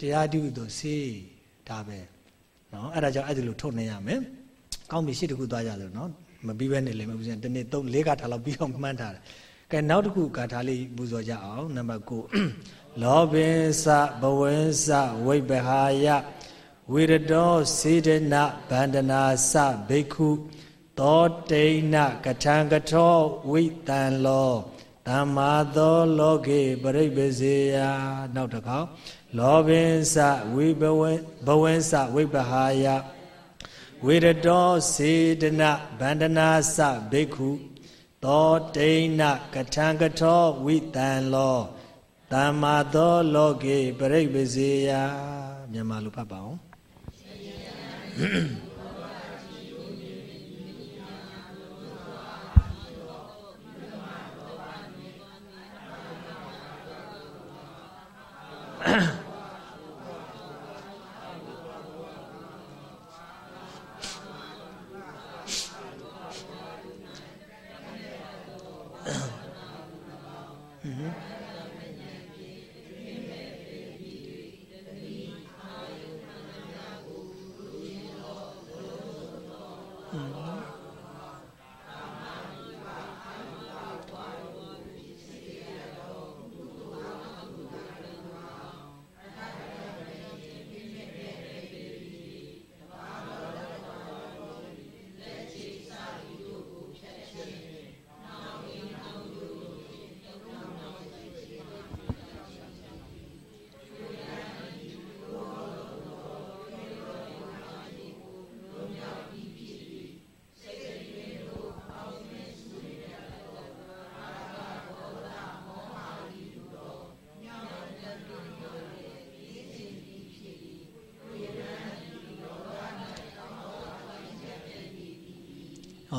တရားတိဟုသောဆေးဒါပဲ နော်အဲ့ဒါကြောင့်အဲ့ဒီလိုထုတ်နေရမယ်ကောင်းပြီရှစ်တခုသွားကြလို့နော်မပြီးပဲနေလိမ့်မယ်ဦးဇင်းတနေ့3 4ကထားလောက်ပြီးအောင်မှန်းထားတယ်ကဲနောက်တစ်ခုဂါထာလေးပူဇော်ကြအောင်နံပါတ်9လောဘင်္စဘဝင်္စဝိပဟာယဝိရတောစေတနာဗန္ဒနာစဘိက္ခုသောတိဏကထံကထောဝိတံလောသမ္မာသောလောကေပရိပစေယနောက်တစ်ခေါက် လောဘင်္စဝိဘဝဘဝင်္စဝိပဟာယဝိရတောစေတနာဗန္ဒနာစဘိက္ခုသောတိဏကထံကထောဝိတံလောသမ္မာသောလောကေပရိပစေယမြန်မာလိုဖတ်ပါအောင် mm-hmm.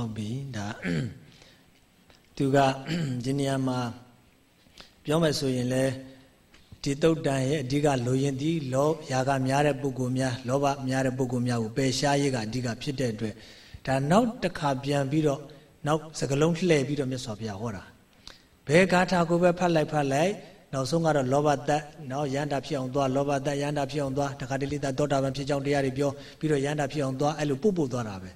ဟုတ်ပြီဒါသူကဒီနေရာမှာပြောမယ်ဆိုရင်လဲဒီတုတ်တန်ရဲ့အဓိကလိုရင်ဒီလောရာကများတဲ့ပုဂ္ဂိုလ်များလောဘများတဲ့ပုဂ္ဂိုလ်များကိုပယ်ရှားရေးကအဓိကဖြစ်တဲ့အတွက်ဒါနောက်တစ်ခါပြန်ပြီးတော့နောက်စကလုံးလှည့်ပြီးတော့မြတ်စွာဘုရားဟောတာဘယ်ဂါထာကိုပဲဖတ်လိုက်ဖတ်လိုက်နောက်ဆုံးကတော့လောဘတက်နော်ရန္တာဖြစ်အောင်သွားလောဘတက်ရန္တာဖြစ်အောင်သွားတခါတလေသောတာပန်ဖြစ်ကြောင်းတရားတွေပြောပြီးတော့ရန္တာဖြစ်အောင်သွားအဲ့လိုပို့ပို့သွားတာပဲ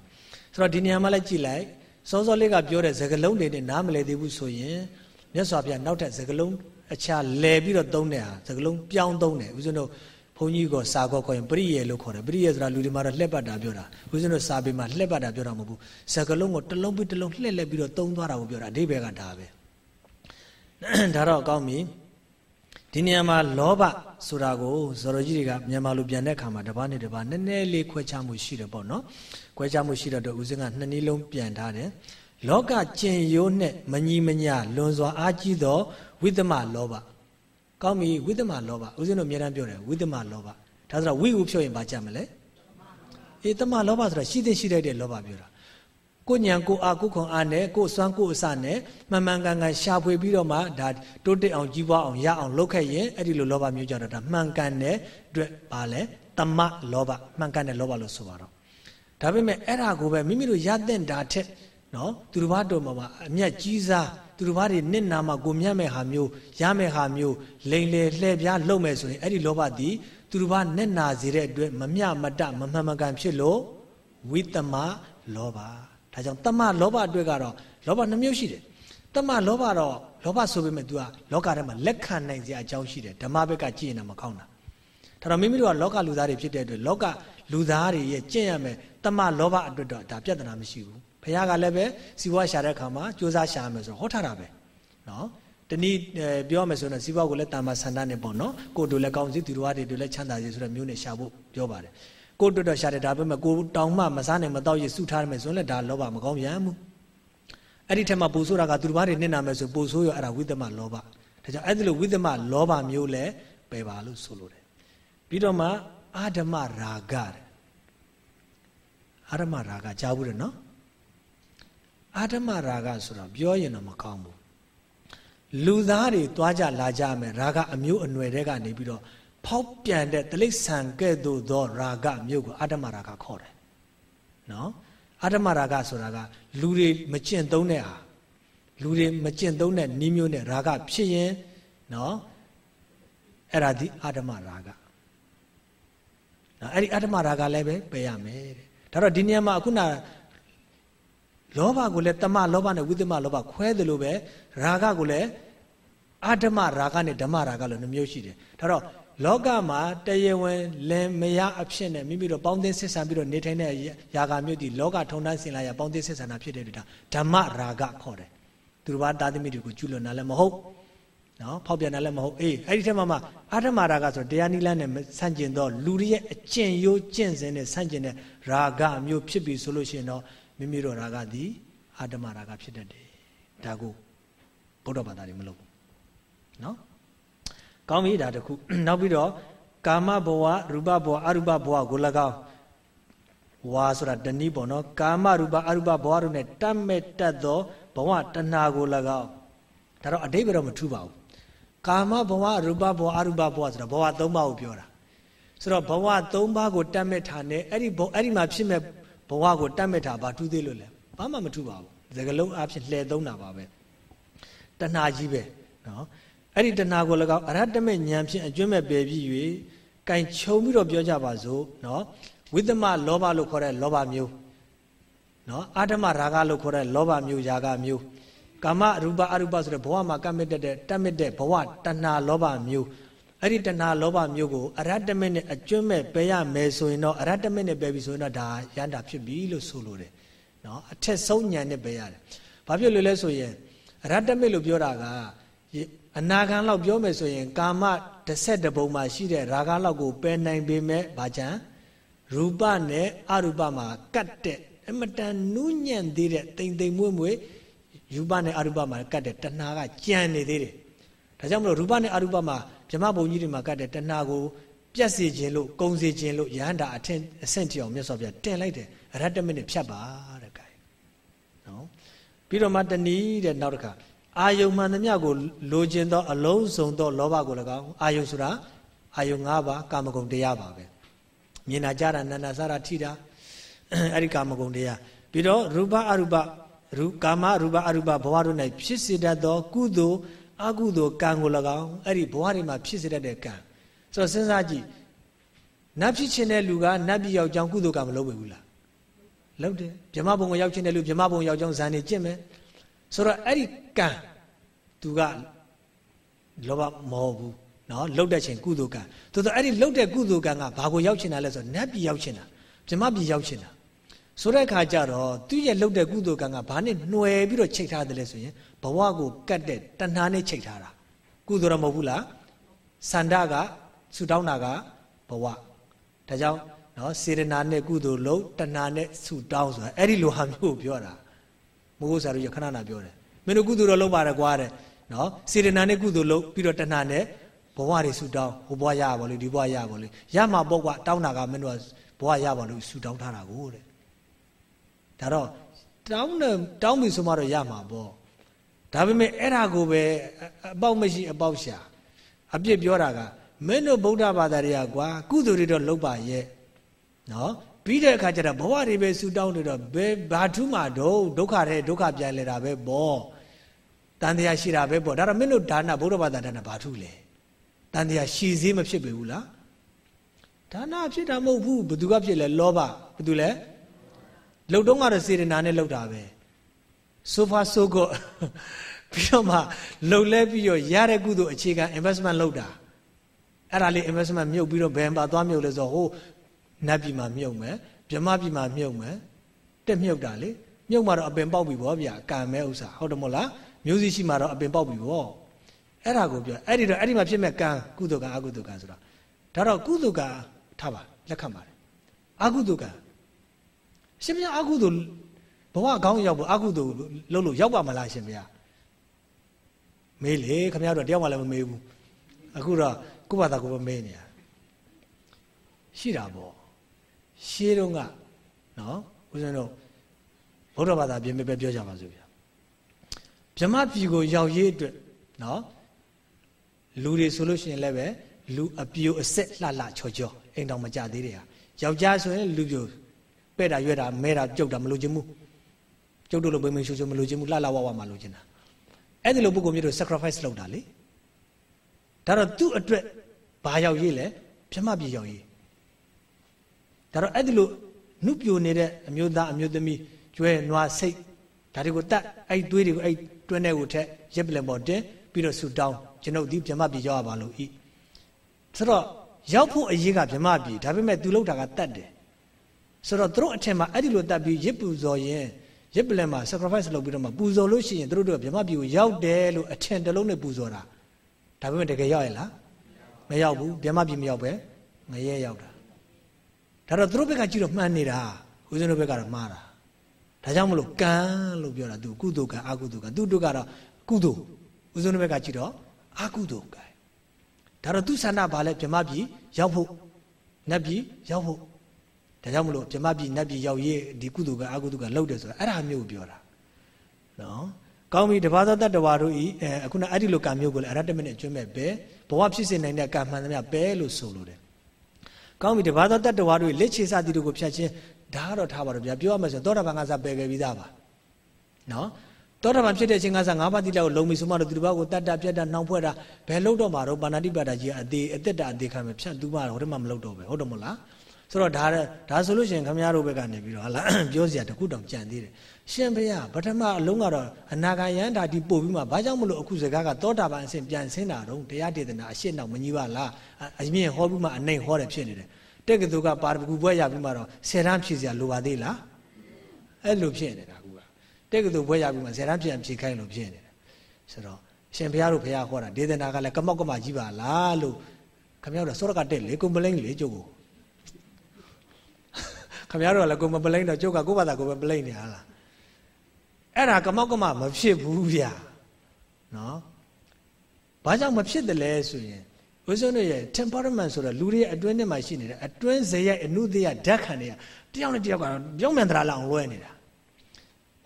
ဆိုတော့ဒီနေရာမှာလည်းကြည်လိုက်စောစောလေးကပြောတဲ့သကလုံးတွေနဲ့နားမလည်သေးဘူးဆိုရင်မြတ်စွာဘုရားနောက်ထပ်သကလုံးအခြားလဲပြီးတော့သုံးတဲ့ဟာသကလုံးပြောင်းသုံးတယ်ဦးဇင်းတို့ဘုန်းကြီးကစာကောခေါ်ရင်ပရိယေလို့ခေါ်တယ်ပရိယေဆိုတာလူတွေမှာတော့လှက်ပတ်တာပြောတာဦးဇင်းတို့စာပေမှာလှက်ပတ်တာပြောတာမဟုတ်ဘူးသကလုံးကိုတစ်လုံးပြီးတစ်လုံးလှက်လက်ပြီးတော့သုံးသွားတာကိုပြောတာအဓိပ္ပာယ်ကဒါပဲဒါတော့အကောင်းပြီ ဒီနေရာမှာလောဘဆိုတာကိုဇော်တော်ကြီးတွေကမြန်မာလိုပြန်တဲ့အခါမှာတစ်ပါးနဲ့တစ်ပါးနည်းနည်းလေးခွဲခြားမှုရှိတယ်ပေါ့နော်ခွဲခြားမှုရှိတော့ဦးစင်းကနှစ်နည်းလုံးပြန်ထားတယ်လောကကျင်ရိုးနဲ့မညီမညာလွန်စွာအားကြီးသောဝိသမလောဘကောင်းပြီဝိသမလောဘဦးစင်းတို့အများအားပြောတယ်ဝိသမလောဘဒါဆိုတော့ဝိဟုဖြုတ်ရင်ဘာကြမလဲအေးသမလောဘဆိုတာရှိတဲ့ရှိတဲ့လောဘပြောတာ ကိုညံကိုအာကိုခွန်အားနဲ့ကိုစွမ်းကိုအစနဲ့မှန်မှန်ကန်ကန်ရှာဖွေပြီးတော့မှဒါတိုးတက်အောင်ကြီးပွားအောင်ရအောင်လုပ်ခဲ့ရင်အဲ့ဒီလိုလောဘမျိုးကြတော့ဒါမှန်ကန်တဲ့အတွက်ပါလဲတမလောဘမှန်ကန်တဲ့လောဘလို့ဆိုပါတော့ဒါပေမဲ့အဲ့ဒါကိုပဲမိမိတို့ရတဲ့တာထက်နော်သူတစ်ပါးတော်မှာအမျက်ကြီးစားသူတစ်ပါးတွေနစ်နာမှာကိုမြတ်မဲ့ဟာမျိုးရမဲ့ဟာမျိုးလိန်လေလှဲ့ပြားလုပ်မဲ့ဆိုရင်အဲ့ဒီလောဘသည်သူတစ်ပါးနစ်နာစေတဲ့အတွက်မမျှမတမမှန်မကန်ဖြစ်လို့ဝိတမလောဘ ဒါကြောင့်တမလောဘအတွက်ကတော့လောဘနှမျိုးရှိတယ်တမလောဘတော့လောဘဆိုပေမဲ့ तू ကလောကထဲမှာလက်ခံနိုင်စရာအကြောင်းရှိတယ်ဓမ္မဘက်ကကြည့်ရင်တော့မကောင်းတာဒါတော့မိမိတို့ကလောကလူသားတွေဖြစ်တဲ့အတွက်လောကလူသားတွေရဲ့ကျင့်ရမယ်တမလောဘအတွက်တော့ဒါပြဿနာမရှိဘူးဘုရားကလည်းပဲစီဝါရှာတဲ့အခါမှာကြိုးစားရှာမယ်ဆိုတော့ဟောထားတာပဲနော်တနည်းပြောမယ်ဆိုရင်စီဝါကိုလည်းတာမဆန္ဒနဲ့ပေါ့နော်ကိုတို့လည်းကောင်းစီသူတို့ဟာတွေတို့လည်းချမ်းသာစီဆိုတဲ့မျိုးနဲ့ရှာဖို့ပြောပါတယ် ကိုတွတ်တော့ရှာတယ်ဒါပေမဲ့ကိုတောင်မှမစားနိုင်မတော့ရစုထားရမယ်ဆိုရင်လည်းဒါလောဘမကောင်းပြန်ဘူးအဲ့ဒီထက်မှပူဆိုးတာကသူတစ်ပါးတွေနစ်နာမယ်ဆိုပူဆိုးရအဲ့ဒါဝိသမလောဘဒါကြောင့်အဲ့ဒီလိုဝိသမလောဘမျိုးလဲပယ်ပါလို့ဆိုလိုတယ်ပြီးတော့မှအာဓမရာဂတဲ့အာဓမရာဂကြားဘူးတယ်နော်အာဓမရာဂဆိုတော့ပြောရင်တော့မကောင်းဘူးလူသားတွေသွားကြလာကြမယ်ရာဂအမျိုးအနွယ်တွေကနေပြီးတော့ ဖောက်ပြန်တဲ့တိလိษံကဲ့သို့သောရာဂမျိုးကိုအာတမရာဂခေါ်တယ်နော်အာတမရာဂဆိုတာကလူတွေမကျင့်သုံးတဲ့ဟာလူတွေမကျင့်သုံးတဲ့နီးမျိုးနဲ့ရာဂဖြစ်ရင်နော်အဲ့ဒါဒီအာတမရာဂနော်အဲ့ဒီအာတမရာဂလည်းပဲပယ်ရမယ်တဲ့ဒါတော့ဒီနေရာမှာခုနလောဘကိုလည်းတမလောဘနဲ့ဝိသမလောဘခွဲတယ်လို့ပဲရာဂကိုလည်းအာဓမရာဂနဲ့ဓမ္မရာဂလို့နှမျိုးရှိတယ်ဒါတော့ လောကမှာတရားဝင်လင်မယားအဖြစ်နဲ့မိမိတို့ပေါင်းသင်းဆက်ဆံပြီးတော့နေထိုင်တဲ့ယာဂမျိုးဒီလောကထုံတန်းစင်လာရပေါင်းသင်းဆက်ဆံတာဖြစ်တဲ့အတွက်ဒါဓမ္မရာဂခေါ်တယ်သူတို့ဘာတာသမီတွေကိုကျุလွန်တာလည်းမဟုတ်နော်ဖောက်ပြန်တာလည်းမဟုတ်အေးအဲ့ဒီထက်မှမှအာဓမရာဂဆိုတရားနိလန်းနဲ့ဆန့်ကျင်တော့လူတွေရဲ့အကျင့်ရိုးကျင့်စဉ်နဲ့ဆန့်ကျင်တဲ့ရာဂမျိုးဖြစ်ပြီဆိုလို့ရှိရင်တော့မိမိတို့ရာဂသည်အာဓမရာဂဖြစ်တတ်တယ်ဒါကိုဘုရားဘာသာတွေမလုပ်ဘူးနော် ကောင်းပြီဒါတခုနောက်ပြီးတော့ကာမဘဝရူပဘဝအရူပဘဝကို၎င်းဝါဆိုတာတဏီပေါ့နော်ကာမရူပအရူပဘဝတို့ ਨੇ တတ်မဲ့တတ်သောဘဝတဏှာကို၎င်းဒါတော့အတိတ်ဘယ်တော့မထူပါဘူးကာမဘဝရူပဘဝအရူပဘဝဆိုတာဘဝ၃ပါးကိုပြောတာဆိုတော့ဘဝ၃ပါးကိုတတ်မဲ့ထားနေအဲ့ဒီအဲ့ဒီမှာဖြစ်မဲ့ဘဝကိုတတ်မဲ့ထားဘာထူးသေးလို့လဲဘာမှမထူပါဘူးသကလုံးအဖြစ်လှည့်သုံးတာပါပဲတဏှာကြီးပဲနော် အဲ့ဒီတဏှာကို၎င်းအရတ္တမေဉာဏ်ဖြင့်အကျွမ်းမဲ့ပယ်ပြီး၍ကင်ခြုံပြီးတော့ပြောကြပါစို့နော်ဝိသမလောဘလို့ခေါ်တဲ့လောဘမျိုးနော်အာဓမရာဂလို့ခေါ်တဲ့လောဘမျိုးຢာကမျိုးကာမရူပအရူပဆိုတဲ့ဘဝမှာကမ္မတတဲ့တတ်မြတဲ့ဘဝတဏှာလောဘမျိုးအဲ့ဒီတဏှာလောဘမျိုးကိုအရတ္တမေနဲ့အကျွမ်းမဲ့ပယ်ရမယ်ဆိုရင်တော့အရတ္တမေနဲ့ပယ်ပြီဆိုရင်တော့ဒါရန်တာဖြစ်ပြီလို့ဆိုလိုတယ်နော်အထက်ဆုံးဉာဏ်နဲ့ပယ်ရတယ်ဘာဖြစ်လို့လဲဆိုရင်အရတ္တမေလို့ပြောတာက အနာဂံလောက်ပြောမယ်ဆိုရင် ကာမတစ်ဆက်တပုံမှာရှိတဲ့ရာဂလောက်ကိုပယ်နိုင်ပေမဲ့ဘာကြံရူပနဲ့အရူပမှာကတ်တဲ့အမတန်နူးညံ့သေးတဲ့တိမ်တိမ်မွေ့မွေ့ရူပနဲ့အရူပမှာကတ်တဲ့တဏှာကကြံနေသေးတယ်ဒါကြောင့်မလို့ရူပနဲ့အရူပမှာဗြဟ္မဘုံကြီးတွေမှာကတ်တဲ့တဏှာကိုပြတ်စေခြင်းလို့ကုံစေခြင်းလို့ယဟန္တာအထင်အဆင့်တိအောင်မြတ်စွာဘုရားတင်လိုက်တယ်အရတ္တမိနဲ့ဖြတ်ပါတဲ့ကဲနော်ပြီးတော့မှတဏီတဲ့နောက်တစ်ခါ အာယုံမှန်သမျှကိုလိုချင်သောအလုံးစုံသောလောဘကို၎င်းအာယုံဆိုတာအာယုံ၅ပါးကာမဂုဏ်တရားပါပဲမြင်တာကြားတာနာနာစားတာထိတာအဲ့ဒီကာမဂုဏ်တရားပြီးတော့ရူပအရူပရူကာမရူပအရူပဘဝတို့၌ဖြစ်စေတတ်သော ကုသိုလ်အကုသိုလ်ကံကို၎င်းအဲ့ဒီဘဝတွေမှာဖြစ်စေတတ်တဲ့ကံဆိုတော့စဉ်းစားကြည့်နတ်ဖြစ်ခြင်းတဲ့လူကနတ်ပြည်ရောက်ကြောင်းကုသိုလ်ကံမလုပ်ဘူးလားလုပ်တယ်ဗြဟ္မဘုံကိုရောက်ခြင်းတဲ့လူဗြဟ္မဘုံရောက်ကြောင်းဇန်နေကျင့်မယ် ဆိုတော့အဲ့ဒီကံသူကလောဘမဟုတ်ဘူးနော်လှုပ်တဲ့ချိန်ကုသိုလ်ကံသို့တော့အဲ့ဒီလှုပ်တဲ့ကုသိုလ်ကံကဘာကိုရောက်ချင်တာလဲဆိုတော့နတ်ပြည်ရောက်ချင်တာဗြဟ္မပြည်ရောက်ချင်တာဆိုတဲ့အခါကျတော့သူရဲ့လှုပ်တဲ့ကုသိုလ်ကံကဘာနဲ့နှွယ်ပြီးတော့ချိတ်ထားတယ်လဲဆိုရင်ဘဝကိုကတ်တဲ့တဏှာနဲ့ချိတ်ထားတာကုသိုလ်တော့မဟုတ်ဘူးလားစန္ဒကဆူတောင်းတာကဘဝဒါကြောင့်နော်စေရနာနဲ့ကုသိုလ်လုံးတဏှာနဲ့ဆူတောင်းဆိုတာအဲ့ဒီလိုဟာမျိုးကိုပြောတာ မိုးကိုဆရာတို့ရခဏနာပြောတယ်မင်းတို့ကုသိုလ်တော့လုပ်ပါတယ်ကွာတဲ့နော်စေတနာနဲ့ကုသိုလ်လုပ်ပြီးတော့တဏှာနဲ့ဘဝတွေဆူတောင်းဟိုဘဝရပါလို့ဒီဘဝရပါလို့ရမှာပေါ့ကွာတောင်းတာကမင်းတို့ဘဝရပါလို့ဆူတောင်းထားတာကိုတဲ့ဒါတော့တောင်းတယ်တောင်းပြီဆိုမှတော့ရမှာပေါ့ဒါပေမဲ့အဲ့ဒါကိုပဲအပေါက်မရှိအပေါက်ရှာအပြစ်ပြောတာကမင်းတို့ဗုဒ္ဓဘာသာတွေကကွာကုသိုလ်တွေတော့လုပ်ပါရဲ့နော် ပြီးတဲ့အခါကျတော့ဘဝတွေပဲဆူတောင်းနေတော့ဘယ်ဘာထူးမှတော့ဒုက္ခတဲ့ဒုက္ခပြန်လဲတာပဲပေါ့တန်တရားရှိတာပဲပေါ့ဒါတော့မင်းတို့ဒါနဗုဒ္ဓဘာသာဒါနဘာထူးလဲတန်တရားရှိစေးမဖြစ်ပေဘူးလားဒါနဖြစ်တာမဟုတ်ဘူးဘသူကဖြစ်လဲလောဘဘသူလဲလှုပ်တော့ကတော့စေတနာနဲ့လှုပ်တာပဲဆိုဖာဆိုကိုပြီးတော့မှလှုပ်လဲပြီးတော့ရတဲ့ကုသိုလ်အခြေခံ investment လုပ်တာအဲ့ဒါလေး investment မြုပ်ပြီးတော့ဘယ်မှာသွားမြုပ်လဲဆိုတော့ဟို နတ်ပြည်မှာမြုပ်မယ်ဗြဟ္မပြည်မှာမြုပ်မယ်တက်မြုပ်တာလေမြုပ်မှာတော့အပင်ပေါက်ပြီဗောဗျာကံမဲဥစ္စာဟုတ်တယ်မို့လားမျိုးစိရှိမှာတော့အပင်ပေါက်ပြီဗောအဲ့ဒါကိုပြောအဲ့ဒီတော့အဲ့ဒီမှာဖြစ်မဲ့ကံကုသိုလ်ကံအကုသိုလ်ကံဆိုတာဒါတော့ကုသိုလ်ကံထားပါလက်ခံပါတယ်အကုသိုလ်ကံရှင်ဘုရားအကုသိုလ်ဘဝအကောင်းရောက်ဖို့အကုသိုလ်လုံးလို့ရောက်ပါမလားရှင်ဘုရားမေးလေခင်ဗျားတို့တယောက်မှလည်းမမေးဘူးအခုတော့ကိုယ့်ဘာသာကိုယ်ပဲမေးနေရရှိတာပေါ့ ရှေးတုန်းကနော်ဦးဇင်းတို့ဗုဒ္ဓဘာသာပြင်မဲ့ပဲပြောကြပါစို့ဗျာဗြဟ္မပြည်ကိုရောက်ရေးအတွက်နော်လူတွေဆိုလို့ရှိရင်လည်းပဲလူအပြိုအဆက်လှလှချောချောအိမ်တော်မကြသေးတယ်ဟာယောက်ျားဆိုရင်လူပြိုပဲ့တာရွက်တာမဲတာပြုတ်တာမလို့ခြင်းဘူးကျုပ်တို့လိုပိမရှူရှူမလို့ခြင်းဘူးလှလှဝဝမလို့ခြင်းတာအဲ့ဒီလိုပုဂ္ဂိုလ်မျိုးတို့ sacrifice လုပ်တာလေဒါတော့သူ့အတွက်ဘာရောက်ရေးလဲပြမပြေရောက်ရေး ဒါတော့အဲ့ဒီလိုနှုတ်ပြိုနေတဲ့အမျိုးသားအမျိုးသမီးကျွဲနွားစိတ်ဒါတွေကိုတတ်အဲ့သွေးတွေကိုအဲ့တွင်းထဲကိုထက်ရက်ပလင်ပေါ်တင်ပြီးတော့ဆူတောင်းကျွန်ုပ်ဒီပြမပြေရောက်ရပါလို့ဤဆိုတော့ရောက်ဖို့အရေးကပြမပြေဒါပေမဲ့သူလောက်တာကတတ်တယ်ဆိုတော့သူတို့အထင်မှာအဲ့ဒီလိုတတ်ပြီးရစ်ပူဇော်ရင်ရစ်ပလင်မှာ sacrifice လုပ်ပြီးတော့မှပူဇော်လို့ရှိရင်သူတို့တို့ဗြဟ္မပြည်ကိုရောက်တယ်လို့အထင်တလုံးနဲ့ပူဇော်တာဒါပေမဲ့တကယ်ရောက်ရဲ့လားမရောက်ဘူးဗြဟ္မပြည်မရောက်ပဲငရဲရောက်တာ ဒါတော့သူတို့ဘက်ကကြည့်တော့မှန်းနေတာဦးဇင်းတို့ဘက်ကတော့မှားတာဒါကြောင့်မလို့ကံလို့ပြောတာသူကုသိုလ်ကံအကုသိုလ်ကံသူတို့ကတော့ကုသိုလ်ဦးဇင်းတို့ဘက်ကကြည့်တော့အကုသိုလ်ကံဒါတော့သူဆန္ဒဘာလဲဗြဟ္မပြည်ရောက်ဖို့နတ်ပြည်ရောက်ဖို့ဒါကြောင့်မလို့မြမပြည်နတ်ပြည်ရောက်ရေးဒီကုသိုလ်ကအကုသိုလ်ကလှုပ်တယ်ဆိုတာအဲ့ဒါမျိုးကိုပြောတာနော်ကောင်းပြီတပါးသောတတ္တဝါတို့ဤအဲအခုနအဲ့ဒီလိုကံမျိုးကိုလည်းအရတ္တမနဲ့ကျွမ်းမဲ့ပဲဘဝဖြစ်စေနိုင်တဲ့ကံမှန်သမျှပဲလို့ဆိုလိုတယ် ကောင်းပြီတပါးသောတတ္တဝါတို့လက်ချေစသည်တို့ကိုဖြတ်ချင်းဒါကတော့ထားပါတော့ဗျာပြောရမယ်ဆိုသောတာပန်ကစားပယ်ခဲ့ပြီးသားပါနော်သောတာပန်ဖြစ်တဲ့အချိန်ကစားငါးပါးတိလောက်လုံပြီဆိုမှတော့သူတစ်ပါးကိုတတ္တပြတ်တာနှောင်ဖွဲ့တာဘယ်လို့တော့မှာတော့ပါဏာတိပါဒကြီးအသေးအသက်တာအသေးခံမယ်ဖြတ်သူမှတော့ဟိုတည်းမှမလုပ်တော့ပဲဟုတ်တယ်မဟုတ်လားဆိုတော့ဒါဒါဆိုလို့ရှိရင်ခမရတို့ဘက်ကနေပြီးတော့ဟာလားပြောစရာတခုတောင်ကြံသေးတယ် ရှင်ဘုရားပထမအလုံးကတော့အနာဂယန္တာဒီပို့ပြီးမှဘာကြောင့်မလို့အခုစကားကသောတာပန်အစဉ်ပြန်ဆင်းတာတော့တရားဒေသနာအရှင်းတော့မကြီးပါလားအမြင်ဟောပြီးမှအနိုင်ဟောတယ်ဖြစ်နေတယ်တက်ကတူကပါရဂူဘွဲရပြီးမှတော့ဆယ်တန်းဖြည့်စရာလိုပါသေးလားအဲ့လိုဖြစ်နေတာကူကတက်ကတူဘွဲရပြီးမှဆယ်တန်းပြန်ဖြည့်ခိုင်းလို့ဖြစ်နေတယ်ဆိုတော့ရှင်ဘုရားတို့ဘုရားဟောတာဒေသနာကလည်းကမောက်ကမကြီးပါလားလို့ခမရတို့စောရကတက်လေကွန်ပလိန်လေကျုပ်ကိုခမရတို့ကလည်းကိုမပလိမ့်တော့ကျုပ်ကကိုယ့်ဘာသာကိုပဲပလိမ့်နေဟာလား အဲ့ဒါကမောက်ကမမဖြစ်ဘူးဗျာနော်ဘာကြောင့်မဖြစ်တယ်လဲဆိုရင်ဦးဇုံတို့ရဲ့ temperament ဆိုတော့လူတွေရဲ့အတွင်းထဲမှာရှိနေတဲ့အတွင်းဇေယျအနုသေယဓာတ်ခံတွေကတယောက်နဲ့တယောက်ကတော့ပြောင်းမြန်သလားလောက်လွဲနေတာ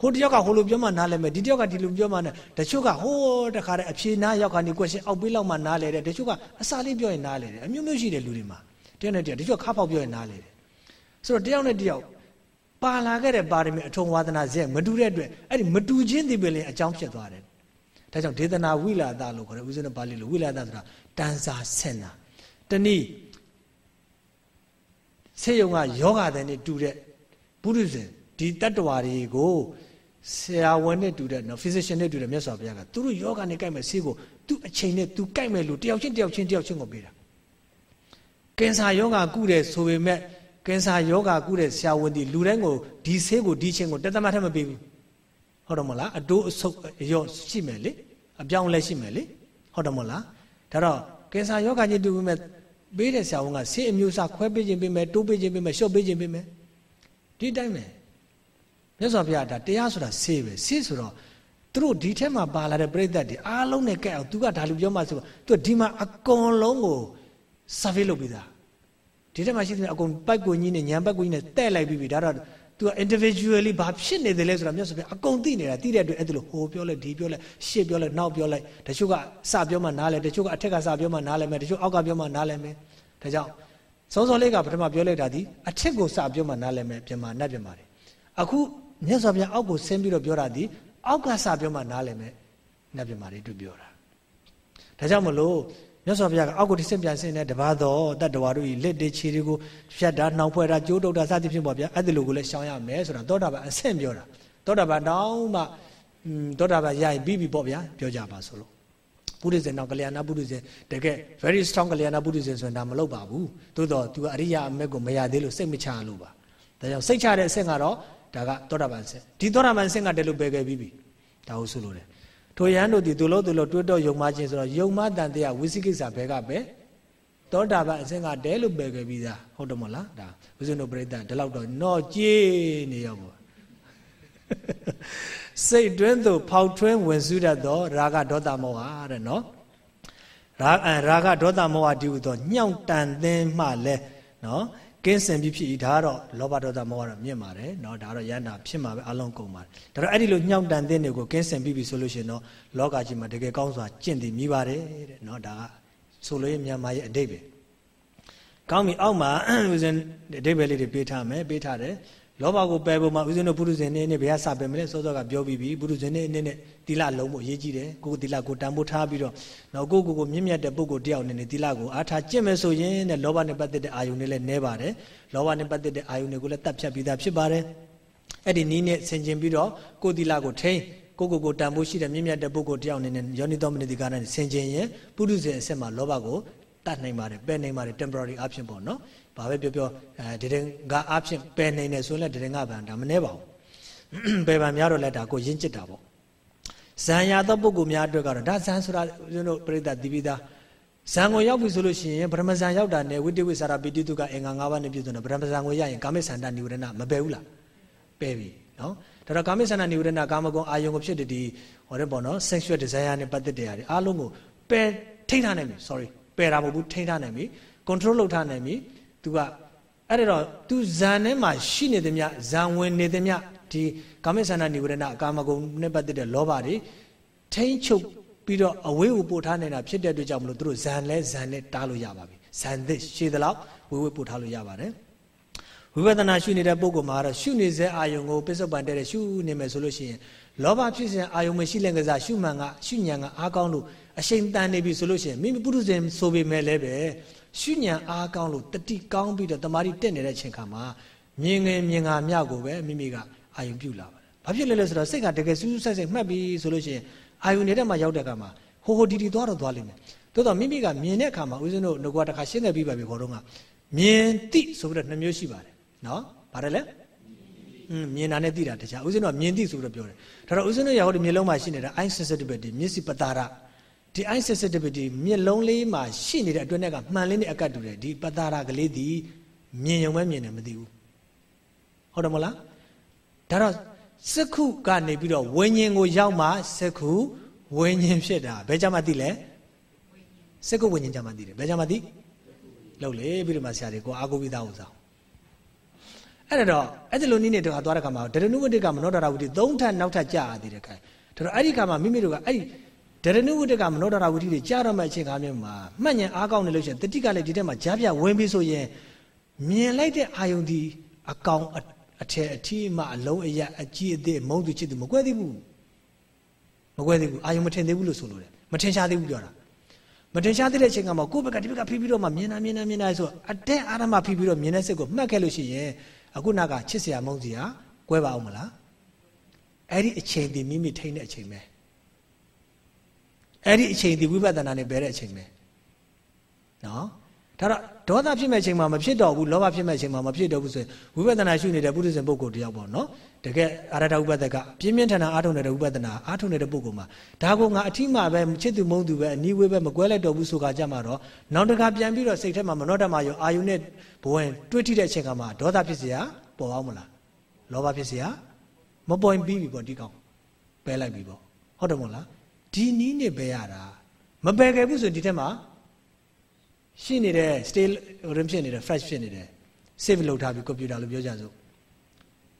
ဟိုတယောက်ကဟိုလိုပြောမှနားလဲမယ်ဒီတယောက်ကဒီလိုပြောမှနဲ့တချို့ကဟိုးတခါတည်းအဖြေနားရောက်ကနေ question အောက်ပေးလောက်မှနားလဲတယ်တချို့ကအစာလေးပြောရင်နားလဲတယ်အမျိုးမျိုးရှိတယ်လူတွေမှာတယောက်နဲ့တယောက်တချို့ခါပေါက်ပြောရင်နားလဲတယ်ဆိုတော့တယောက်နဲ့တယောက် ပါလာခဲ့တဲ့ပါရမီအထုံဝါဒနာဇက်မတူတဲ့အတွက်အဲ့ဒီမတူချင်းဒီပဲလင်အကြောင်းဖြစ်သွားတယ်ဒါကြောင့်ဒေသနာဝိလာဒလို့ခေါ်တယ်ဦးဇင်းတို့ပါဠိလိုဝိလာဒဆိုတာတန်စာဆင်တာတနည်းဆေးရုံကယောဂတဲ့နဲ့တူတဲ့ပုရိသေဒီတတ္တဝါတွေကိုဆရာဝန်နဲ့တူတဲ့နော် physician နဲ့တူတဲ့မြတ်စွာဘုရားကသူတို့ယောဂနဲ့ကြိုက်မဲ့ဆေးကိုသူ့အချိန်နဲ့သူကြိုက်မဲ့လို့တယောက်ချင်းတယောက်ချင်းတယောက်ချင်းကိုပေးတာကင်ဆာယောဂကုတယ်ဆိုပေမဲ့ ကင်ဆာယောဂကုတဲ့ဆရာဝန်ဒီလူတိုင်းကိုဒီဆေးကိုဒီချင်းကိုတသက်မှထက်မပေးဘူးဟုတ်တယ်မလားအတိုးအဆုပ်ရောရှိမယ်လေအပြောင်းလဲရှိမယ်လေဟုတ်တယ်မလားဒါတော့ကင်ဆာယောဂကြီးတူပေမဲ့ပေးတဲ့ဆရာဝန်ကဆေးအမျိုးအစားခွဲပေးခြင်းပေးမယ်တိုးပေးခြင်းပေးမယ်ရှော့ပေးခြင်းပေးမယ်ဒီတိုင်းပဲမြတ်စွာဘုရားဒါတရားဆိုတာဆေးပဲဆေးဆိုတော့သူတို့ဒီထဲမှာပါလာတဲ့ပြိဿတ်တွေအားလုံးနဲ့ကဲအောင်သူကဒါလူပြောမှဆိုတော့သူဒီမှာအကုန်လုံးကို survey လုပ်ပြီးသား ဒီထဲမှာရှိတဲ့အကုန်ပိုက်ကိုကြီးနဲ့ညံပိုက်ကိုကြီးနဲ့တဲ့လိုက်ပြီးပြီဒါတော့ तू individually ဘာဖြစ်နေတယ်လဲဆိုတာမြတ်စွာဘုရားအကုန်သိနေတာသိတဲ့အတွက်အဲ့ဒါလို့ဟိုပြောလိုက်ဒီပြောလိုက်ရှေ့ပြောလိုက်နောက်ပြောလိုက်တချို့ကစပြောမှနားလဲတချို့ကအထက်ကစပြောမှနားလဲမယ်တချို့အောက်ကပြောမှနားလဲမယ်ဒါကြောင့်စောစောလေးကပထမပြောလိုက်တာဒီအထက်ကိုစပြောမှနားလဲမယ်ပြင်မာနတ်ပြင်မာတယ်အခုမြတ်စွာဘုရားအောက်ကိုဆင်းပြီးတော့ပြောတာဒီအောက်ကစပြောမှနားလဲမယ်နတ်ပြင်မာတွေတို့ပြောတာဒါကြောင့်မလို့ မြတ်စွာဘုရားကအောက်ကိုတစ်ဆင့်ပြန်ဆင်းတဲ့တပါးတော်တတ္တဝါတို့ဤလက်တေခြေတွေကိုဖြတ်တာနှောင်ဖွဲ့တာကြိုးတုပ်တာစသဖြင့်ပေါ့ဗျာအဲ့ဒီလိုကိုလည်းရှောင်ရမယ်ဆိုတာသောတာပန်အဆင့်ပြောတာသောတာပန်တောင်းမှသောတာပန်ရရင်ပြီးပြီပေါ့ဗျာပြောကြပါဆိုလို့ပုရိသေနောကလျာဏပုရိသေတကယ် very strong ကလျာဏပုရိသေဆိုရင်ဒါမလုပ်ပါဘူးသို့တော့ तू အရိယာအမက်ကိုမရသေးလို့စိတ်မချလို့ပါဒါကြောင့်စိတ်ချတဲ့အဆင့်ကတော့ဒါကသောတာပန်ဆင့်ဒီသောတာပန်ဆင့်ကတည်းကပယ်ခဲ့ပြီးပြီဒါဟုတ်ဆိုလို့တယ် ထိုယဟန်တို့ဒီသူလို့သူလို့တွတ်တော့ယုံမှချင်းဆိုတော့ယုံမှတန်တရားဝိသိကိစ္စဘဲကပဲသောတာပန်အစင်ကတဲလို့ပယ်ခဲ့ပြီးသားဟုတ်တယ်မလားဒါဝိဇ္ဇနုပရိသတ်ဒီလောက်တော့တော့ကြေးနေရောက်ပါစိတ်တွင်းသို့ဖောက်ထွင်းဝင်စုတတ်သောရာဂဒေါသမောဟတဲ့နော်ရာရာဂဒေါသမောဟဒီဟုသောညှောင့်တန်သင်းမှလဲနော် ကင်းစင်ပြီးဖြစ်ဤဒါကတော့လောဘဒေါသမောဟတော့မြင့်ပါတယ်เนาะဒါကတော့ယန္တာဖြစ်မှာပဲအလုံးကုန်ပါတယ်ဒါတော့အဲ့ဒီလိုညှောက်တန်တဲ့တွေကိုကင်းစင်ပြီးပြီဆိုလို့ရှိရင်တော့လောကကြီးမှာတကယ်ကောင်းစွာကျင့်တည်မိပါတယ်တဲ့เนาะဒါကဆိုလို့မြန်မာရဲ့အတိတ်ပဲကောင်းပြီအောက်မှာဦးဇင်းအတိတ်ပဲလေးတွေပေးထားမယ်ပေးထားတယ် လောဘကိုပယ်ဖို့မှာဦးဇင်းတို့ပုရုဇဉ်နေနဲ့ဘယ်ကစပယ်မလဲစောစောကပြောပြီးပြီပုရုဇဉ်နေနဲ့နဲ့တိလလုံးဖို့အရေးကြီးတယ်ကိုယ်တိလကိုတန်ဖိုးထားပြီးတော့နောက်ကိုကိုကိုမြင့်မြတ်တဲ့ပုဂ္ဂိုလ်တယောက်နေနဲ့တိလကိုအားထားကျင့်မယ်ဆိုရင်တဲ့လောဘနဲ့ပတ်သက်တဲ့အာယုန်တွေလည်းနဲပါတယ်လောဘနဲ့ပတ်သက်တဲ့အာယုန်တွေကိုလည်းတတ်ဖြတ်ပြီးသားဖြစ်ပါတယ်အဲ့ဒီနီးနဲ့ဆင်ခြင်ပြီးတော့ကိုတိလကိုထိန်းကိုကိုကိုတန်ဖိုးရှိတဲ့မြင့်မြတ်တဲ့ပုဂ္ဂိုလ်တယောက်နေနဲ့ယောနိတော်မနိတိကာနဲ့ဆင်ခြင်ရင်ပုရုဇဉ်အစစ်မှာလောဘကိုတတ်နိုင်ပါတယ်ပယ်နိုင်ပါတယ် temporary အဖြစ်ပေါ့နော် ဘာပဲပြောပြောအဲဒီတင်ကအဖြစ်ပယ်နိုင်တယ်ဆိုရင်လည်းဒီတင်ကဗန်ဒါမနှဲပါဘူးပယ်ပန်များတော့လည်းဒါကိုရင့်ကျစ်တာပေါ့ဇံရသောပုဂ္ဂိုလ်များအတွက်ကတော့ဒါဇံဆိုတာဦးဇင်းတို့ပြိဿတိပိသားဇံကိုရောက်ပြီဆိုလို့ရှိရင်ဗရမဇံရောက်တာနဲ့ဝိတဝိစာရပိတိတုကအင်္ဂါ၅ပါးနဲ့ပြည့်စုံတယ်ဗရမဇံကိုရရင်ကာမိသန္တနိဝရဏမပယ်ဘူးလားပယ်ပြီနော်ဒါတော့ကာမိသန္တနိဝရဏကာမဂုဏ်အာယုံကိုဖြစ်တဲ့ဒီဟောတဲ့ပေါ့နော် sexual desire နဲ့ပတ်သက်တဲ့ຢာတွေအားလုံးကိုပယ်ထိထားနိုင်ပြီ sorry ပယ်တာမဟုတ်ဘူးထိထားနိုင်ပြီ control လုပ်ထားနိုင်ပြီ तू ကအဲ့ဒါတော့ तू ဇန်ထဲမှာရှိနေသည်မြဇန်ဝင်နေသည်မြဒီကာမိသန္တနိဝရဏကာမဂုဏ်နဲ့ပတ်သက်တဲ့လောဘတွေထိမ့်ချုပ်ပြီးတော့အဝေးကိုပို့ထားနေတာဖြစ်တဲ့အတွက်ကြောင့်မလို့သူတို့ဇန်လဲဇန်နဲ့တားလို့ရပါပြီဇန်သစ်ရှည်သလောက်ဝေးဝေးပို့ထားလို့ရပါတယ်ဝိပဿနာရှုနေတဲ့ပုဂ္ဂိုလ်မှာတော့ရှုနေစေအာယုံကိုပစ္စုပန်တဲ့ရှုနေမယ်ဆိုလို့ရှိရင်လောဘဖြစ်စဉ်အာယုံမရှိလင်ကစားရှုမှန်ကရှုညံကအားကောင်းလို့အရှိန်တန်နေပြီဆိုလို့ရှိရင်မိမိပုရုဇဉ်ဆိုပေမဲ့လည်းပဲ ရှုညံအားကောင်းလို့တတိကောင်းပြီးတော့တမာတိတက်နေတဲ့အချိန်ခါမှာမြင်ငယ်မြင်ငါမြောက်ကိုပဲမိမိကအာယုံပြုလာပါတယ်။ဘာဖြစ်လဲလဲဆိုတော့စိတ်ကတကယ်စူးစူးဆိုင်ဆိုင်မှတ်ပြီးဆိုလို့ရှိရင်အာယုန်နေတဲ့မှာရောက်တဲ့အခါမှာဟိုဟိုဒီဒီသွားတော့သွားလိမ့်မယ်သို့တော့မိမိကမြင်တဲ့အခါမှာဦးဇင်းတို့ငကွာတစ်ခါရှင်းနေပြီးပါပြီခေါ်တော့ကမြင်သိဆိုပြီးတော့နှစ်မျိုးရှိပါတယ်နော်ဗါတယ်လဲอืมမြင်တာနဲ့သိတာတခြားဦးဇင်းတို့ကမြင်သိဆိုပြီးတော့ပြောတယ်ဒါတော့ဦးဇင်းတို့ရဟောဒီမျက်လုံးမှာရှိနေတာ eye sensitivity မျက်စိပတာရ ဒီ eye sensitivity မျက်လုံးလေးမှာရှိနေတဲ့အတွင်းကမှန်လေးနဲ့အကတ်တူတယ်ဒီပတာရကလေးဒီမြင်ရုံပဲမြင်တယ်မသိဘူးဟုတ်တယ်မလားဒါတော့စက္ခုကနေပြီးတော့ဝိညာဉ်ကိုရောက်မှစက္ခုဝိညာဉ်ဖြစ်တာဘယ်ကြမှာသိလဲစက္ခုဝိညာဉ်ကြမှာသိတယ်ဘယ်ကြမှာသိလို့လေပြီးတော့မှဆရာတွေကိုအာကိုပြီးသားဥစားအဲ့တော့အဲ့ဒီလိုနည်းနဲ့တော့သွားတဲ့ခါမှာဒရဏုဝတ္တကမနောဒရဝတိသုံးထပ်နောက်ထပ်ကြာရသေးတယ်ခိုင်ဒါတော့အဲ့ဒီခါမှာမိမိတို့ကအဲ့ဒီ ဒရဏုဝတ္တကမနောဒရဝတိတွေကြာတော့မှအချိန်ခါမျိုးမှာမှတ်ဉဏ်အားကောင်းနေလို့ရှိရင်တတိကလည်းဒီထဲမှာကြားပြဝင်ပြီးဆိုရင်မြင်လိုက်တဲ့အာယုန်ဒီအကောင်အထက်အထီးမှအလုံးအရအကြီးအသေးမုန်းသူချစ်သူမကွဲသေးဘူးမကွဲသေးဘူးအာယုံမထင်သေးဘူးလို့ဆိုလို့တယ်မထင်ရှားသေးဘူးပြောတာမထင်ရှားသေးတဲ့အချိန်ကမှကိုယ့်ဘက်ကဒီဘက်ကဖိပြီးတော့မှမြင်တာမြင်တာမြင်တာဆိုအတဲ့အာရမဖိပြီးတော့မြင်တဲ့စိတ်ကိုမှတ်ခဲ့လို့ရှိရင်အခုနောက်ကချစ်စရာမုန်းစရာကွဲပါအောင်မလားအဲ့ဒီအချိန်ဒီမိမိထိန်တဲ့အချိန်ပဲ အဲ့ဒီအချိန်ဒီဝိပဿနာနဲ့ဘယ်တဲ့အချိန်ပဲနော်ဒါတော့ဒေါသဖြစ်မဲ့အချိန်မှာမဖြစ်တော့ဘူးလောဘဖြစ်မဲ့အချိန်မှာမဖြစ်တော့ဘူးဆိုရင်ဝိပဿနာရှုနေတဲ့ပုရိသေပုဂ္ဂိုလ်တယောက်ပေါ့နော်တကယ်အာရထဥပဒကပြင်းပြင်းထန်ထန်အားထုတ်နေတဲ့ဥပဒနာအားထုတ်နေတဲ့ပုဂ္ဂိုလ်မှာဒါကိုငါအထီးမှာပဲချစ်သူမုန်းသူပဲအနီးဝေးပဲမကွဲလိုက်တော့ဘူးဆိုကြကြမှာတော့နောက်တခါပြန်ပြီးတော့စိတ်ထဲမှာမနောတမရောအာယုနဲ့ဘဝင်တွေးထိတဲ့အချိန်ကမှဒေါသဖြစ်เสียပေါ်အောင်မလားလောဘဖြစ်เสียမပေါ်ရင်ပြီးပြီပေါ့ဒီကောင်ပယ်လိုက်ပြီပေါ့ဟုတ်တယ်မို့လား ဒီနီးနေပဲရတာမပယ်ခဲ့ဘူးဆိုရင်ဒီထက်မှာရှိနေတဲ့ stay ဟိုဖြစ်နေတယ် fresh ဖြစ်နေတယ် save လုပ်ထားပြီး computer လို့ပြောကြစို့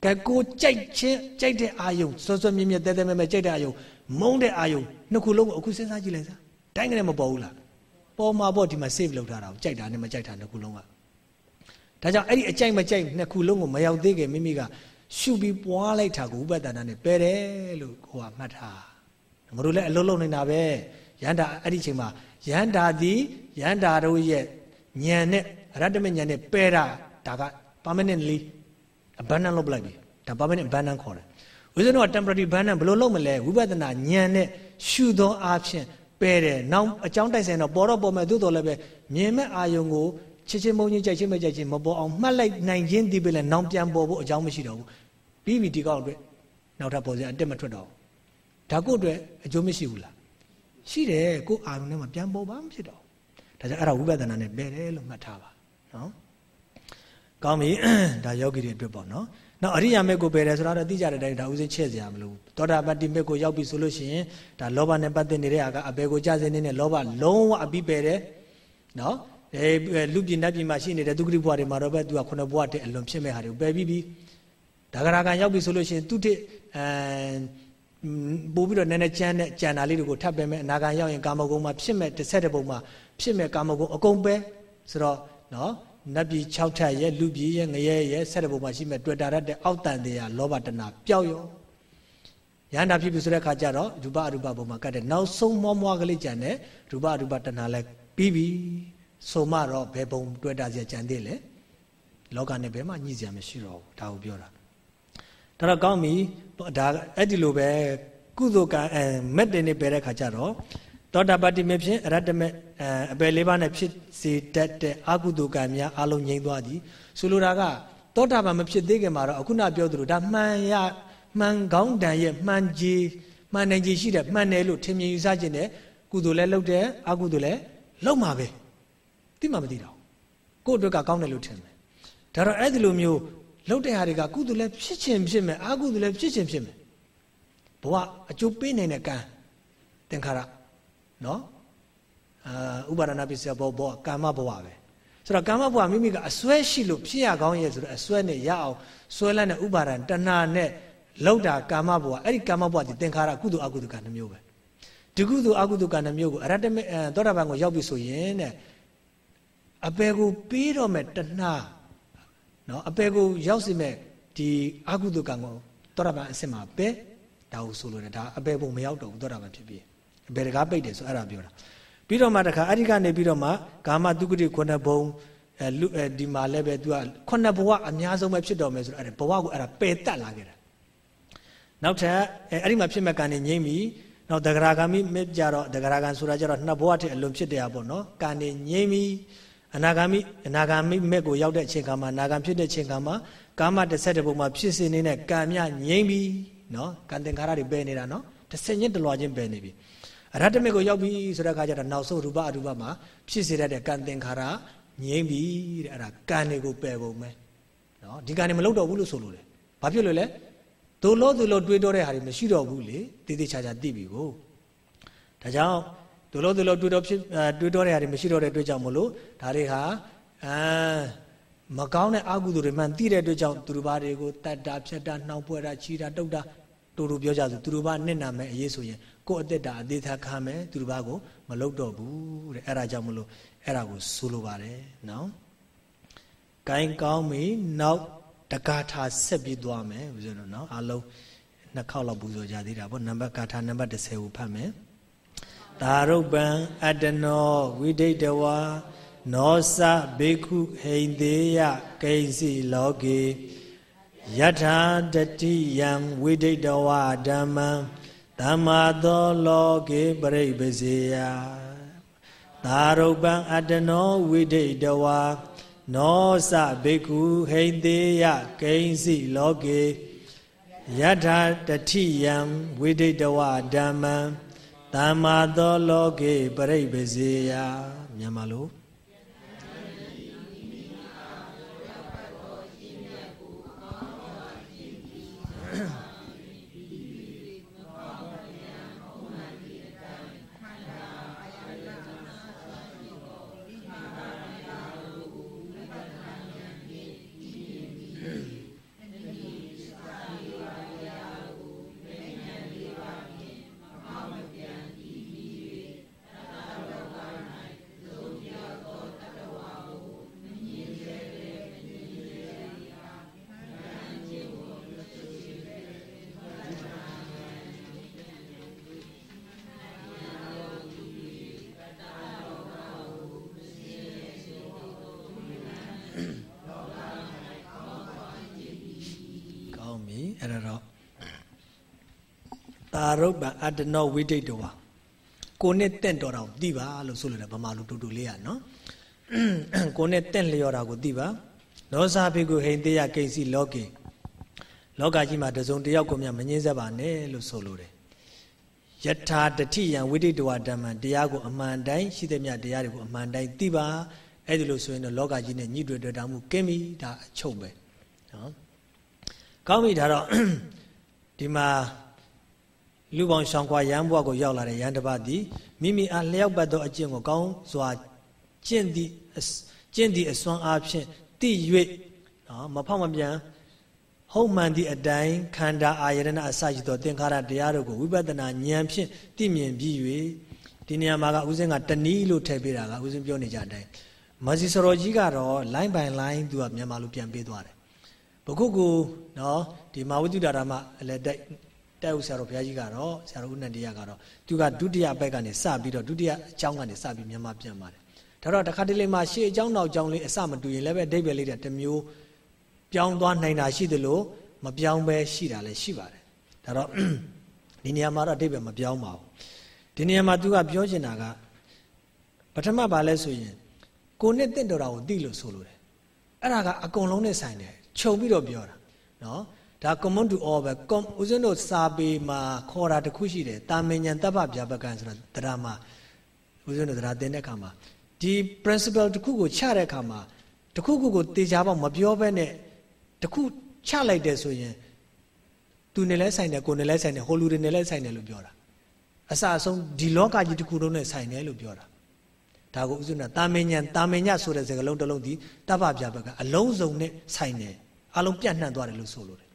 ကဲကိုကြိုက်ချင်းကြိုက်တဲ့အာယုံစောစောမြင့်မြတ်တဲတဲမဲမဲကြိုက်တဲ့အာယုံမုန်းတဲ့အာယုံနှစ်ခုလုံးကိုအခုစဉ်းစားကြည့်လိုက်စမ်းတိုင်းကနေမပေါ်ဘူးလားပေါ်မှာပေါ့ဒီမှာ save လုပ်ထားတာကိုကြိုက်တာနဲ့မကြိုက်တာနှစ်ခုလုံးကဒါကြောင့်အဲ့ဒီအကြိုက်မကြိုက်နှစ်ခုလုံးကိုမရောက်သေးခင်မိမိကရှုပြီးပွားလိုက်တာကိုဥပဒနာနဲ့ပယ်တယ်လို့ကိုကမှတ်ထား ငါတို့လည်းအလုံးလုံးနေတာပဲရန်တာအဲ့ဒီချိန်မှာယန္တာသည်ယန္တာတို့ရဲ့ဉာဏ်နဲ့အရတ္တမဉာဏ်နဲ့ပယ်တာဒါက permanently abandon လုပ်လိုက်ပြီဒါ permanent abandon ခေါ်တယ်ဦးဇင်းတို့က temporary abandon ဘယ်လိုလုပ်မလဲဝိပဿနာဉာဏ်နဲ့ရှုသောအားဖြင့်ပယ်တယ်နောက်အကြောင်းတိုက်ဆိုင်တော့ပေါ်တော့ပေါ်မဲ့သို့တော်လည်းပဲမြင်မဲ့အာယုံကိုချစ်ချင်းမုန်းချင်းကြိုက်ချင်းမကြိုက်ချင်းမပေါ်အောင်မှတ်လိုက်နိုင်ခြင်းဒီပဲလဲနောင်ပြန်ပေါ်ဖို့အကြောင်းမရှိတော့ဘူးပြီးပြီဒီကောက်အတွက်နောက်ထပ်ပေါ်စရာအတက်မထွက်တော့ဘူး ဒါကိုအတွက်အကျိုးမရှိဘူးလားရှိတယ်ကိုအာရုံထဲမှာပြန်ပေါ်ပါမဖြစ်တော့ဒါကြောင့်အဲ့ဒါဝိပဿနာနဲ့ပယ်တယ်လို့မှတ်ထားပါနော်ကောင်းပြီဒါယောဂီတွေအတွက်ပေါ့နော်နောက်အရိယာမေကိုပယ်တယ်ဆိုတော့သိကြတဲ့အတိုင်းဒါဥစဉ်ချဲ့စရာမလိုဘူးသောတာပတ္တိမေကိုရောက်ပြီဆိုလို့ရှိရင်ဒါလောဘနဲ့ပတ်သက်နေတဲ့အာကအဘယ်ကိုကြစေနေနဲ့လောဘလုံးဝအပြီးပယ်တယ်နော်အဲလူပြည်နတ်ပြည်မှာရှိနေတဲ့ဒုက္ခရိဘဝတွေမှာတော့ပဲသူကခုနဘဝတည်းအလွန်ဖြစ်မဲ့ဟာတွေကိုပယ်ပြီးပြီဒါဂရာကံရောက်ပြီဆိုလို့ရှိရင်သူတစ်အဲ ပို့ပြီးတော့နည်းနည်းကြမ်းတဲ့ကြံတာလေးတွေကိုထပ်ပယ်မဲ့အနာဂံရောက်ရင်ကာမဂုဏ်မှာဖြစ်မဲ့တစ်ဆက်တစ်ပုံမှာဖြစ်မဲ့ကာမဂုဏ်အကုန်ပဲဆိုတော့နော်နတ်ပြည်6ထပ်ရဲ့လူပြည်ရဲ့ငရဲရဲ့ဆက်တစ်ပုံမှာရှိမဲ့တွေ့တာရတဲ့အောက်တန်တရားလောဘတဏပျောက်ရောရဟန္တာဖြစ်ပြီဆိုတဲ့အခါကျတော့ရူပအရူပပုံမှာကတ်တဲ့နောက်ဆုံးမောမွားကလေးကြံတဲ့ရူပအရူပတဏလည်းပြီးပြီဆိုမှတော့ဘယ်ပုံတွေ့တာစရာကြံသေးလဲလောကနဲ့ဘယ်မှညှိစရာမရှိတော့ဘူးဒါကိုပြောတာ ဒါတော့ကောင်းပြီဒါအဲ့ဒီလိုပဲကုသိုလ်ကံအဲမက်တင်နေပဲတဲ့ခါကျတော့သောတာပတ္တိမေဖြင့်အရတ္တမေအပယ်လေးပါးနဲ့ဖြစ်စေတတ်တဲ့အကုသိုလ်ကံများအလုံးငြိမ်းသွားသည်ဆိုလိုတာကသောတာပန်မဖြစ်သေးခင်မှာတော့အခုနပြောသလိုဒါမှန်ရမှန်ကောင်းတန်ရဲ့မှန်ကြီးမှန်နိုင်ကြီးရှိတယ်မှန်တယ်လို့ထင်မြင်ယူဆခြင်းနဲ့ကုသိုလ်လည်းလုပ်တယ်အကုသိုလ်လည်းလုပ်မှာပဲသိမှမသိတော့ကိုယ့်အတွက်ကကောင်းတယ်လို့ထင်တယ်ဒါတော့အဲ့ဒီလိုမျိုး လုပ်တဲ့ဟာတွေကကုသိုလ်လည်းဖြစ်ခြင်းဖြစ်မယ်အကုသိုလ်လည်းဖြစ်ခြင်းဖြစ်မယ်ဘဝအကျိုးပေးနိုင်တဲ့ကံသင်္ခါရနော်အာဥပါဒနာပစ္စယဘောဘောကာမဘဝပဲဆိုတော့ကာမဘဝမိမိကအစွဲရှိလို့ဖြစ်ရကောင်းရဲ့ဆိုတော့အစွဲနဲ့ရအောင်စွဲလန်းတဲ့ဥပါဒံတဏှာနဲ့လောက်တာကာမဘဝအဲ့ဒီကာမဘဝဒီသင်္ခါရကုသိုလ်အကုသိုလ်ကနှမျိုးပဲဒီကုသိုလ်အကုသိုလ်ကနှမျိုးကိုအရတ္တမေသောတာပန်ကိုရောက်ပြီဆိုရင်တဲ့အပေကိုပေးတော့မဲ့တဏှာ နော်အပေကိုရောက်စီမဲ့ဒီအကုသိုလ်ကံကိုသောတာပန်အစစ်မှာပဲဒါကိုဆိုလိုတယ်ဒါအပေပုံမရောက်တော့ဘူးသောတာပန်ဖြစ်ပြီးအပေတကားပိတ်တယ်ဆိုအဲ့ဒါပြောတာပြီးတော့မှတခါအဲ့ဒီကနေပြီးတော့မှကာမတုဂတိခုနှစ်ဘုံအဲလူအဲဒီမှာလည်းပဲသူကခုနှစ်ဘဝအများဆုံးပဲဖြစ်တော်မယ်ဆိုတော့အဲ့ဒါဘဝကိုအဲ့ဒါပယ်တတ်လာခဲ့တာနောက်ထပ်အဲအဲ့ဒီမှာဖြစ်မဲ့ကံနေငိမ့်ပြီနောက်တဂရဂามိမြကြတော့တဂရဂံဆိုတာကြတော့နှစ်ဘဝတည်းအလွန်ဖြစ်တယ်ပေါ့နော်ကံနေငိမ့်ပြီ အနာဂါမိအနာဂါမိမဲ့ကိုရောက်တဲ့အချိန်ခါမှာနာဂံဖြစ်တဲ့အချိန်ခါမှာကာမတစ်ဆက်တစ်ပုံမှာဖြစ်စေနေတဲ့ကံမြငြိမ့်ပြီနော်ကံသင်္ခါရတွေပယ်နေတာနော်တစ်ဆက်ချင်းတလွာချင်းပယ်နေပြီအရဟတမေကိုရောက်ပြီဆိုတဲ့အခါကျတော့နောက်ဆုံးရူပအရူပမှာဖြစ်စေတဲ့ကံသင်္ခါရငြိမ့်ပြီတဲ့အဲ့ဒါကံတွေကိုပယ်ပုံပဲနော်ဒီကံတွေမလုပ်တော့ဘူးလို့ဆိုလို့လေဘာဖြစ်လို့လဲဒုလို့ဒုလို့တွေးတော့တဲ့ဟာတွေမရှိတော့ဘူးလေတိတိကျကျသိပြီကိုဒါကြောင့် ဒုလို့ဒုလို့တွေးတော့ဖြစ်တွေးတော့တဲ့ဟာတွေမရှိတော့တဲ့အတွက်ကြောင့်မလို့ဒါတွေဟာအာမကောင်းတဲ့အကုသိုလ်တွေမှန်သိတဲ့အတွက်ကြောင့်သူတို့ဘာတွေကိုတတ်တာဖြတ်တာနှောင်ပွဲတာချီတာတုတ်တာတူတူပြောကြဆိုသူတို့ဘာနစ်နာမဲ့အရေးဆိုရင်ကိုယ့်အသက်တာအသေးသားခံမယ်သူတို့ဘာကိုမလုပ်တော့ဘူးတဲ့အဲ့ဒါကြောင့်မလို့အဲ့ဒါကိုဆိုလိုပါတယ်နော်။ဂိုင်းကောင်းပြီနောက်တကားထားဆက်ပြီးသွားမယ်ဦးဇင်းတို့နော်အားလုံးနှစ်ခေါက်လောက်ပူဇော်ကြသေးတာပေါ့နံပါတ်ကာထာနံပါတ်30ကိုဖတ်မယ်။ သာရုပ္ပံအတ္တနောဝိဒိတဝါနောစဘေခုဟိန်သေးယကိဉ္စီလောကေယထာတတိယံဝိဒိတဝါဓမ္မံသမ္မာသောလောကေပရိပစေယသာရုပ္ပံအတ္တနောဝိဒိတဝါနောစဘေကုဟိတေယကိဉ္စီလောကေယထာတတိယံဝိဒိတဝဓမ္မံ သမ္မာသောလောကေပရိပစေယမြန်မာလို့ ရုပ္ပအတ္တနောဝိဒိတဝါကိုနဲ့တင့်တော်တာကိုသိပါလို့ဆိုလို့တယ်ဗမာလူတူတူလေးရနော်ကိုနဲ့တင့်လျော်တာကိုသိပါလောစာဖေကိုဟိန်တေယကိစီလောကေလောကကြီးမှာတစုံတယောက်ကိုမြမငင်းဆက်ပါနဲ့လို့ဆိုလိုတယ်ယထာတတိယံဝိဒိတဝဓမ္မတရားကိုအမှန်တိုင်းရှိတဲ့မြတရားတွေကိုအမှန်တိုင်းသိပါအဲ့ဒီလိုဆိုရင်တော့လောကကြီးနဲ့ညှိတွေ့တွေ့တာမှုကင်းပြီဒါအချုပ်ပဲနော်ကောင်းပြီဒါတော့ဒီမှာ လူပေါင်းရှောင်ခွာရန်ဘွားကိုရောက်လာတဲ့ရန်တပတ်သည်မိမိအားလျောက်ပတ်သောအကျင့်ကိုကောင်းစွာကျင့်သည့်ကျင့်သည့်အစွမ်းအားဖြင့်တိ၍နော်မဖောက်မပြန်ဟုတ်မှန်သည့်အတိုင်းခန္ဓာအာယရဏအစရှိသောသင်္ခါရတရားတို့ကိုဝိပဿနာဉာဏ်ဖြင့်သိမြင်ပြီး၍ဒီနေရာမှာကဥစဉ်ကတဏီလို့ထည့်ပေးတာကဥစဉ်ပြောနေကြတဲ့အတိုင်းမဆီစရောကြီးကတော့ line by line သူကမြန်မာလိုပြန်ပေးသွားတယ်ဘခုကူနော်ဒီမာဝိတုဒါရမအလက်တိုက် တိုက်ဥဆရာတော်ဘုရားကြီးကတော့ဆရာတော်ဦးနန္ဒီယကတော့သူကဒုတိယဘက်ကနေစပြီးတော့ဒုတိယအကြောင်းကနေစပြီးမြန်မာပြန်ပါတယ်ဒါတော့တခါတလေမှာရှေ့အကြောင်းနောက်အကြောင်းလေးအစမတူရင်လည်းပဲအဓိပ္ပာယ်လေးတမျိုးပြောင်းသွားနိုင်တာရှိသလိုမပြောင်းပဲရှိတာလည်းရှိပါတယ်ဒါတော့ဒီနေရာမှာတော့အဓိပ္ပာယ်မပြောင်းပါဘူးဒီနေရာမှာသူကပြောချင်တာကပထမပါလဲဆိုရင်ကိုနဲ့တင့်တော်တာကိုသိလို့ဆိုလိုတယ်အဲ့ဒါကအကုန်လုံးနဲ့ဆိုင်တယ်ခြုံပြီးတော့ပြောတာနော် ဒါ common to all ပဲဦးဇင်းတို့စာပေမှာခေါ်တာတခုရှိတယ်တာမင်ညာတပ်ပပြပကံဆိုတာတရားမှာဦးဇင်းတို့တရားသင်တဲ့အခါမှာဒီ principle တခုကိုချတဲ့အခါမှာတခုခုကိုတေချာပေါက်မပြောဘဲနဲ့တခုချလိုက်တယ်ဆိုရင်သူနဲ့လဲဆိုင်တယ်ကိုနဲ့လဲဆိုင်တယ်ဟိုလူတွေနဲ့လဲဆိုင်တယ်လို့ပြောတာအစအဆုံးဒီလောကကြီးတခုလုံးနဲ့ဆိုင်တယ်လို့ပြောတာဒါကိုဥစုနာတာမင်ညာတာမင်ညာဆိုတဲ့စကားလုံးတစ်လုံးဒီတပ္ပပြဘက်ကအလုံးစုံနဲ့ဆိုင်တယ်အလုံးပြန့်နှံ့သွားတယ်လို့ဆိုလိုတယ်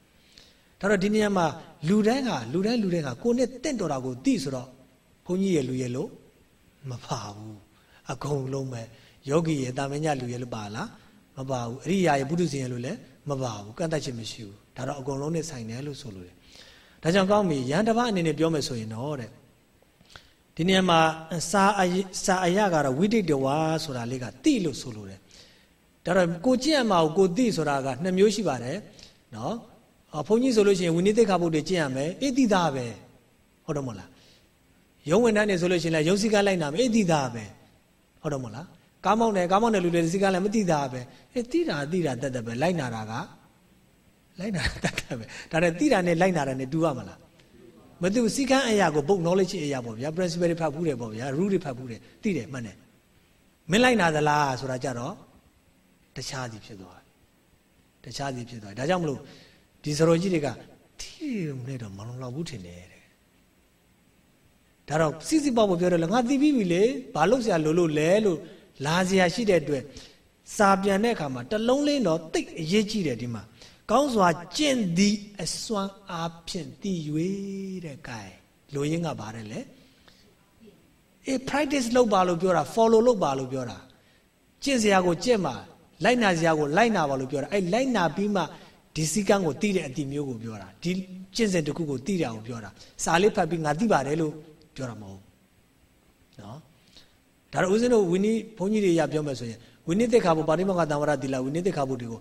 ဒါတော့ဒီနေရာမှာလူတိုင်းကလူတိုင်းလူတိုင်းကကိုနဲ့တင့်တော်တာကိုသိဆိုတော့ဘုန်းကြီးရဲ့လူရဲ့လို့မပါဘူးအကုန်လုံးပဲယောဂီရဲ့တာမင်ညာလူရဲ့လို့ပါလားမပါဘူးအရိယာရဲ့ပုထုဇဉ်ရဲ့လို့လည်းမပါဘူးကန့်တတ်ခြင်းမရှိဘူးဒါတော့အကုန်လုံးနဲ့ဆိုင်တယ်လို့ဆိုလိုတယ်ဒါကြောင့်ကောင်းပြီရန်တပအနေနဲ့ပြောမယ်ဆိုရင်တော့တဲ့ဒီနေရာမှာစာအစာအရကတော့ဝိတိတဝါဆိုတာလေးကတိလို့ဆိုလိုတယ်ဒါတော့ကိုကြည့်ရမှာကိုတိဆိုတာကနှစ်မျိုးရှိပါတယ်နော် ဘုန်းကြီးဆိုလို့ရှိရင်ဝိနည်းသိက္ခာပုဒ်တွေကျင့်ရမယ်အေတိသားပဲဟုတ်တော့မလားရုံဝန်ထမ်းတွေဆိုလို့ရှိရင်လည်းရုံစည်းကလိုက်နာမယ်အေတိသားပဲဟုတ်တော့မလားကားမောင်းတယ်ကားမောင်းတယ်လူတွေစည်းကလည်းမတိသားပဲအေးတိတာတိတာတက်တက်ပဲလိုက်နာတာကလိုက်နာတာတက်တက်ပဲဒါနဲ့တိတာနဲ့လိုက်နာတာနဲ့တူရမလားမတူစီကန်းအရာကိုဘုတ် knowledge အရာပေါ့ဗျာ principle တွေဖတ်ဘူးတယ်ပေါ့ဗျာ rule တွေဖတ်ဘူးတယ်သိတယ်မှန်တယ်မင်းလိုက်နာသလားဆိုတာကြတော့တခြားစီဖြစ်သွားတယ်တခြားစီဖြစ်သွားတယ်ဒါကြောင့်မလို့ ဒီစရောကြီးတွေကတီးနဲ့တော့မလုံလောက်ဘူးထင်တယ်တဲ့ဒါတော့စီစီပေါ့ပေါ့ပြောတယ်လေငါသိပြီးပြီလေဘာလို့ဆရာလို့လို့လဲလို့လာစရာရှိတဲ့အတွက်စာပြန်တဲ့အခါမှာတလုံးလေးတော့တိတ်အရေးကြီးတယ်ဒီမှာကောင်းစွာကျင့်သည်အစွမ်းအားဖြင့်တည်၍တဲ့ကဲလူရင်းကပါတယ်လေအေး practice လုပ်ပါလို့ပြောတာ follow လုပ်ပါလို့ပြောတာကျင့်စရာကိုကျင့်ပါလိုက်နာစရာကိုလိုက်နာပါလို့ပြောတာအဲ့လိုက်နာပြီးမှ ဒီစည်းကမ်းကိုသိတဲ့အတိမျိုးကိုပြောတာဒီကျင့်စဉ်တစ်ခုကိုသိတာကိုပြောတာစာလေးဖတ်ပြီးငါသိပါတယ်လို့ပြောတာမဟုတ်နော်ဒါတော့ဦးဇင်းတို့ဝိနည်းဘုန်းကြီးတွေရပြောမယ်ဆိုရင်ဝိနည်းသိက္ခာပုပါဠိမောကတံဝရတိလဝိနည်းသိက္ခာပုတွေကို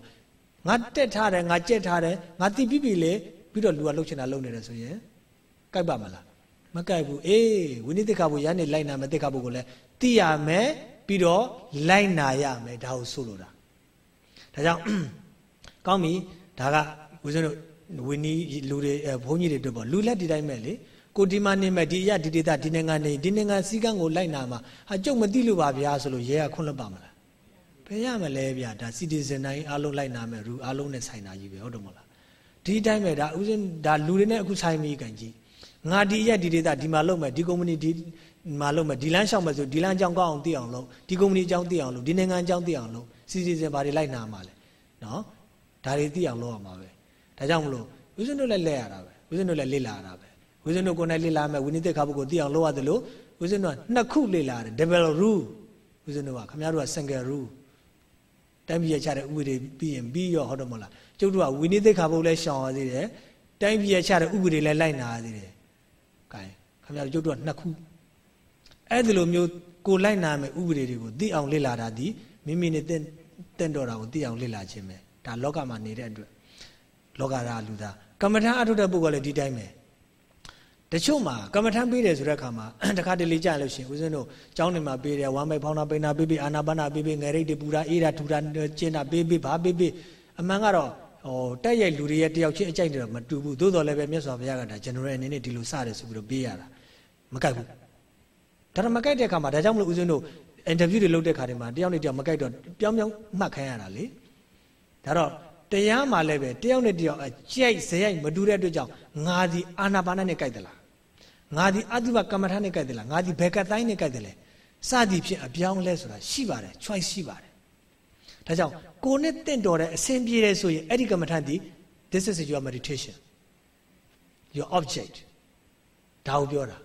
ငါတက်ထားတယ်ငါကြက်ထားတယ်ငါတိပြီးပြီလေပြီးတော့လူကလှုပ်ချင်တာလှုပ်နေတယ်ဆိုရင်ကြိုက်ပါမလားမကြိုက်ဘူးအေးဝိနည်းသိက္ခာပုရနေလိုက်နာမယ်သိက္ခာပုကိုလည်းသိရမယ်ပြီးတော့လိုက်နာရမယ်ဒါကိုဆိုလိုတာဒါကြောင့်ကောင်းပြီ ဒါကဦးဇင်းတို့ဝင်းကြီးလူတွေဘုန်းကြီးတွေတို့ပေါ့လူလက်ဒီတိုင်းမဲ့လေကိုဒီမှာနေမဲ့ဒီအရာဒီဒေတာဒီနိုင်ငံနေဒီနိုင်ငံစည်းကမ်းကိုလိုက်နာမှာဟာကြုံမသိလို့ပါဗျာဆိုလို့ရဲကခွန့်လွတ်ပါမလားဘယ်ရမလဲဗျာဒါ citizen တိုင်းအားလုံးလိုက်နာမယ်ရူအားလုံးနဲ့ဆိုင်တာကြီးပဲဟုတ်တယ်မဟုတ်လားဒီတိုင်းပဲဒါဦးဇင်းဒါလူတွေနဲ့အခုဆိုင်မိကန်ကြီးငါဒီရက်ဒီဒေတာဒီမှာလုပ်မယ်ဒီကုမ္ပဏီဒီမှာလုပ်မယ်ဒီလမ်းလျှောက်မယ်ဆိုဒီလမ်းအကြောင်းကောင်းအောင်သိအောင်လုပ်ဒီကုမ္ပဏီအကြောင်းသိအောင်လုပ်ဒီနိုင်ငံအကြောင်းသိအောင်လုပ် citizen ဘာတွေလိုက်နာမှာလဲနော် ဒါတွေသိအောင်လုပ်ရမှာပဲဒါကြောင့်မလို့ဦးဇင်းတို့လည်းလဲရတာပဲဦးဇင်းတို့လည်းလေ့လာရတာပဲဦးဇင်းတို့ကိုယ်နဲ့လေ့လာမယ်ဝိနည်းသက်ခါဘုကိုသိအောင်လုပ်ရတယ်လို့ဦးဇင်းတို့ကနှစ်ခုလေ့လာတယ် double rule ဦးဇင်းတို့ကခင်ဗျားတို့က single rule တိုင်းပြည်ရချတဲ့ဥပဒေပြီးရင်ပြီးရောဟုတ်တယ်မဟုတ်လားကျုပ်တို့ကဝိနည်းသက်ခါဘုလည်းရှောင်ရသေးတယ်တိုင်းပြည်ရချတဲ့ဥပဒေလည်းလိုက်နာရသေးတယ်ကဲခင်ဗျားတို့ကျုပ်တို့ကနှစ်ခုအဲ့ဒီလိုမျိုးကိုလိုက်နာမယ်ဥပဒေတွေကိုသိအောင်လေ့လာတာဒီမိမိနဲ့တင့်တင့်တော်တာကိုသိအောင်လေ့လာခြင်းပဲ ဒါလောကမှာနေတဲ့အတွက်လောကရာလူသားကမ္မထံအထုတဲ့ပုဂ္ဂိုလ်လည်းဒီတိုင်းပဲတချို့မှာကမ္မထံပေးတယ်ဆိုတဲ့အခါမှာတခါတလေကြာလို့ရှိရင်ဦးဇင်းတို့ကျောင်းတွေမှာပေးတယ်ဝမ်းမိုက်ဖောင်းတာပိန်တာပေးပေးအာနာပါနာပေးပေးငယ်ရိတ်တွေပူတာအေးတာထူတာကျင်းတာပေးပေးဘာပေးပေးအမှန်ကတော့ဟိုတက်ရိုက်လူတွေရဲ့တယောက်ချင်းအကြိုက်တွေတော့မတူဘူးသို့တော်လည်းပဲမြတ်စွာဘုရားကဒါ general အနေနဲ့ဒီလိုစတယ်ဆိုပြီးတော့ပေးရတာမကိုက်ဘူးဒါတော့မကိုက်တဲ့အခါမှာဒါကြောင့်မလို့ဦးဇင်းတို့ interview တွေလုပ်တဲ့ခါတွေမှာတယောက်နဲ့တယောက်မကိုက်တော့ပြောင်းပြောင်းမှတ်ခိုင်းရတာလေ ဒါတော့တရားမှာလည်းပဲတယောက်နဲ့တယောက်အကြိုက်ဇယိုက်မတူတဲ့အတွက်ကြောင့်ငါဒီအာနာပါနနဲ့ကြိုက်သလားငါဒီအတုပကမ္မထာနဲ့ကြိုက်သလားငါဒီဘယ်ကတိုင်းနဲ့ကြိုက်တယ်လဲစသည်ဖြင့်အပြောင်းလဲဆိုတာရှိပါတယ် choice ရှိပါတယ်ဒါကြောင့်ကိုနဲ့တင့်တော်တဲ့အစဉ်ပြေတယ်ဆိုရင်အဲ့ဒီကမ္မထန်ဒီ this is your meditation your object ဒါကိုပြောတာ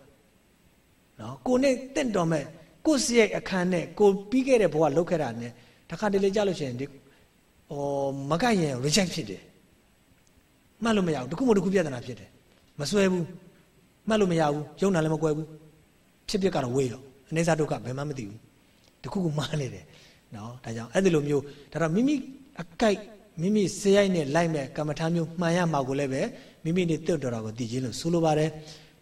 နော်ကိုနဲ့တင့်တော်မဲ့ကိုစရိုက်အခန်းနဲ့ကိုပြီးခဲ့တဲ့ဘဝလောက်ခဲ့တာနဲ့တခါတလေကြလို့ရှိရင်ဒီ ဟောမကရင် reject ဖြစ်တယ်မှတ်လို့မရဘူးတခုမှတခုပြဿနာဖြစ်တယ်မစွဲဘူးမှတ်လို့မရဘူးယုံနာလည်းမကွဲဘူးဖြစ်ဖြစ်ကတော့ဝေးတော့အနေစာဒုက္ခဘယ်မှမသိဘူးတခုခုမှားနေတယ်နော်ဒါကြောင့်အဲ့ဒီလိုမျိုးဒါတော့မိမိအကိုက်မိမိစရိုက်နဲ့လိုက်မဲ့ကမ္မထာမျိုးမှန်ရမှာကိုလည်းပဲမိမိနေတတ်တော်တာကိုသိခြင်းလို့ဆိုလိုပါတယ်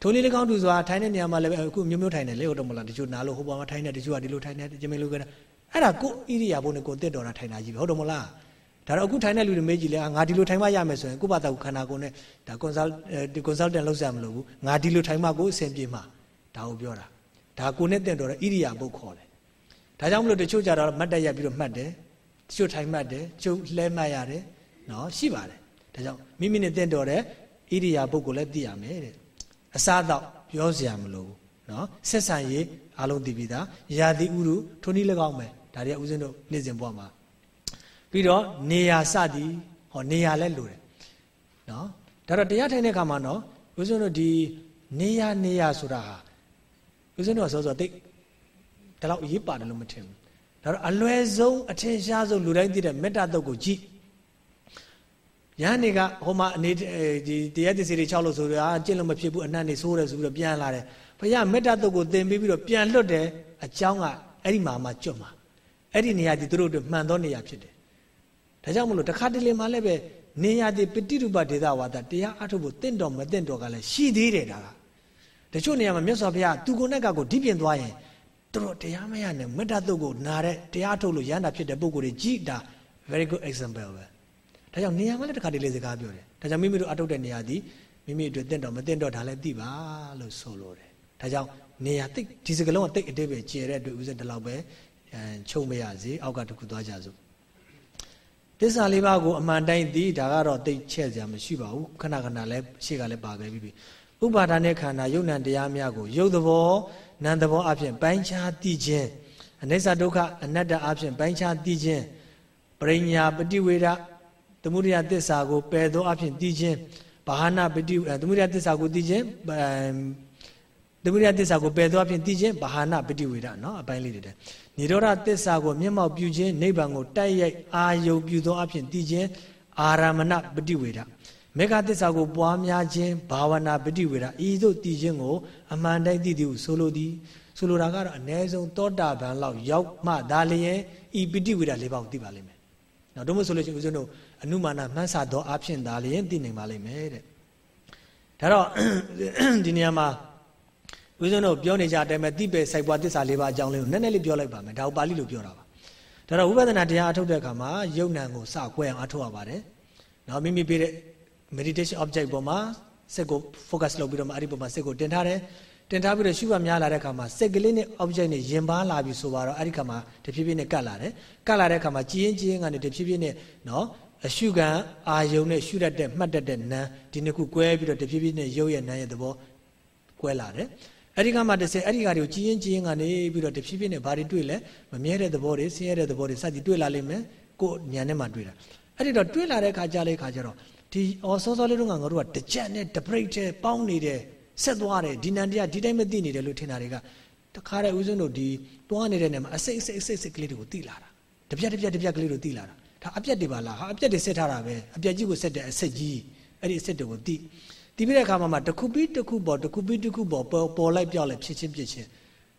ထိုနည်း၎င်းတူစွာထိုင်တဲ့နေရာမှာလည်းအခုမျိုးမျိုးထိုင်တယ်လေဟုတ်တော့မလားတချို့နားလို့ဟိုဘက်မှာထိုင်တယ်တချို့ကဒီလိုထိုင်တယ်ဂျမင်းလိုကအဲ့ဒါကိုဣရိယာပုနဲ့ကိုတတ်တော်တာထိုင်တာကြီးပဲဟုတ်တော့မလား ဒါတော့အခုထိုင်တဲ့လူတွေမေးကြည့်လဲငါဒီလိုထိုင်မှရမယ်ဆိုရင်ကိုယ့်ဘာသာကိုခန္ဓာကိုယ်နဲ့ဒါ consult ဒီ consultant လောက်စရာမလိုဘူးငါဒီလိုထိုင်မှကိုအဆင်ပြေမှာဒါကိုပြောတာဒါကိုနဲ့တင့်တော်တဲ့ဣရိယာပုခေါ်တယ်ဒါကြောင့်မလို့တချို့ကြတော့မတ်တက်ရက်ပြီးတော့မှတ်တယ်တချို့ထိုင်မှတ်တယ်တချို့လှဲမှတ်ရတယ်နော်ရှိပါတယ်ဒါကြောင့်မိမိနဲ့တင့်တော်တဲ့ဣရိယာပုကိုလည်းသိရမယ်တဲ့အစားတော့ပြောစရာမလိုဘူးနော်ဆက်ဆံရေးအလုံးသိပြီးသားရာသီဥတုထုံနည်း၎င်းပဲဒါတွေကဦးဇင်းတို့နေ့စဉ်ဘဝမှာ ပြီးတော့နေရာစသည်ဟောနေရာလည်းလိုတယ်နော်ဒါတော့တရားထိုင်တဲ့အခါမှာနော်ဦးဇင်းတို့ဒီနေရာနေရာဆိုတာဟာဦးဇင်းတို့ကစောစောသိဒါတော့အရေးပါတယ်လို့မထင်ဘူးဒါတော့အလွယ်ဆုံးအထင်ရှားဆုံးလူတိုင်းသိတဲ့မေတ္တာတုတ်ကိုကြည့်ရဟန်းတွေကဟိုမှာအနေဒီတရားသစ္စာတွေ6လို့ဆိုတော့အကျင့်လို့မဖြစ်ဘူးအနှံ့နေဆိုးတယ်ဆိုပြီးတော့ပြန်လာတယ်ဘုရားမေတ္တာတုတ်ကိုသင်ပေးပြီးတော့ပြန်လွတ်တယ်အကြောင်းကအဲ့ဒီမှာမှကျွတ်မှာအဲ့ဒီနေရာဒီသူတို့တို့မှန်သောနေရာဖြစ်တယ် ဒါကြောင့်မလို့တခါတလေမှလည်းပဲနေရာဒီပฏิရူပဒေသဝါဒတရားအထုတ်ဖို့တင့်တော်မတင့်တော်ကလည်းရှိသေးတယ်ဒါကတချို့နေရာမှာမြတ်စွာဘုရားသူကိုယ်နဲ့ကကိုဒီပြင်သွားရင်တို့တရားမရနဲ့မေတ္တာတုတ်ကိုနာတဲ့တရားထုတ်လို့ရန်တာဖြစ်တဲ့ပုံကိုယ်ကြီးကြည်ဒါ very good example ပဲဒါကြောင့်နေရာမှာလည်းတခါတလေစကားပြောတယ်ဒါကြောင့်မိမိတို့အထုတ်တဲ့နေရာဒီမိမိအတွက်တင့်တော်မတင့်တော်ဒါလည်းသိပါလို့ဆိုလိုတယ်ဒါကြောင့်နေရာတိတ်ဒီစကလုံးကတိတ်အတိတ်ပဲကျဲတဲ့အတွက်ဥစဉ်ဒီလောက်ပဲချုပ်မရစေအောက်ကတခုသွားကြစို့ သစ္စာလေးပါးကိုအမှန်တိုင်းသိဒါကတော့တိတ်ချက်စရာမရှိပါဘူးခဏခဏလည်းရှေ့ကလည်းပါခဲ့ပြီဥပါဒာနဲ့ခန္ဓာယုံ nant တရားများကိုယုတ်သဘောနံသဘောအဖြစ်ပိုင်းခြားသိခြင်းအနိစ္စဒုက္ခအနတ္တအဖြစ်ပိုင်းခြားသိခြင်းပရိညာပฏิဝေဒသမုဒယသစ္စာကိုပယ်သောအဖြစ်သိခြင်းဘာဟာနာပฏิသမုဒယသစ္စာကိုသိခြင်းသမုဒယသစ္စာကိုပယ်သောအဖြစ်သိခြင်းဘာဟာနာပฏิဝေဒเนาะအပိုင်းလေးတွေတဲ့ និရောဓသစ္စာကိုမျက်မှောက်ပြုခြင်းနိဗ္ဗာန်ကိုတိုက်ရိုက်အာယုပြုသောအဖြစ်သိခြင်းအာရမဏပฏิဝေဒမေဃသစ္စာကိုပွားများခြင်းဘာဝနာပฏิဝေဒဤသို့တည်ခြင်းကိုအမှန်တိုင်းသိသည်ဟုဆိုလိုသည်ဆိုလိုတာကတော့အ ਨੇ ဆုံးသောတာပန်လောက်ရောက်မှဒါလျင်ဤပฏิဝေဒလေးပါးကိုသိပါလိမ့်မယ်။နောက်တော့မဆိုလို့ရှိရင်ဦးဇင်းတို့အနုမာနမှန်းဆသောအဖြစ်ဒါလျင်သိနိုင်ပါလိမ့်မယ်တဲ့။ဒါတော့ဒီနေရာမှာ ဦးဇင်းတို့ပြောနေကြတဲ့အတိုင်းပဲတိပေစိုက်ပွားသစ္စာလေးပါးအကြောင်းလေးကိုနည်းနည်းလေးပြောလိုက်ပါမယ်။ဒါကိုပါဠိလိုပြောတာပါ။ဒါတော့ဝိပဿနာတရားအထုတ်တဲ့အခါမှာယုံ nant ကိုစကွဲအောင်အထုတ်ရပါတယ်။နောက်မိမိပြတဲ့ meditation object ပေါ်မှာစိတ်ကို focus လုပ်ပြီးတော့မှအဲ့ဒီပေါ်မှာစိတ်ကိုတင်ထားတယ်တင်ထားပြီးတော့ရှုမှတ်များလာတဲ့အခါမှာစိတ်ကလေးနဲ့ object နဲ့ရင်ပါလာပြီဆိုတော့အဲ့ဒီခါမှာတဖြည်းဖြည်းနဲ့ကတ်လာတယ်ကတ်လာတဲ့အခါမှာကြည်ရင်ကြည်ရင်ကနေတဖြည်းဖြည်းနဲ့နော်အရှုခံအာယုံနဲ့ရှုတတ်တဲ့မှတ်တတ်တဲ့နာဒီနှစ်ခု꿰ပြီးတော့တဖြည်းဖြည်းနဲ့ရုပ်ရဲ့နာရဲ့သဘော꿰လာတယ် အဲ့ဒီကမှတစ်စက်အဲ့ဒီကတွေကိုကြည်ရင်ကြည်ရင်ကနေပြီးတော့တဖြည်းဖြည်းနဲ့ဘာတွေတွေ့လဲမမြဲတဲ့သဘောတွေဆင်းရဲတဲ့သဘောတွေစသည်တွေ့လာလိမ့်မယ်ကိုယ်ဉာဏ်နဲ့မှတွေ့တာအဲ့ဒီတော့တွေ့လာတဲ့ခါကြလေခါကျတော့ဒီအော်စောစောလေးတုန်းကငါတို့ကတကြက်နဲ့တပရိတ်တဲ့ပေါင်းနေတယ်ဆက်သွားတယ်ဒီနန္တရားဒီတိုင်းမသိနေတယ်လို့ထင်တာတွေကတခါတည်းဦးဇင်းတို့ဒီတွားနေတဲ့နေမှာအစိတ်အစိတ်အစိတ်စိတ်ကလေးတွေကိုသိလာတာတပြက်တပြက်တပြက်ကလေးတွေသိလာတာဒါအပြက်တွေပါလားဟာအပြက်တွေဆက်ထားတာပဲအပြက်ကြီးကိုဆက်တဲ့အဆက်ကြီးအဲ့ဒီအဆက်တွေကိုသိ တီးပြီးတဲ့အခါမှာတခုပြီးတခုပေါ်တခုပြီးတခုပေါ်ပေါ်လိုက်ပြောက်လိုက်ဖြစ်ချင်းဖြစ်ချင်း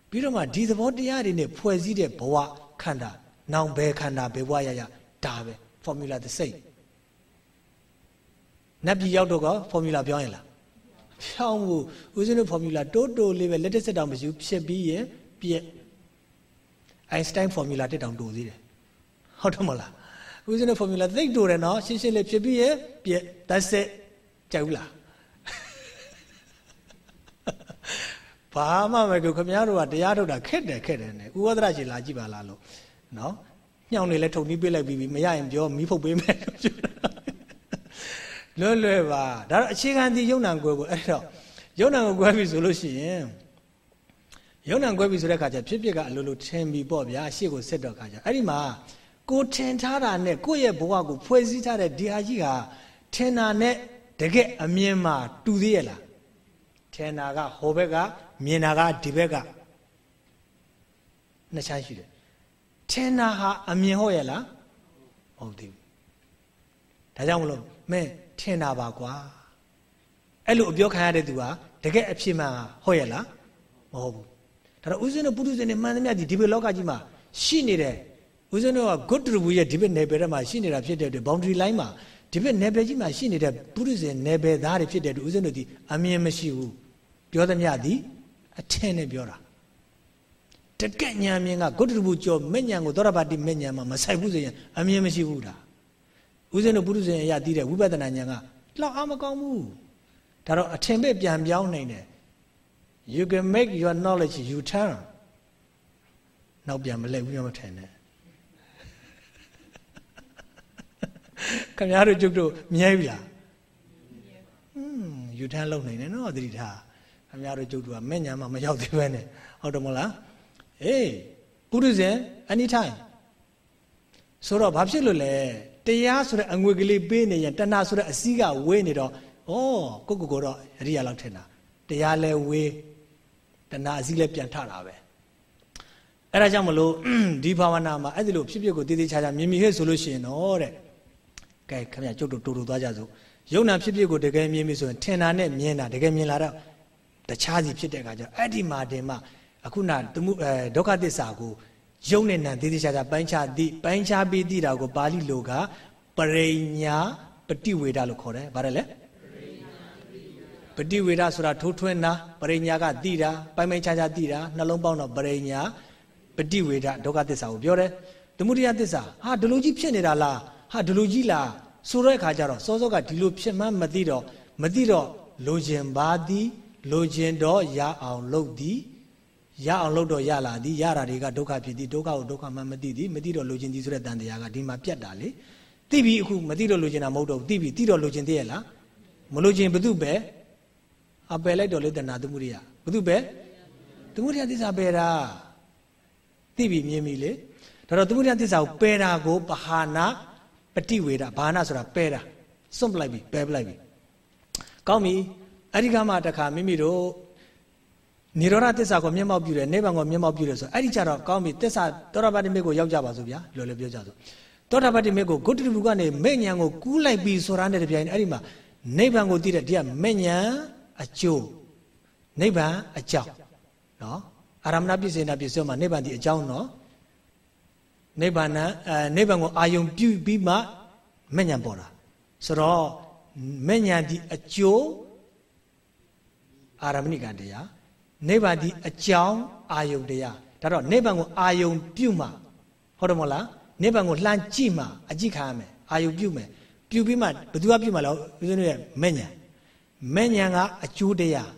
ပြီးတော့မှဒီသဘောတရားတွေနဲ့ဖွဲ့စည်းတဲ့ဘဝခန္ဓာနောင်ဘယ်ခန္ဓာဘယ်ဘဝရရဒါပဲ formula the same နတ်ပြည်ရောက်တော့က formula ပြောရင်လားဖြောင်းမှုဦးဇင်းတို့ formula တိုးတိုးလေးပဲလက်တစ်စက်တောင်မရှိဖြစ်ပြီးရင်ပြက် Einstein formula တက်တောင်တိုးသေးတယ်ဟုတ်တယ်မလားဦးဇင်းတို့ formula သိတိုးတယ်နော်ရှင်းရှင်းလေးဖြစ်ပြီးရင်ပြက် that's it ကြောက်ဘူးလား ဘာမှမကူခမည်းတော်ကတရားထုတ်တာခက်တယ်ခက်တယ်နဲ့ဥဝဒရရှင်လာကြည့်ပါလားလို့နော်ညှောင်းနေလဲထုံပြီးပေးလိုက်ပြီးမရရင်ပြောမီးဖုတ်ပေးမယ်လို့ပြောတာလွယ်လွယ်ပါဒါတော့အခြေခံဒီယုံ nant ကိုကိုအဲ့တော့ယုံ nant ကိုကွဲပြီဆိုလို့ရှိရင်ယယုံနာကွဲပြီဆိုတဲ့ခါကျဖြစ်ဖြစ်ကအလိုလိုထင်ပြီပေါ့ဗျာရှေ့ကိုဆက်တော့ခါကျအဲ့ဒီမှာကိုထင်ထားတာနဲ့ကိုယ့်ရဲ့ဘဝကိုဖွဲ့စည်းထားတဲ့ဒီဟာကြီးဟာထင်တာနဲ့တကယ်အမြင်မှာတူသေးရဲ့လားထင်တာကဟိုဘက်က မြင်တာကဒီဘက်ကနှစ်ခြားရှိတယ်ထင်တာဟာအမြင်ဟုတ်ရဲ့လားဟုတ်သေးဘူးဒါကြောင့်မလို့မင်းထင်တာပါကွာအဲ့လိုအပြောခံရတဲ့သူဟာတကယ်အဖြစ်မှန်ဟုတ်ရဲ့လားမဟုတ်ဘူးဒါတော့ဦးဇင်းတို့ပုထုဇဉ်တွေမှန်သမျှဒီဒီဘလောကကြီးမှာရှိနေတယ်ဦးဇင်းတို့က good to be ရဲ့ဒီဘက်နယ်ပယ်ထဲမှာရှိနေတာဖြစ်တဲ့အတွက် boundary line မှာဒီဘက်နယ်ပယ်ကြီးမှာရှိနေတဲ့ပုထုဇဉ်နယ်ပယ်သားတွေဖြစ်တဲ့အတွက်ဦးဇင်းတို့ဒီအမြင်မရှိဘူးပြောသမျှဒီ အထင်နဲ့ပြောတာတကက်ညာမြင်က good to be ကြောမဲ့ညာကိုသောရပါတိမဲ့ညာမှာမဆိုင်ဘူးဆိုရင်အမြင်မရှိဘူးဒါဦးဇင်းတို့ပုထုဇဉ်အရာတည်တဲ့ဝိပဿနာဉာဏ်ကလောက်အားမကောင်းဘူးဒါတော့အထင်ပဲပြန်ပြောင်းနိုင်တယ် you can make your knowledge you turn နောက်ပြန်မလဲဘူးမထင်နဲ့ခင်ဗျားတို့ကျုပ်တို့မြဲပြီလားอืมယူထမ်းလုံနိုင်တယ်နော်သတိထား ခင်ဗျားတို့ကျုပ်တို့ကမဲ့ညာမှမရောက်သေးပဲနဲ့ဟုတ်တယ်မဟုတ်လားအေးပုရိသေ anytime ဆိုတော့ဘာဖြစ်လို့လဲတရားဆိုတဲ့အငွေကလေးပေးနေရင်တဏှာဆိုတဲ့အစည်းကဝေးနေတော့ဩကိုကိုကိုတော့အရိယာလောက်ထင်တာတရားလဲဝေးတဏှာအစည်းလဲပြန်ထတာပဲအဲ့ဒါကြောင့်မလို့ဒီဘာဝနာမှာအဲ့ဒီလိုဖြစ်ဖြစ်ကိုတည်တည်ချာချာမြင်မြင်ဟဲ့ဆိုလို့ရှိရင်တော့တဲ့ကဲခင်ဗျာကျုပ်တို့တူတူသွားကြစို့ယုံနာဖြစ်ဖြစ်ကိုတကယ်မြင်ပြီဆိုရင်ထင်တာနဲ့မြင်တာတကယ်မြင်လာတော့ တခြားစီဖြစ်တဲ့အခါကျအဲ့ဒီမှာတင်မှအခုနတမှုအဲဒုက္ခသစ္စာကိုယုံနဲ့နံသေးသေးချာချာပိုင်းခြားသိပိုင်းခြားပြီးသိတာကိုပါဠိလိုကပရိညာပฏิဝေဒလို့ခေါ်တယ်ဗါတယ်လေပฏิဝေဒဆိုတာထိုးထွင်းတာပရိညာကသိတာပိုင်းပိုင်းခြားခြားသိတာနှလုံးပေါင်းတော့ပရိညာပฏิဝေဒဒုက္ခသစ္စာကိုပြောတယ်သမုဒိယသစ္စာဟာဒီလိုကြီးဖြစ်နေတာလားဟာဒီလိုကြီးလားဆိုတဲ့အခါကျတော့စောစောကဒီလိုဖြစ်မှန်းမသိတော့မသိတော့လိုချင်ပါသည် လိုချင်တော့ရအောင်လုပ်သည်ရအောင်လုပ်တော့ရလာသည်ရတာတွေကဒုက္ခဖြစ်သည်ဒုက္ခကိုဒုက္ခမှမသိသည်မသိတော့လိုချင်သည်ဆိုတဲ့တန်တရားကဒီမှာပြတ်တာလေသိပြီအခုမသိတော့လိုချင်တာမဟုတ်တော့သိပြီသိတော့လိုချင်သေးရဲ့လားမလိုချင်ဘု து ပဲအပယ်လိုက်တော့လေတဏှာသမှုရိယဘု து ပဲသမှုရိယသစ္စာပယ်တာသိပြီမြင်ပြီလေဒါတော့သမှုရိယသစ္စာကိုပယ်တာကိုပဟာနာပฏิဝေဒဘာနာဆိုတာပယ်တာစွန့်ပလိုက်ပြီပယ်ပလိုက်ပြီကောင်းပြီ အဲ့ဒီကမှတခါမိမိတို့နိရောဓသစ္စာကိုမျက်မှောက်ပြုတယ်နိဗ္ဗာန်ကိုမျက်မှောက်ပြုတယ်ဆိုအဲ့ဒီကြတော့ကောင်းပြီသစ္စာတောရပတိမေကိုရောက်ကြပါစို့ဗျာလောလောပြောကြစို့တောရပတိမေကိုဂုတ္တရဘူးကနေမဲ့ညာကိုကူးလိုက်ပြီဆိုတာနဲ့တပြိုင်အဲ့ဒီမှာနိဗ္ဗာန်ကိုသိတဲ့ဒီကမဲ့ညာအကျိုးနိဗ္ဗာန်အကြောင်းနော်အာရမဏပြည့်စေနာပြည့်စုံမှာနိဗ္ဗာန်ဒီအကြောင်းနော်နိဗ္ဗာန်အဲနိဗ္ဗာန်ကိုအာယုံပြုပြီးမှမဲ့ညာပေါ်တာဆိုတော့မဲ့ညာဒီအကျိုး အာရမဏိကတရားနိဗ္ဗာန်ဒီအကြောင်းအာယုံတရားဒါတော့နိဗ္ဗာန်ကိုအာယုံပြုမှဟုတ်တယ်မဟုတ်လားနိဗ္ဗာန်ကိုလှမ်းကြည့်မှအကြည့်ခံရမယ်အာယုံပြုမယ်ပြုပြီးမှဘယ်သူကပြုမှလဲဦးဇင်းတို့ရဲ့မဲ့ညာမဲ့ညာကအကျိုးတရား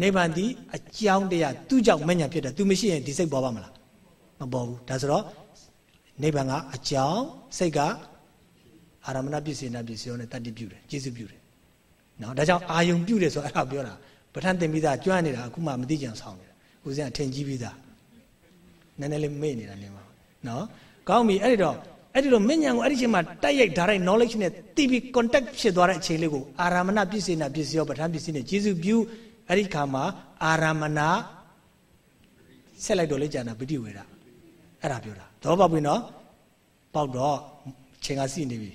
နိဗ္ဗာန်ဒီအကြောင်းတရားသူ့ကြောင့်မဲ့ညာဖြစ်တယ်သူမရှိရင်ဒီစိတ်ပေါ်ပါမလားမပေါ်ဘူးဒါဆိုတော့နိဗ္ဗာန်ကအကြောင်းစိတ်ကအာရမဏပစ္စေနာပစ္စယောနဲ့တတ္တိပြုတယ်ကျေစုပြုတယ်နော်ဒါကြောင့်အာယုံပြုတယ်ဆိုအဲ့ဒါပြောတာ ပဋ္ဌာန်းသင်ပြီးသားကျွမ်းနေတာအခုမှမသိကြံဆောင်နေတာဦးဇင်းအထင်ကြီးပြီးသားနည်းနည်းလေးမေ့နေတာနေမှာနော်ကောင်းပြီအဲ့ဒီတော့အဲ့ဒီလိုမဉ္ဇဉ်ကိုအဲ့ဒီချိန်မှာတိုက်ရိုက် direct knowledge နဲ့တီးပြီး contact ဖြစ်သွားတဲ့အချိန်လေးကိုအာရမဏပစ္စေနာပစ္စယောပဋ္ဌာန်းပစ္စည်းနဲ့ကျေစုပြုအဲ့ဒီခါမှာအာရမဏဆက်လိုက်တော့လေကြာနာပဋိဝေဒအဲ့ဒါပြောတာသဘောပေါက်ပြီနော်ပေါက်တော့ချိန်ကစီနေပြီ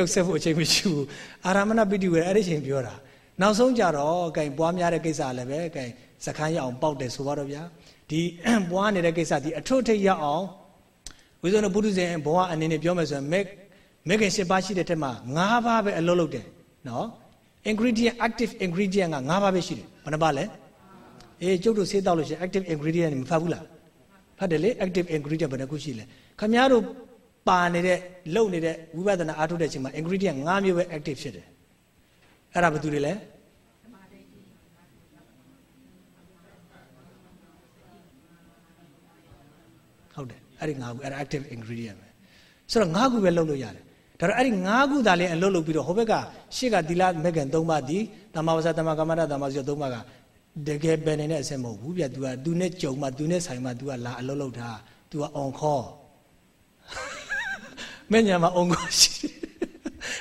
ကြောက်ဆက်ဖို့အချိန်မရှိဘူးအာရမဏပိဋိဝေအဲ့ဒီချိန်ပြောတာနောက်ဆုံးကြတော့ကဲပွားများတဲ့ကိစ္စလည်းပဲကဲစခန်းရအောင်ပေါက်တယ်ဆိုပါတော့ဗျာဒီပွားနေတဲ့ကိစ္စဒီအထွတ်ထိပ်ရအောင်ဝိဇ္ဇနပုထုဇဉ်ဘဝအနေနဲ့ပြောမယ်ဆိုရင်မက်မက်ကင်၈ပါးရှိတဲ့ထက်မှာ၅ပါးပဲအလုပ်လုပ်တယ်နော် ingredient active ingredient က၅ပါးပဲရှိတယ်ဘယ်နှပါလဲအေးကျုပ်တို့ဆေးတောက်လို့ရှိရင် active ingredient မဖတ်ဘူးလားဖတ်တယ်လေ active ingredient ဘယ်နှခုရှိလဲခမည်းတော် ပါနေတဲ့လုံနေတဲ့ဝိပဿနာအားထုတ်တဲ့အချိန်မှာ ingredient ၅မျိုးပဲ active ဖြစ်တယ်အဲ့ဒါဘာတူတွေလဲဟုတ်တယ်အဲ့ဒီ၅ခုအဲ့ဒါ active ingredient ပဲဆိုတော့၅ခုပဲလုံလို့ရတယ်ဒါတော့အဲ့ဒီ၅ခုသာလေးအလုပ်လုပ်ပြီးတော့ဟိုဘက်ကရှေ့ကသီလမဂ္ဂင်၃ပါးဒီတမ္မာဝဇ္ဇတမ္မာကမ္မန္တတမ္မာစီ၃ပါးက တကယ်ပဲနေတဲ့အဆင့်မဟုတ်ဘူးဗျ तू က तू နဲ့ကြုံမှ तू နဲ့ဆိုင်မှ तू ကလာအလုပ်လုပ်တာ तू က on call မညံမှာ on call ရှိတယ်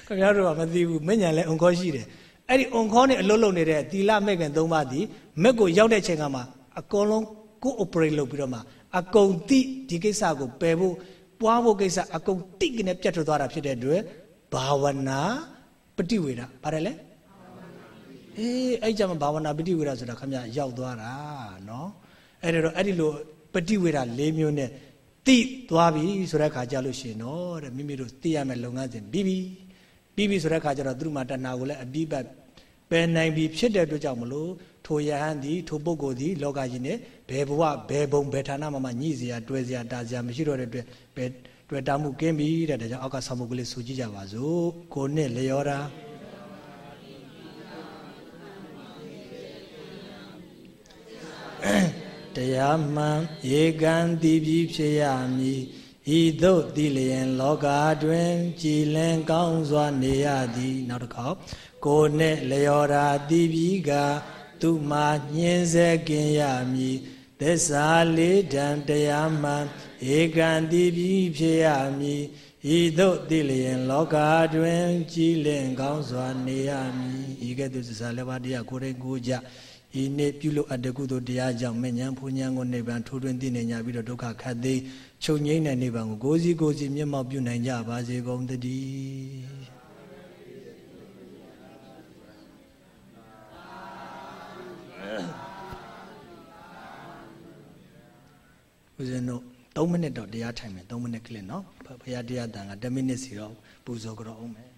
ခင်ဗျားတို့ကမသိဘူးမညံလဲ on call ရှိတယ်အဲ့ဒီ on call နဲ့အလုပ်လုပ်နေတဲ့သီလမဲ့ခင်၃ပါးဒီမက်ကိုရောက်တဲ့ချိန်ကမှအကုန်လုံးကို operate လုပ်ပြီးတော့မှအကုန်တိဒီကိစ္စကိုပယ်ဖို့ပွားဖို့ကိစ္စအကုန်တိကနေပြတ်ထွက်သွားတာဖြစ်တဲ့အတွက်ဘာဝနာပฏิဝေဒပါတယ်လေအေးအဲ့ကြမှာဘာဝနာပฏิဝေဒဆိုတာခမရောက်သွားတာနော်အဲ့ဒါတော့အဲ့ဒီလိုပฏิဝေဒ၄မျိုးနဲ့ တိသွားပြီဆိုတဲ့ခါကြလို့ရှိရင်တော့တဲ့မိမိတို့သိရမယ့်လုပ်ငန်းစဉ်ပြီးပြီပြီးပြီဆိုတဲ့ခါကျတော့သူတို့မှာတဏှာကိုလည်းအပြီးပတ်ပယ်နိုင်ပြီဖြစ်တဲ့အတွက်ကြောင့်မလို့ထိုယဟန်သည်ထိုပုဂ္ဂိုလ်သည်လောကကြီးနဲ့ဘယ်ဘဝဘယ်ဘုံဘယ်ဌာနမှာမှညှိစရာတွဲစရာတာစရာမရှိတော့တဲ့အတွက်ဘယ်တွေ့တာမှုကင်းပြီတဲ့ဒါကြောင့်အောက်ကဆောင်းမှုကလေးဆိုကြည့်ကြပါစို့ကိုနဲ့လျောတာ တရားမှန်ရေကန်တည်ပြီးဖြစ်ရမည်ဤသို့သိလျင် လောကတွင် ကြည်လင်ကောင်းစွာနေရသည်နောက်တစ်ခေါက်ကိုနဲ့လျောတာတည်ပြီးကသူမှညင်းစေကင်ရမည်သစ္စာလေးတန်တရားမှန်ဧကံတည်ပြီးဖြစ်ရမည်ဤသို့သိလျင် လောကတွင် ကြည်လင်ကောင်းစွာနေရမည်ဤကဲ့သို့သစ္စာလေးပါးတရားကိုယ်တိုင်ကိုကြ ဤနေ့ပြုလို့အတ္တကုသိုလ်တရားကြောင့်မဉ္ဇဉ်ဖူဉ္ဇဉ်ကိုနိဗ္ဗာန်ထိုးထွင်းသိနေကြပြီးတော့ဒုက္ခခတ်သိချုပ်ငြိမ့်တဲ့နိဗ္ဗာန်ကိုကိုယ်စီကိုယ်စီမျက်မှောက်ပြုနိုင်ကြပါစေကုန်သတည်းဦးဇင်းတို့3မိနစ်တော့တရားထိုင်မယ်3မိနစ်ကလေးနော်ဘုရားတရားတန်က10မိနစ်စီတော့ပူဇော်ကြတော့အောင်မယ်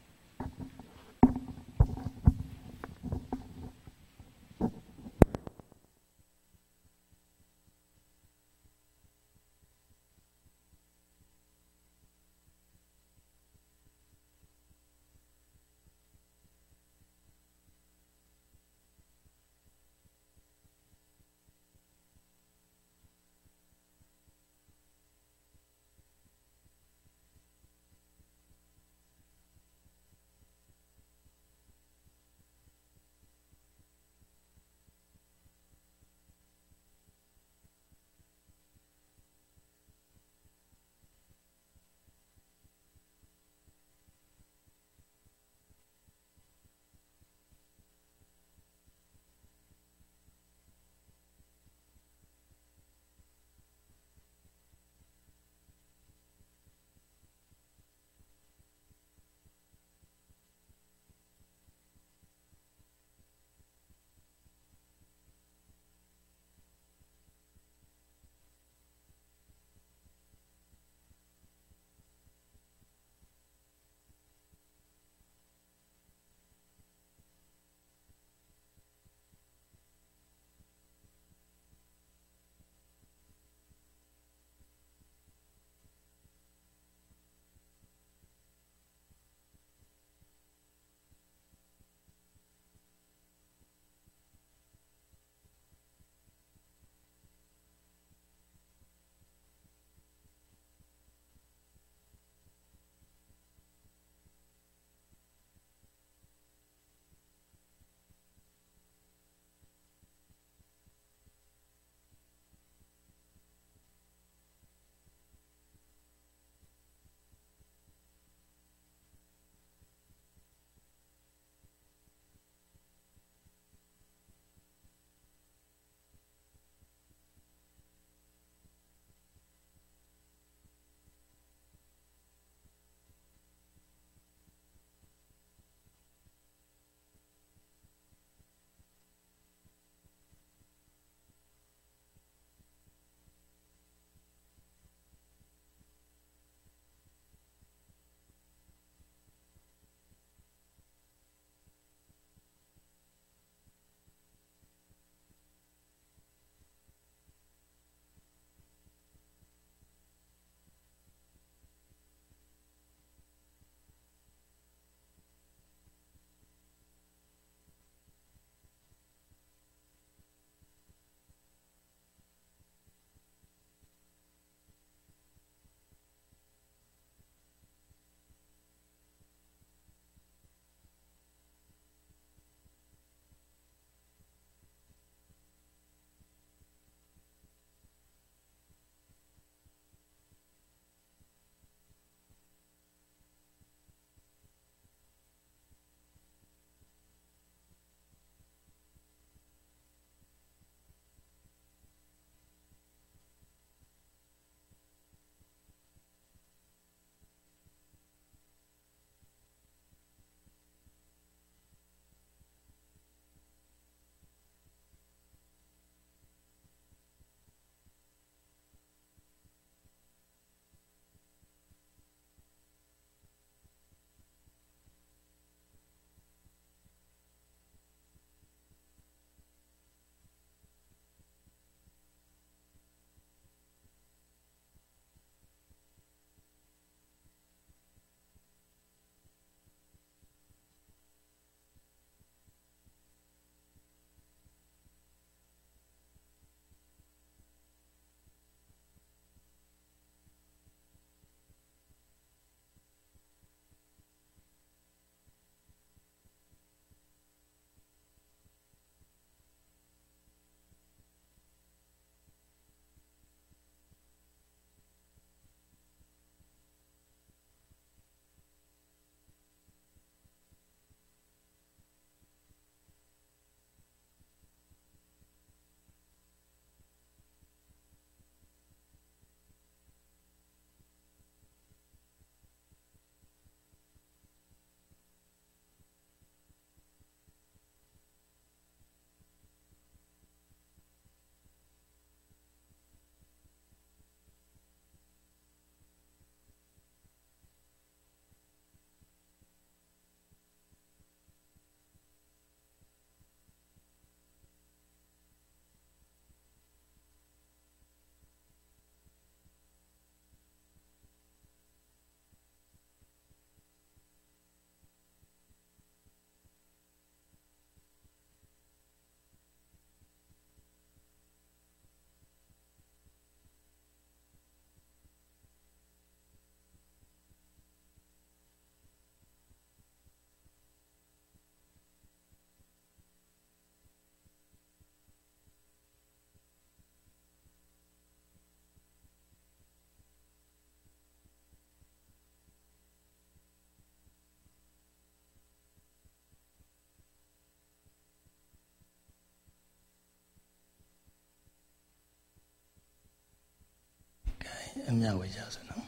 အမြဝေကြဆိုနော်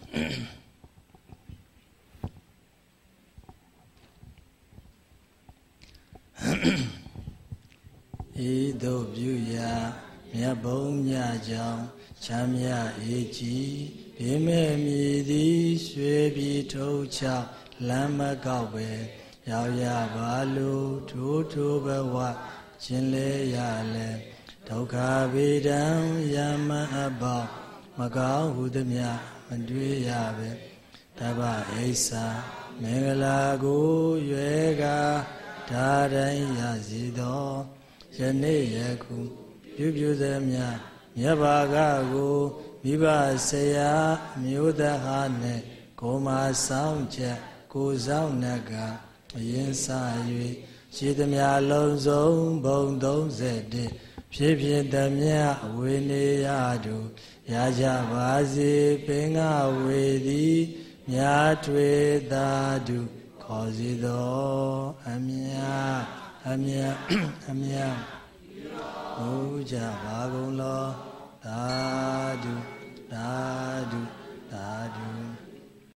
ဤသို့ပြုရာမြတ်ဘုံညကြောင့်ချမ်းမြအေးကြီးဘေးမဲ့မြည်သည်ရွှေပြည်ထုတ်ချလမ်းမကောက်ပဲရောက်ရပါလို့ထိုးထိုးဘဝရှင်လေရလဲဒုက္ခဗေဒံယမအဘော မကောင်းဟုသည်မြမတွေ့ရပဲတပ္ပအိဆာမင်္ဂလာကိုရွယ်ကာဓာတိုင်းရစီသောယနေ့ယခုပြုပြုသမျှမြတ်ဘာကကိုမိဘဆရာမျိုးသားဟာနဲ့ကိုမဆောင်ချက်ကိုဆောင်နကအရင်စ၍ရှိသမျှလုံးစုံဘုံ31ဖြစ်ဖြစ်သမျှဝေနေရတို့ ရကြပါစေပင်ကဝေသည်မြာထွေသာဓုခေါ်စီတော်အမြအမြအမြဟူကြပါကုန်လောသာဓုသာဓု